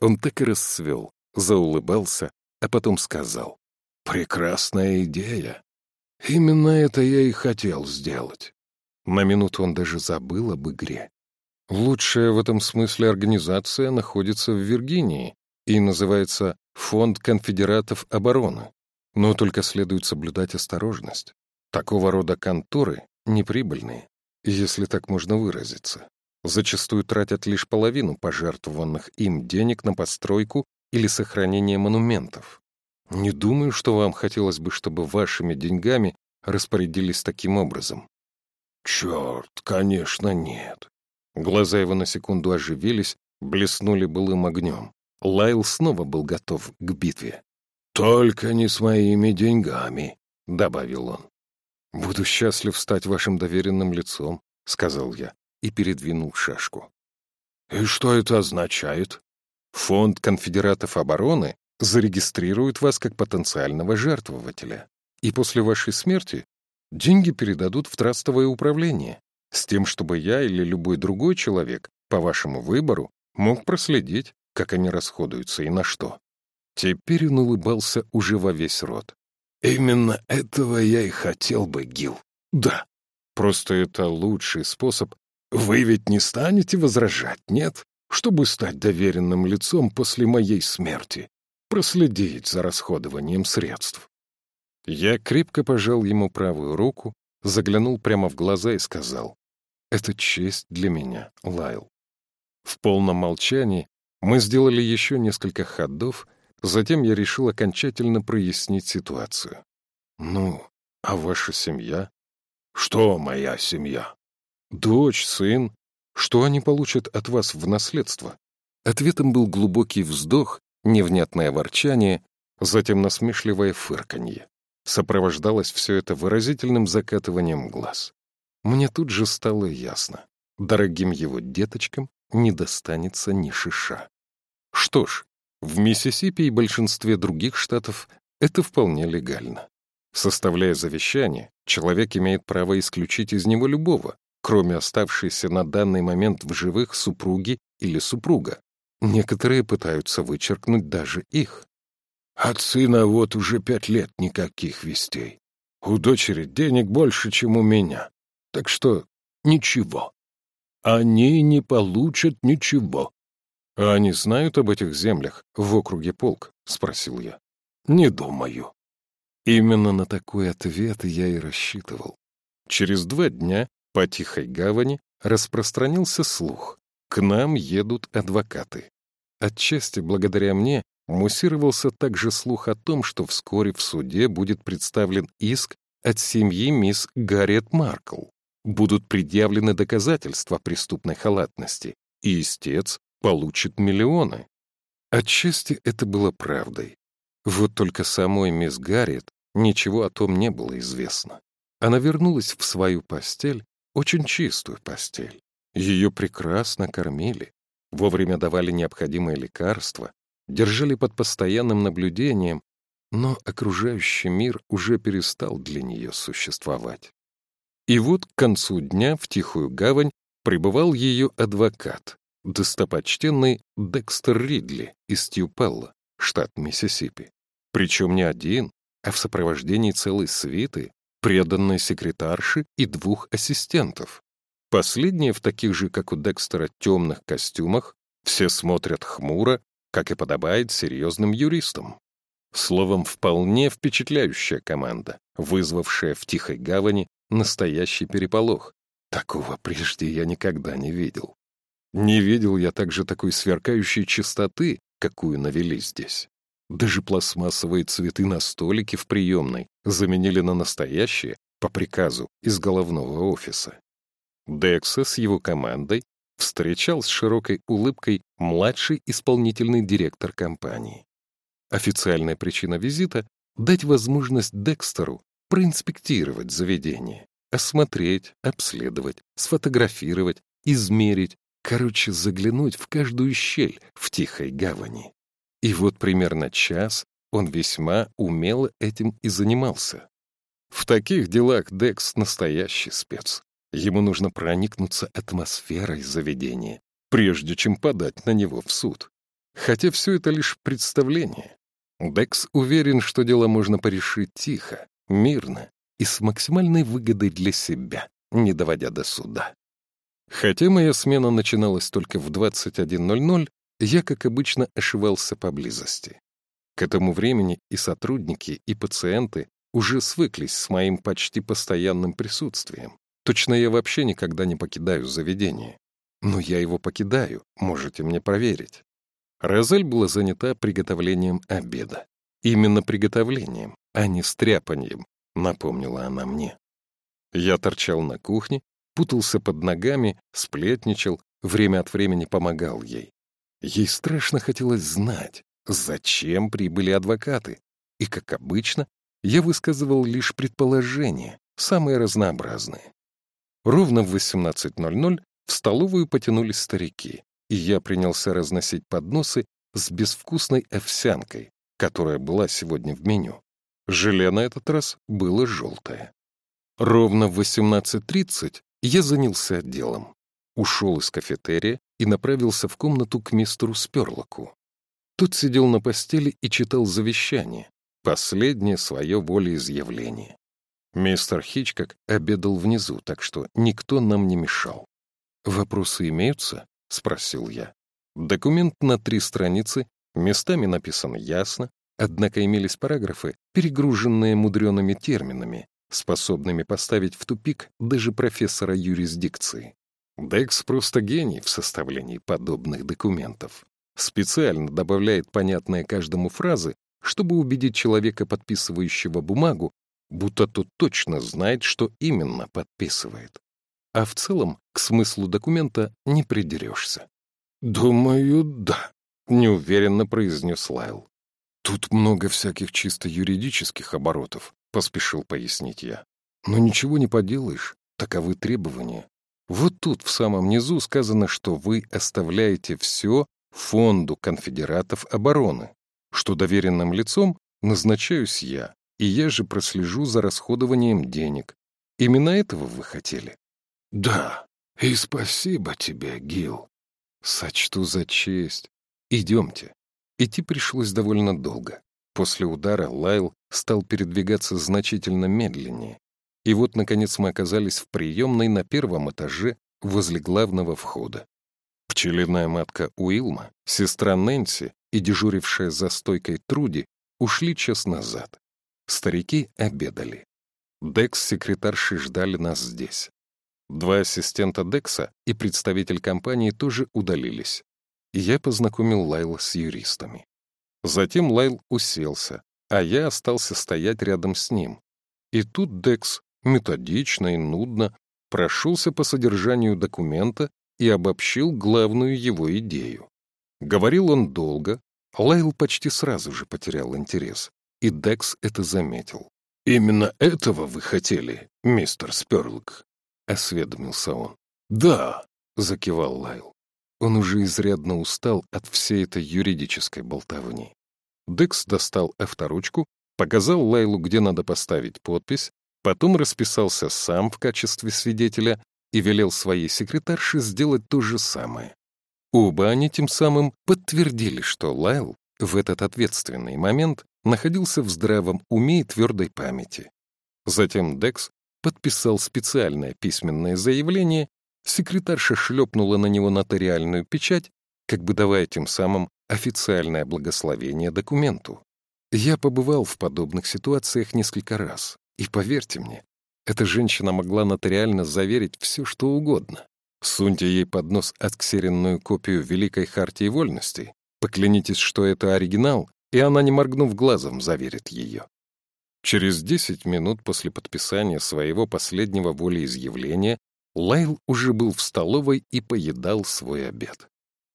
Он так и расцвел, заулыбался, а потом сказал. «Прекрасная идея. Именно это я и хотел сделать». На минуту он даже забыл об игре. Лучшая в этом смысле организация находится в Виргинии, и называется «Фонд конфедератов обороны». Но только следует соблюдать осторожность. Такого рода конторы неприбыльные, если так можно выразиться. Зачастую тратят лишь половину пожертвованных им денег на постройку или сохранение монументов. Не думаю, что вам хотелось бы, чтобы вашими деньгами распорядились таким образом. Черт, конечно, нет. Глаза его на секунду оживились, блеснули былым огнем. Лайл снова был готов к битве. «Только не с моими деньгами», — добавил он. «Буду счастлив стать вашим доверенным лицом», — сказал я и передвинул шашку. «И что это означает?» «Фонд конфедератов обороны зарегистрирует вас как потенциального жертвователя, и после вашей смерти деньги передадут в трастовое управление, с тем, чтобы я или любой другой человек, по вашему выбору, мог проследить, как они расходуются и на что». Теперь он улыбался уже во весь рот. «Именно этого я и хотел бы, Гил. Да. Просто это лучший способ вы ведь не станете возражать, нет? Чтобы стать доверенным лицом после моей смерти, проследить за расходованием средств. Я крепко пожал ему правую руку, заглянул прямо в глаза и сказал, «Это честь для меня, Лайл». В полном молчании мы сделали еще несколько ходов, затем я решил окончательно прояснить ситуацию. «Ну, а ваша семья?» «Что моя семья?» Дочь, сын. Что они получат от вас в наследство? Ответом был глубокий вздох, невнятное ворчание, затем насмешливое фырканье. Сопровождалось все это выразительным закатыванием глаз. Мне тут же стало ясно. Дорогим его деточкам не достанется ни шиша. Что ж, в Миссисипи и большинстве других штатов это вполне легально. Составляя завещание, человек имеет право исключить из него любого, кроме оставшейся на данный момент в живых супруги или супруга. Некоторые пытаются вычеркнуть даже их. От сына вот уже пять лет никаких вестей. У дочери денег больше, чем у меня. Так что ничего. Они не получат ничего. — А они знают об этих землях в округе Полк? — спросил я. — Не думаю. Именно на такой ответ я и рассчитывал. Через два дня по Тихой гавани распространился слух. К нам едут адвокаты. Отчасти благодаря мне муссировался также слух о том, что вскоре в суде будет представлен иск от семьи мисс Гарриет Маркл. Будут предъявлены доказательства преступной халатности, и истец получит миллионы. Отчасти это было правдой. Вот только самой мисс Гарриет ничего о том не было известно. Она вернулась в свою постель очень чистую постель. Ее прекрасно кормили, вовремя давали необходимые лекарства, держали под постоянным наблюдением, но окружающий мир уже перестал для нее существовать. И вот к концу дня в Тихую гавань прибывал ее адвокат, достопочтенный Декстер Ридли из Тьюпелла, штат Миссисипи. Причем не один, а в сопровождении целой свиты преданной секретарши и двух ассистентов. Последние в таких же, как у Декстера, темных костюмах, все смотрят хмуро, как и подобает серьезным юристам. Словом, вполне впечатляющая команда, вызвавшая в Тихой гавани настоящий переполох. Такого прежде я никогда не видел. Не видел я также такой сверкающей чистоты, какую навели здесь. Даже пластмассовые цветы на столике в приемной заменили на настоящие по приказу из головного офиса. Декса с его командой встречал с широкой улыбкой младший исполнительный директор компании. Официальная причина визита — дать возможность Декстеру проинспектировать заведение, осмотреть, обследовать, сфотографировать, измерить, короче, заглянуть в каждую щель в тихой гавани. И вот примерно час он весьма умело этим и занимался. В таких делах Декс — настоящий спец. Ему нужно проникнуться атмосферой заведения, прежде чем подать на него в суд. Хотя все это лишь представление. Декс уверен, что дело можно порешить тихо, мирно и с максимальной выгодой для себя, не доводя до суда. Хотя моя смена начиналась только в 21.00, я, как обычно, ошивался поблизости. К этому времени и сотрудники, и пациенты уже свыклись с моим почти постоянным присутствием. Точно я вообще никогда не покидаю заведение. Но я его покидаю, можете мне проверить. Розель была занята приготовлением обеда. Именно приготовлением, а не стряпанием, напомнила она мне. Я торчал на кухне, путался под ногами, сплетничал, время от времени помогал ей. Ей страшно хотелось знать, зачем прибыли адвокаты, и, как обычно, я высказывал лишь предположения, самые разнообразные. Ровно в 18.00 в столовую потянулись старики, и я принялся разносить подносы с безвкусной овсянкой, которая была сегодня в меню. Желе на этот раз было желтое. Ровно в 18.30 я занялся делом. Ушел из кафетерия и направился в комнату к мистеру Сперлоку. Тот сидел на постели и читал завещание, последнее свое волеизъявление. Мистер Хичкок обедал внизу, так что никто нам не мешал. «Вопросы имеются?» — спросил я. Документ на три страницы, местами написан ясно, однако имелись параграфы, перегруженные мудреными терминами, способными поставить в тупик даже профессора юрисдикции. Декс просто гений в составлении подобных документов. Специально добавляет понятные каждому фразы, чтобы убедить человека, подписывающего бумагу, будто тот точно знает, что именно подписывает. А в целом к смыслу документа не придерешься. «Думаю, да», — неуверенно произнес Лайл. «Тут много всяких чисто юридических оборотов», — поспешил пояснить я. «Но ничего не поделаешь, таковы требования. Вот тут в самом низу сказано, что вы оставляете все фонду конфедератов обороны, что доверенным лицом назначаюсь я, и я же прослежу за расходованием денег. Именно этого вы хотели? Да, и спасибо тебе, Гил. Сочту за честь. Идемте. Идти пришлось довольно долго. После удара Лайл стал передвигаться значительно медленнее. И вот, наконец, мы оказались в приемной на первом этаже возле главного входа. Пчелиная матка Уилма, сестра Нэнси и дежурившая за стойкой Труди ушли час назад. Старики обедали. Декс с секретаршей ждали нас здесь. Два ассистента Декса и представитель компании тоже удалились. Я познакомил Лайла с юристами. Затем Лайл уселся, а я остался стоять рядом с ним. И тут Декс методично и нудно прошелся по содержанию документа и обобщил главную его идею. Говорил он долго, Лайл почти сразу же потерял интерес и Декс это заметил. «Именно этого вы хотели, мистер Сперлок?» — осведомился он. «Да», — закивал Лайл. Он уже изрядно устал от всей этой юридической болтовни. Декс достал авторучку, показал Лайлу, где надо поставить подпись, потом расписался сам в качестве свидетеля и велел своей секретарше сделать то же самое. Оба они тем самым подтвердили, что Лайл в этот ответственный момент находился в здравом уме и твердой памяти. Затем Декс подписал специальное письменное заявление, секретарша шлепнула на него нотариальную печать, как бы давая тем самым официальное благословение документу. Я побывал в подобных ситуациях несколько раз, и поверьте мне, эта женщина могла нотариально заверить все, что угодно. Суньте ей под нос отксеренную копию Великой Хартии Вольностей, поклянитесь, что это оригинал, и она, не моргнув глазом, заверит ее. Через десять минут после подписания своего последнего волеизъявления Лайл уже был в столовой и поедал свой обед.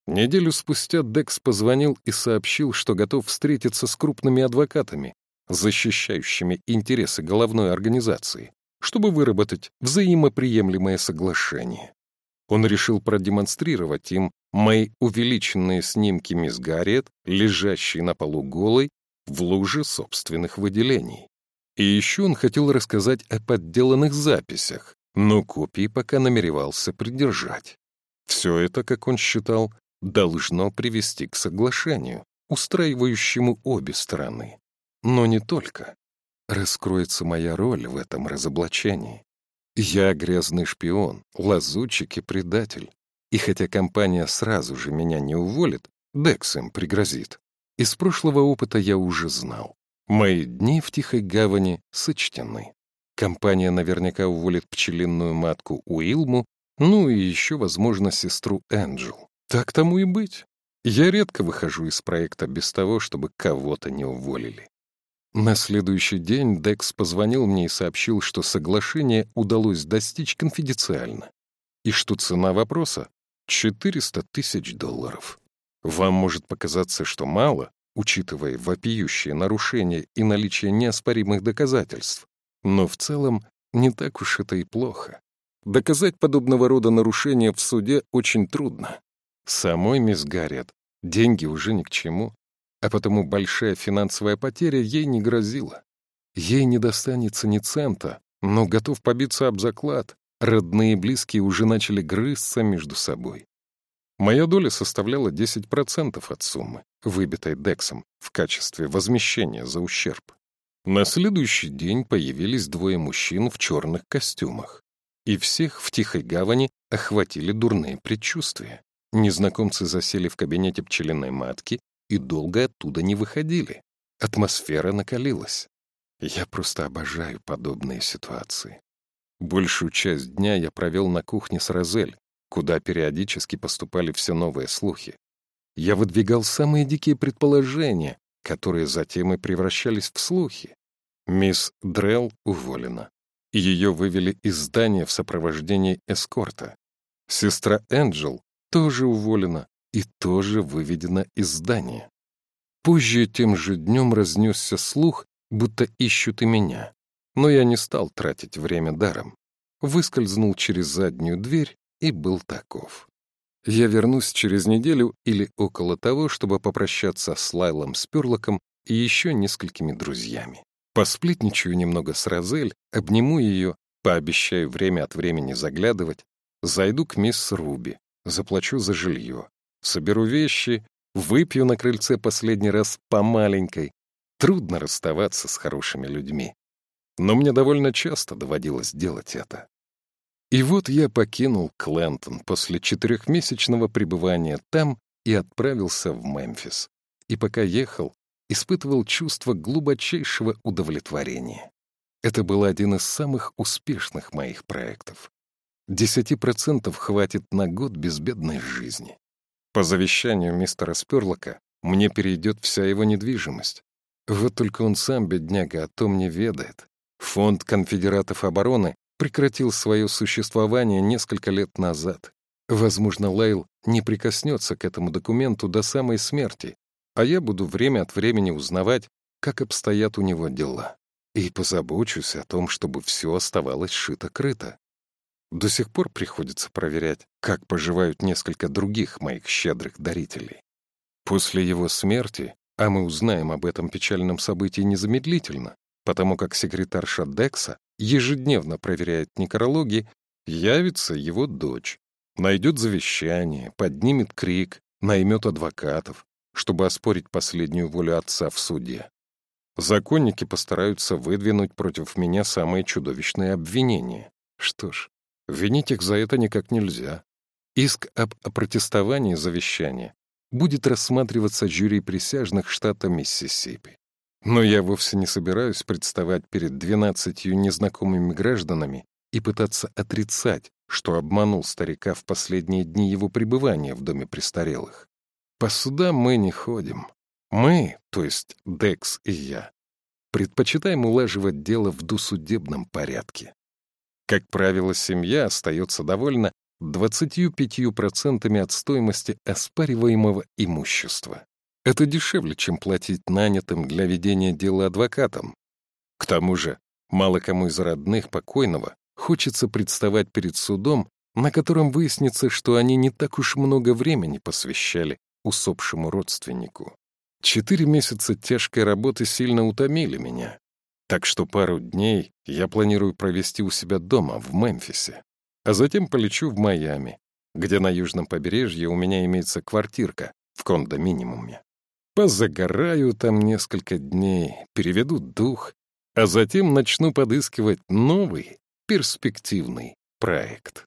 Неделю спустя Декс позвонил и сообщил, что готов встретиться с крупными адвокатами, защищающими интересы головной организации, чтобы выработать взаимоприемлемое соглашение. Он решил продемонстрировать им мои увеличенные снимки мисс Гарриет, лежащей на полу голой, в луже собственных выделений. И еще он хотел рассказать о подделанных записях, но копии пока намеревался придержать. Все это, как он считал, должно привести к соглашению, устраивающему обе стороны. Но не только. Раскроется моя роль в этом разоблачении. Я грязный шпион, лазутчик и предатель. И хотя компания сразу же меня не уволит, Декс им пригрозит. Из прошлого опыта я уже знал. Мои дни в Тихой Гавани сочтены. Компания наверняка уволит пчелиную матку Уилму, ну и еще, возможно, сестру Энджел. Так тому и быть. Я редко выхожу из проекта без того, чтобы кого-то не уволили. На следующий день Декс позвонил мне и сообщил, что соглашение удалось достичь конфиденциально. и что цена вопроса — 400 тысяч долларов. Вам может показаться, что мало, учитывая вопиющие нарушения и наличие неоспоримых доказательств, но в целом не так уж это и плохо. Доказать подобного рода нарушения в суде очень трудно. Самой мисс Гарриет деньги уже ни к чему, а потому большая финансовая потеря ей не грозила. Ей не достанется ни цента, но готов побиться об заклад. Родные и близкие уже начали грызться между собой. Моя доля составляла 10% от суммы, выбитой Дексом в качестве возмещения за ущерб. На следующий день появились двое мужчин в черных костюмах. И всех в Тихой гавани охватили дурные предчувствия. Незнакомцы засели в кабинете пчелиной матки и долго оттуда не выходили. Атмосфера накалилась. Я просто обожаю подобные ситуации. Большую часть дня я провел на кухне с Розель, куда периодически поступали все новые слухи. Я выдвигал самые дикие предположения, которые затем и превращались в слухи. Мисс Дрелл уволена. Ее вывели из здания в сопровождении эскорта. Сестра Энджел тоже уволена и тоже выведена из здания. Позже тем же днем разнесся слух, будто ищут и меня. Но я не стал тратить время даром. Выскользнул через заднюю дверь и был таков. Я вернусь через неделю или около того, чтобы попрощаться с Лайлом Спюрлоком и еще несколькими друзьями. Посплетничаю немного с Розель, обниму ее, пообещаю время от времени заглядывать, зайду к мисс Руби, заплачу за жилье, соберу вещи, выпью на крыльце последний раз по маленькой. Трудно расставаться с хорошими людьми. Но мне довольно часто доводилось делать это. И вот я покинул Клентон после четырехмесячного пребывания там и отправился в Мемфис. И пока ехал, испытывал чувство глубочайшего удовлетворения. Это был один из самых успешных моих проектов. Десяти процентов хватит на год безбедной жизни. По завещанию мистера Сперлока мне перейдет вся его недвижимость. Вот только он сам, бедняга, о том не ведает. Фонд конфедератов обороны прекратил свое существование несколько лет назад. Возможно, Лейл не прикоснется к этому документу до самой смерти, а я буду время от времени узнавать, как обстоят у него дела, и позабочусь о том, чтобы все оставалось шито-крыто. До сих пор приходится проверять, как поживают несколько других моих щедрых дарителей. После его смерти, а мы узнаем об этом печальном событии незамедлительно, потому как секретарша Декса ежедневно проверяет некрологи, явится его дочь, найдет завещание, поднимет крик, наймет адвокатов, чтобы оспорить последнюю волю отца в суде. Законники постараются выдвинуть против меня самые чудовищные обвинения. Что ж, винить их за это никак нельзя. Иск об опротестовании завещания будет рассматриваться жюри присяжных штата Миссисипи. Но я вовсе не собираюсь представать перед двенадцатью незнакомыми гражданами и пытаться отрицать, что обманул старика в последние дни его пребывания в доме престарелых. По судам мы не ходим. Мы, то есть Декс и я, предпочитаем улаживать дело в досудебном порядке. Как правило, семья остается довольна 25% от стоимости оспариваемого имущества. Это дешевле, чем платить нанятым для ведения дела адвокатам. К тому же, мало кому из родных покойного хочется представать перед судом, на котором выяснится, что они не так уж много времени посвящали усопшему родственнику. Четыре месяца тяжкой работы сильно утомили меня, так что пару дней я планирую провести у себя дома в Мемфисе, а затем полечу в Майами, где на южном побережье у меня имеется квартирка в кондоминиуме. Позагораю там несколько дней, переведу дух, а затем начну подыскивать новый, перспективный проект.